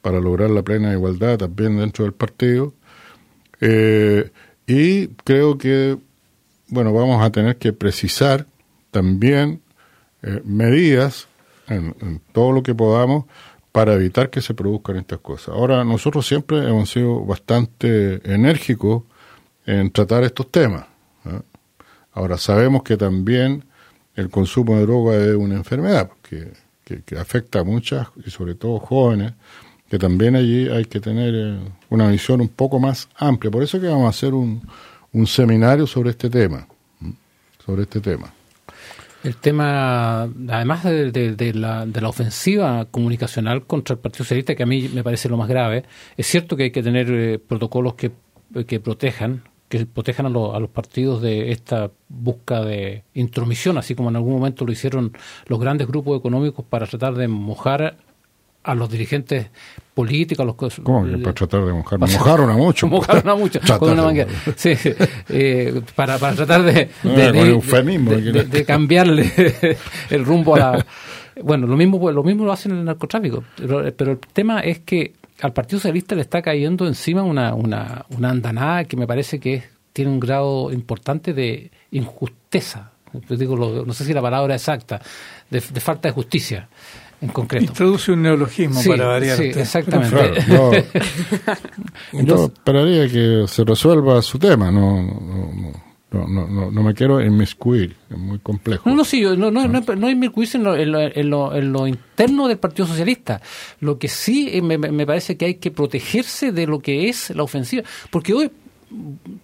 para lograr la plena igualdad también dentro del partido. Eh, y creo que, bueno, vamos a tener que precisar también eh, medidas en, todo lo que podamos para evitar que se produzcan estas cosas. Ahora, nosotros siempre hemos sido bastante enérgicos en tratar estos temas. Ahora, sabemos que también el consumo de droga es una enfermedad que, que, afecta a muchas y sobre todo jóvenes, que también allí hay que tener eh, una visión un poco más amplia. Por eso que vamos a hacer un, un seminario sobre este tema, sobre este tema. El tema, además de, la, de, la, ofensiva comunicacional contra el Partido Socialista, que a mí me parece lo más grave, es cierto que hay que tener eh, protocolos que, que, protejan que protejan a, a, los partidos de esta busca de intromisión, así como en algún momento lo hicieron los grandes grupos económicos para tratar de mojar a los dirigentes políticos, a los ¿Cómo que para tratar de mojar? Mojaron a mucho. mojaron a mucho con una manguera. Sí, eh, para, para tratar de, Ah, de, de- de- cambiarle el rumbo a la... Bueno, lo mismo, lo mismo lo hacen en el narcotráfico, pero, pero el tema es que al Partido Socialista le está cayendo encima una, una, una andanada que me parece que es- tiene un grado importante de injusteza. Digo, lo- no sé si la palabra exacta, de, de falta de justicia en concreto. Introduce un neologismo Sí, para variar. sí, exactamente. Claro, yo, yo esperaría que se resuelva su tema, no, no, no, no, no, no me quiero inmiscuir, es muy complejo. No, no, sí, yo- no, no, no, no inmiscuirse en lo, en, lo, en, lo, en lo interno del Partido Socialista. Lo que sí eh, me, me parece que hay que protegerse de lo que es la ofensiva. Porque hoy,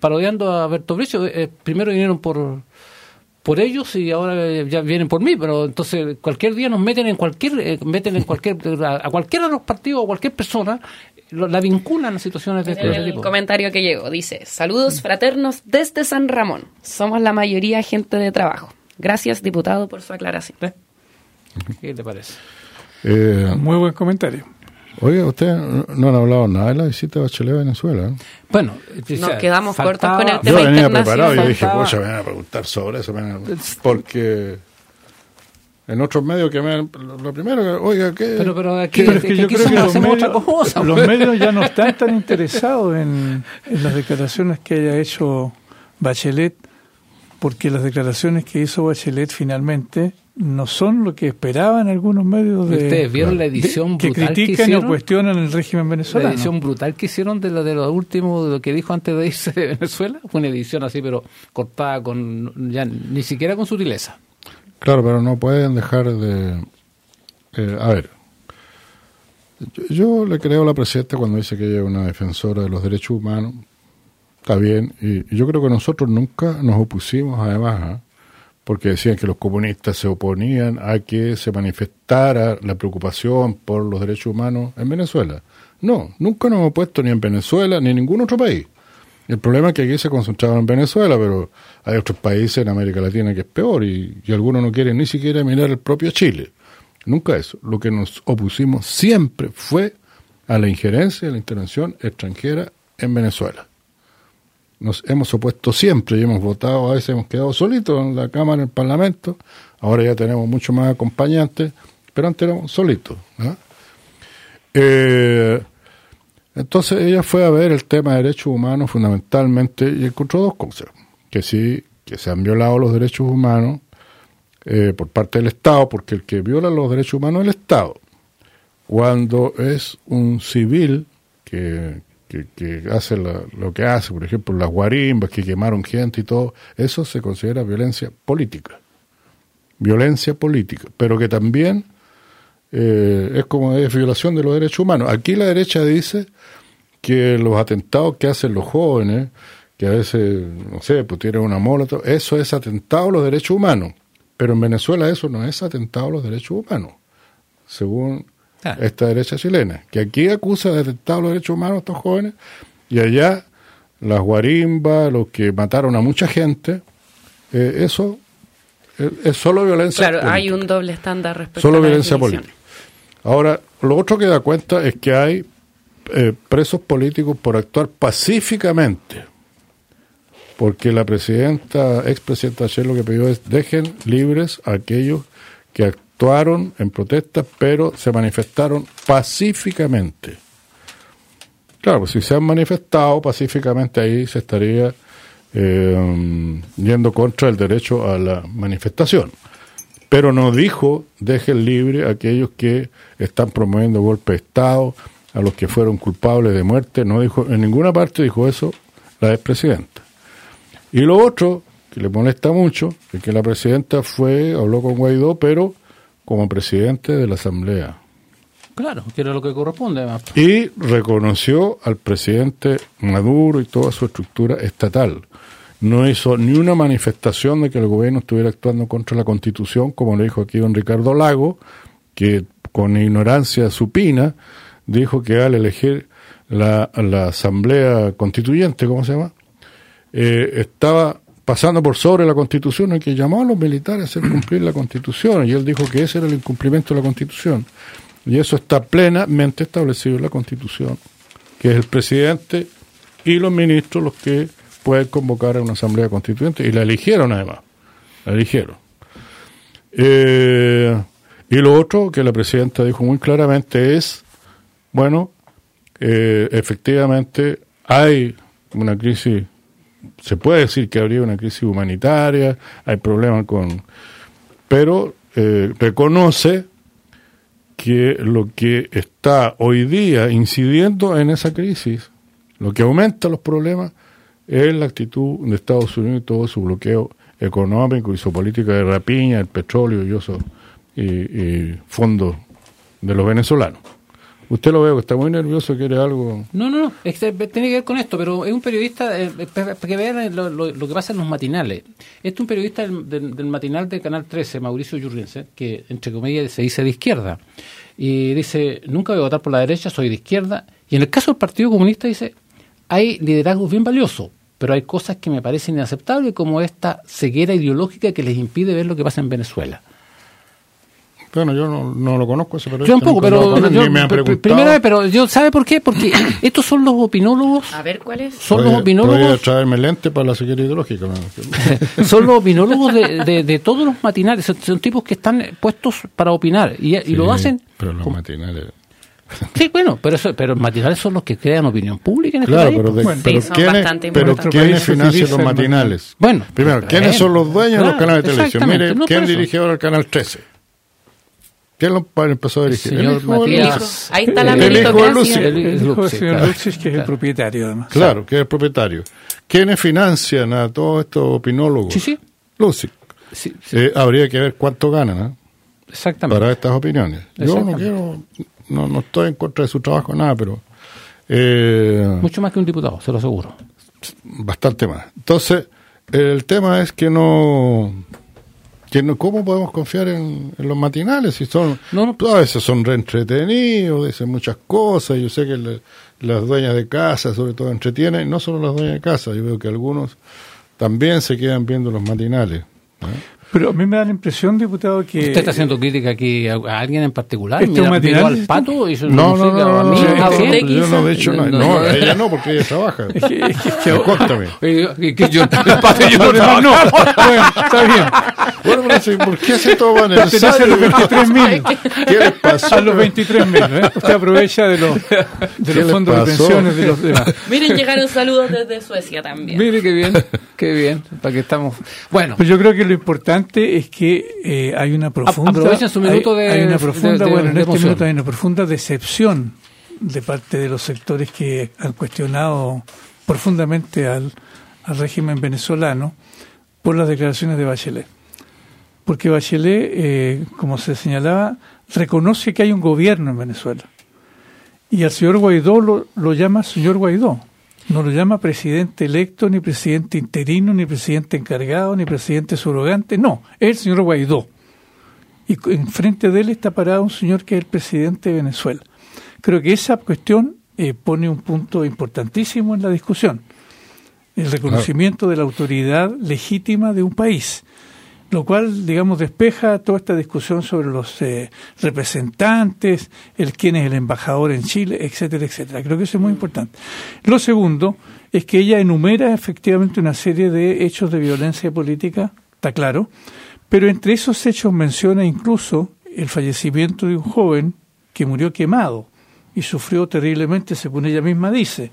parodiando a Berto Brescio, eh, primero vinieron por por ellos y ahora eh, ya vienen por mí, pero entonces cualquier día nos meten en cualquier eh, meten en cualquier a, a cualquiera de los partidos o cualquier persona lo- la vinculan a situaciones de este el tipo. comentario que llegó dice, saludos fraternos desde San Ramón. Somos la mayoría gente de trabajo. Gracias, diputado, por su aclaración. ¿Qué te parece? Eh, Muy buen comentario. Oiga, ustedes no no han hablado nada de la visita de Bachelet a Venezuela. ¿eh? Bueno, Nos quedamos cortos con el Yo tema venía internacional. preparado y dije, faltaba- pocha, me van a preguntar sobre eso. me van a-". Porque en otros medios que me han- Lo primero que, oiga, ¿qué? Pero, pero aquí, Pero es que que yo aquí creo que los medios, otra cosa. los pues. medios ya no están tan interesados en, en las declaraciones que haya hecho Bachelet, porque las declaraciones que hizo Bachelet finalmente no son lo que esperaban algunos medios de, Ustedes vieron la edición de- que brutal que critican y hicieron? cuestionan el régimen La venezolano. edición brutal que hicieron de lo, de lo último, de lo que dijo antes de irse de Venezuela, fue una edición así, pero cortada con, ya ni siquiera con sutileza. Claro, pero no pueden dejar de... eh, a ver, yo, yo le creo a la presidenta cuando dice que ella es una defensora de los derechos humanos. Está bien, y, y yo creo que nosotros nunca nos opusimos además, ¿ah? Porque decían que los comunistas se oponían a que se manifestara la preocupación por los derechos humanos en Venezuela. No, nunca nos hemos opuesto ni en Venezuela ni en ningún otro país. El problema es que aquí se concentraba en Venezuela, pero hay otros países en América Latina que es peor y, y algunos no quieren ni siquiera mirar el propio Chile. Nunca eso. Lo que nos opusimos siempre fue a la injerencia y a la intervención extranjera en Venezuela. Nos hemos opuesto siempre y hemos votado, a veces hemos quedado solitos en la Cámara, en el Parlamento. Ahora ya tenemos mucho más acompañantes, pero antes éramos solitos. Eh, entonces ella fue a ver el tema de derechos humanos fundamentalmente y encontró dos cosas. Que sí, que se han violado los derechos humanos eh, por parte del Estado, porque el que viola los derechos humanos es el Estado. Cuando es un civil que, que, que hace la- lo que hace, por ejemplo, las guarimbas que quemaron gente y todo, eso se considera violencia política. Violencia política, pero que también eh, es como es violación de los derechos humanos. Aquí la derecha dice que los atentados que hacen los jóvenes, que a veces, no sé, pues tienen una mola, eso es atentado a los derechos humanos. Pero en Venezuela eso no es atentado a los derechos humanos, según Claro. esta derecha chilena, que aquí acusa de atentado a los derechos humanos a estos jóvenes, y allá las guarimbas, los que mataron a mucha gente, eh, eso es, es solo violencia Claro, hay un doble estándar respecto Solo a la violencia definición. política. Ahora, lo otro que da cuenta es que hay eh, presos políticos por actuar pacíficamente. Porque la presidenta, expresidenta Ayer lo que pidió es dejen libres a aquellos que actuaron en protesta, pero se manifestaron pacíficamente. Claro, pues si se han manifestado pacíficamente ahí se estaría eh, yendo contra el derecho a la manifestación pero no dijo dejen libre a aquellos que están promoviendo golpe de Estado, a los que fueron culpables de muerte, no dijo, en ninguna parte dijo eso la expresidenta. Y lo otro, que le molesta mucho, es que la presidenta fue, habló con Guaidó, pero como presidente de la Asamblea. Claro, que era lo que corresponde. además. Y reconoció al presidente Maduro y toda su estructura estatal. No hizo ni una manifestación de que el gobierno estuviera actuando contra la constitución, como le dijo aquí don Ricardo Lago, que con ignorancia supina dijo que al elegir la, la asamblea constituyente, ¿cómo se llama? Eh, estaba pasando por sobre la constitución y que llamó a los militares a hacer cumplir la constitución y él dijo que ese era el incumplimiento de la constitución. Y eso está plenamente establecido en la Constitución, que es el presidente y los ministros los que pueden convocar a una asamblea constituyente, y la eligieron además, la eligieron. Eh, y lo otro que la presidenta dijo muy claramente es, bueno, eh, efectivamente hay una crisis, se puede decir que habría una crisis humanitaria, hay problemas con... pero eh, reconoce que lo que está hoy día incidiendo en esa crisis, lo que aumenta los problemas, es la actitud de Estados Unidos y todo su bloqueo económico y su política de rapiña, el petróleo y, eso, y, fondos de los venezolanos. Usted lo veo está muy nervioso, quiere algo. No, no, no, es que tiene que ver con esto, pero es un periodista, eh, para que vean lo, lo- que pasa en los matinales. Este es un periodista del, del- matinal de Canal 13, Mauricio Yurgense, que entre comillas se dice de izquierda. Y dice, nunca voy a votar por la derecha, soy de izquierda. Y en el caso del Partido Comunista dice, hay liderazgos bien valiosos, pero hay cosas que me parecen inaceptables, como esta ceguera ideológica que les impide ver lo que pasa en Venezuela. Bueno, yo no, no lo conozco ese periodista. Yo tampoco, pero, yo- me han preguntado. primera vez, pero yo, ¿sabe por qué? Porque estos son los opinólogos A ver, ¿cuál es? son los Podría- podría opinólogos traerme lente para la ceguera ideológica. son los opinólogos de, de- de todos los matinales son, son tipos que están puestos para opinar y, y lo hacen Pero los con- matinales. sí bueno pero eso, pero los matinales son los que crean opinión pública en este Claro, país pero, de- Bueno, pero, sí, son ¿quiénes, pero. ¿quiénes financian los matinales? Bueno, Primero, pero ¿quiénes son los dueños de los canales de televisión? Mire, no, ¿quién dirigió ahora el canal 13? ¿Quién lo empezó a dirigir? señor El hijo de Matías. Ahí está la El hijo de. Lucy. El- El hijo del señor claro. Luxich, que es el propietario además. Claro, que es el propietario. ¿Quiénes financian a todos estos opinólogos? sí sí, sí, Eh, habría que ver cuánto ganan ¿eh? exactamente para estas opiniones. Yo no quiero, no, no estoy en contra de su trabajo, nada, pero eh, mucho más que un diputado se lo aseguro bastante más. Entonces, el tema es que no ¿cómo podemos confiar en, en los matinales? Si son, No, no. a veces son reentretenidos, dicen muchas cosas, yo sé que le- las dueñas de casa sobre todo entretienen, no solo las dueñas de casa, yo veo que algunos también se quedan viendo los matinales. Pero a mí me da la impresión, diputado, que... usted está haciendo crítica aquí a, a alguien en particular ¿Este mira, matinal miró al pato y se No, no, no, a no, mí, no, a no, usted, yo no he dicho quizá. nada. No, No, no. ella no, porque ella trabaja. Es que- es que- Cuéntame. Eh, que- yo, el pato y yo no. Bueno, está bien. Bueno, pero sí, ¿por qué hace todo a necesario? los 23 mil. ¿Qué les pasó? A los 23 mil. ¿eh? Usted aprovecha de los, de ¿Qué los fondos de pensiones de los demás. Miren, llegaron saludos desde Suecia también. Mire qué bien, qué bien, para que estamos. Bueno, Pues yo creo que lo importante es que eh, hay una profunda. aprovechen su minuto hay, de- hay una profunda, de- bueno, en este minuto hay una profunda decepción de parte de los sectores que han cuestionado profundamente al, al régimen venezolano por las declaraciones de Bachelet. Porque Bachelet, eh, como se señalaba, reconoce que hay un gobierno en Venezuela. Y al señor Guaidó lo, lo llama señor Guaidó. No lo llama presidente electo, ni presidente interino, ni presidente encargado, ni presidente subrogante. No, es el señor Guaidó. Y enfrente de él está parado un señor que es el presidente de Venezuela. Creo que esa cuestión eh, pone un punto importantísimo en la discusión. El reconocimiento de la autoridad legítima de un país lo cual, digamos, despeja toda esta discusión sobre los eh, representantes, el quién es el embajador en Chile, etcétera, etcétera. Creo que eso es muy importante. Lo segundo es que ella enumera efectivamente una serie de hechos de violencia política, está claro, pero entre esos hechos menciona incluso el fallecimiento de un joven que murió quemado y sufrió terriblemente, según ella misma dice.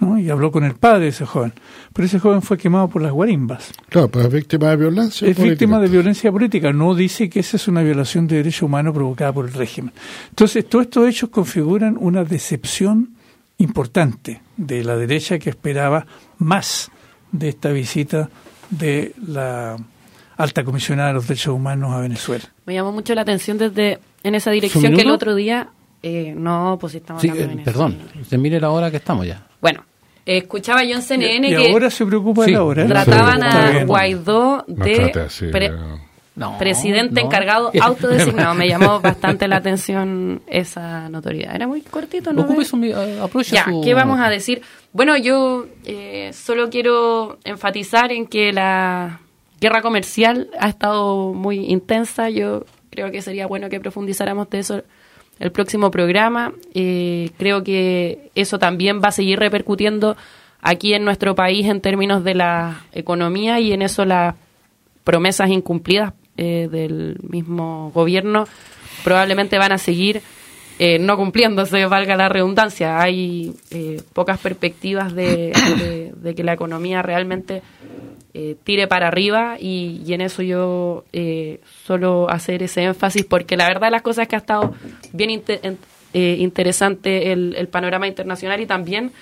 ¿No? Y habló con el padre de ese joven. Pero ese joven fue quemado por las guarimbas Claro, pero es víctima de violencia. es política. víctima de violencia política, no dice que esa es una violación de derechos humanos provocada por el régimen. Entonces, todos estos hechos configuran una decepción importante de la derecha que esperaba más de esta visita de la alta comisionada de los derechos humanos a Venezuela. Me llamó mucho la atención desde en esa dirección que el otro día. eh, no, pues estamos sí, hablando eh, de perdón, Venezuela. usted mire la hora que estamos ya. Bueno, eh, escuchaba yo en CNN y que ahora se preocupa Sí. ¿eh? trataban Está a. Guaidó No de trate así, pre- eh. No, presidente no. encargado autodesignado. Me llamó bastante la atención esa notoriedad. Era muy cortito, ¿no? Ocupe su, eh, Ya, su- ¿qué vamos a decir? Bueno, yo eh, solo quiero enfatizar en que la guerra comercial ha estado muy intensa. Yo creo que sería bueno que profundizáramos de eso el próximo programa. Eh, creo que eso también va a seguir repercutiendo aquí en nuestro país en términos de la economía y en eso las promesas incumplidas eh, del mismo gobierno probablemente van a seguir eh, no cumpliéndose, valga la redundancia. Hay eh, pocas perspectivas de, que la economía realmente eh, tire para arriba y, en eso yo solo hacer ese énfasis porque la verdad las cosas que ha estado bien interesante el, el, panorama internacional y también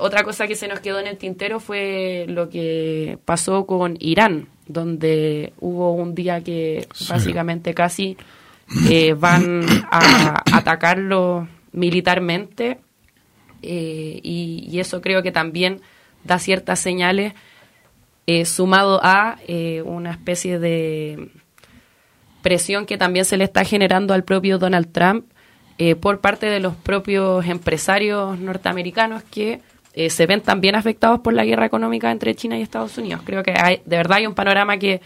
otra cosa que se nos quedó en el tintero fue lo que pasó con Irán, donde hubo un día que básicamente casi eh, van a atacarlo militarmente eh, y, eso creo que también da ciertas señales eh, sumado a una especie de presión que también se le está generando al propio Donald Trump por parte de los propios empresarios norteamericanos que se ven también afectados por la guerra económica entre China y Estados Unidos. Creo que hay, de verdad hay un panorama que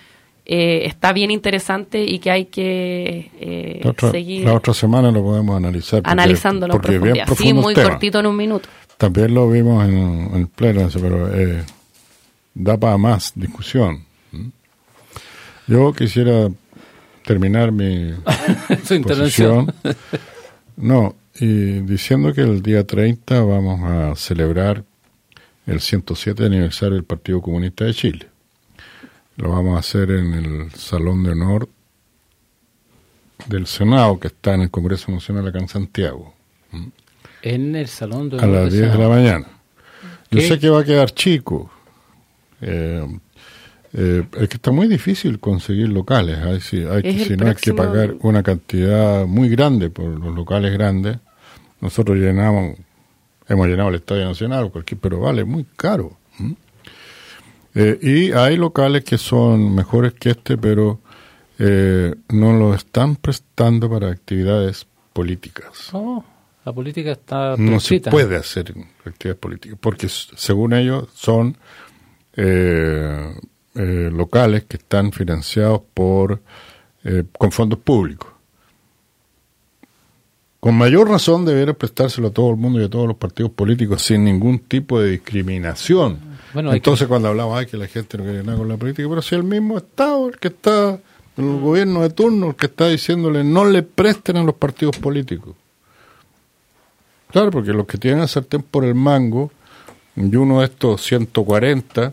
eh, está bien interesante y que hay que eh, seguir. La otra semana lo podemos analizar. Porque, Analizándolo porque en profundidad. Sí, muy cortito en un minuto. También lo vimos en, el pleno, pero eh, da para más discusión. Yo quisiera terminar mi intervención. No, y diciendo que el día 30 vamos a celebrar el 107 aniversario del Partido Comunista de Chile. Lo vamos a hacer en el Salón de Honor del Senado, que está en el Congreso Nacional acá en Santiago. En el Salón de Honor. A las 10 de la mañana. Yo sé que va a quedar chico. Eh, eh, es que está muy difícil conseguir locales. Hay, si, hay que, si no hay que pagar una cantidad muy grande por los locales grandes. Nosotros llenamos, hemos llenado el Estadio Nacional, cualquier, pero vale muy caro. Eh, y hay locales que son mejores que este, pero eh, no lo están prestando para actividades políticas. Oh, la política está No se puede hacer actividades políticas, porque según ellos son eh, locales que están financiados por con fondos públicos. Con mayor razón debería prestárselo a todo el mundo y a todos los partidos políticos sin ningún tipo de discriminación entonces cuando hablamos, ay, que la gente no quiere nada con la política, pero si el mismo Estado, el que está en el gobierno de turno, el que está diciéndole no le presten a los partidos políticos. Claro, porque los que tienen a sartén por el mango, y uno de estos 140,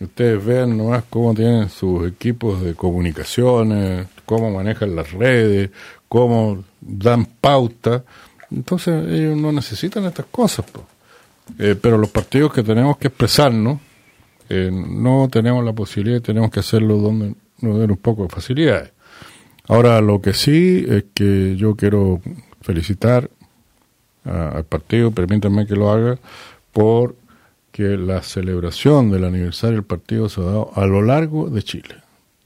ustedes vean nomás cómo tienen sus equipos de comunicaciones, cómo manejan las redes, cómo dan pauta. Entonces ellos no necesitan estas cosas. Eh, pero los partidos que tenemos que expresarnos, eh, no tenemos la posibilidad, tenemos que hacerlo donde nos den un poco de facilidades. Ahora, lo que sí es que yo quiero felicitar al partido, permítanme que lo haga, por que la celebración del aniversario del partido se ha dado a lo largo de Chile.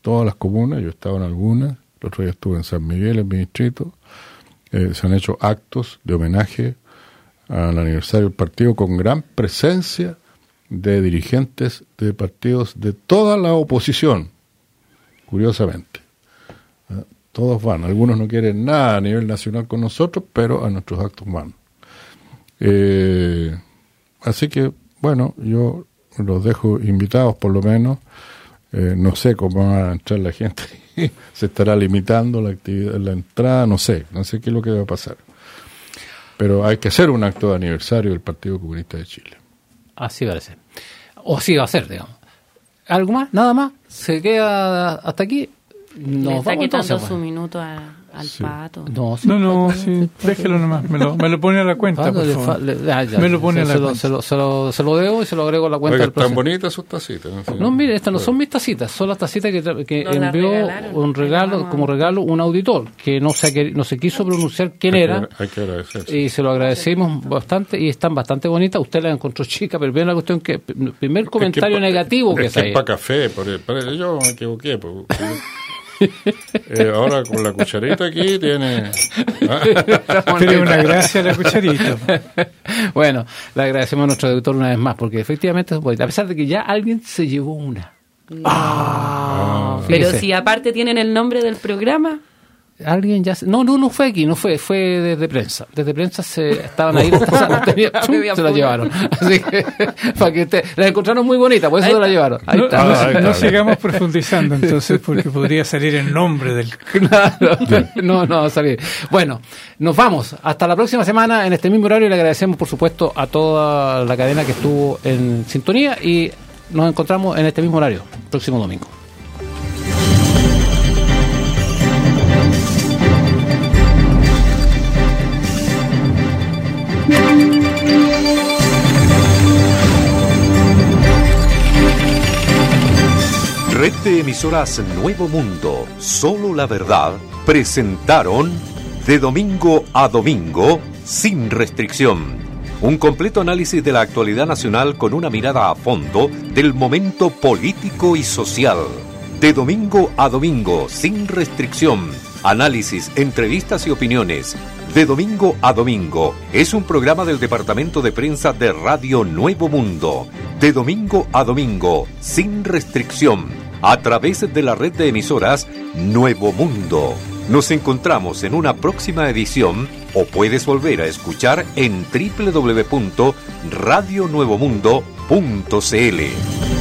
Todas las comunas, yo he en algunas, el otro día estuve en San Miguel, en mi distrito, eh, se han hecho actos de homenaje al aniversario del partido con gran presencia de dirigentes de partidos de toda la oposición, curiosamente. ¿eh? Todos van, algunos no quieren nada a nivel nacional con nosotros, pero a nuestros actos van. Eh, así que, bueno, yo los dejo invitados por lo menos. Eh, no sé cómo va a entrar la gente, se estará limitando la actividad, la entrada, no sé, no sé qué es lo que va a pasar. Pero hay que hacer un acto de aniversario del Partido Comunista de Chile. Así va a ser. O así va a ser, digamos. ¿Algo más? ¿Nada más? ¿Se queda hasta aquí? Nos está quitando su minuto a, al pato. No, no, no, sí, déjelo nomás. Me lo, me lo pone a la cuenta. Por favor. me lo pone a la cuenta. Se lo, se, lo, se lo debo y se lo agrego a la cuenta Oiga, del Están bonitas sus tacitas. No, mire, estas no son mis tacitas, son las tacitas que, que envió un regalo, como regalo un auditor que no se, no se quiso pronunciar quién era. hay que agradecer. Y se lo agradecimos bastante y están bastante bonitas. Usted las encontró chica, pero bien la cuestión que. Primer comentario negativo que es. Que es para café, por, por, yo me equivoqué. Por, eh, ahora con la cucharita aquí tiene. Tiene una gracia la cucharita. bueno, le agradecemos a nuestro doctor una vez más, porque efectivamente, a pesar de que ya alguien se llevó una. Ah, pero si aparte tienen el nombre del programa. Alguien ya se- no no no fue aquí no fue fue desde prensa desde prensa se estaban ahí las tazas, tenía- ¡chum! Había se la llevaron así que para que te, la encontraron muy bonita por eso se la llevaron ahí no, está. no- Ah, no sigamos profundizando entonces porque podría salir el nombre del Claro. No, no va a salir. Bueno, nos vamos. Hasta la próxima semana en este mismo horario. Le agradecemos, por supuesto, a toda la cadena que estuvo en sintonía y nos encontramos en este mismo horario, próximo domingo. Red de emisoras Nuevo Mundo, solo la verdad, presentaron de domingo a domingo, sin restricción. Un completo análisis de la actualidad nacional con una mirada a fondo del momento político y social. De domingo a domingo, sin restricción. Análisis, entrevistas y opiniones. De domingo a domingo es un programa del Departamento de Prensa de Radio Nuevo Mundo. De domingo a domingo, sin restricción, a través de la red de emisoras Nuevo Mundo. Nos encontramos en una próxima edición o puedes volver a escuchar en www.radionuevomundo.cl.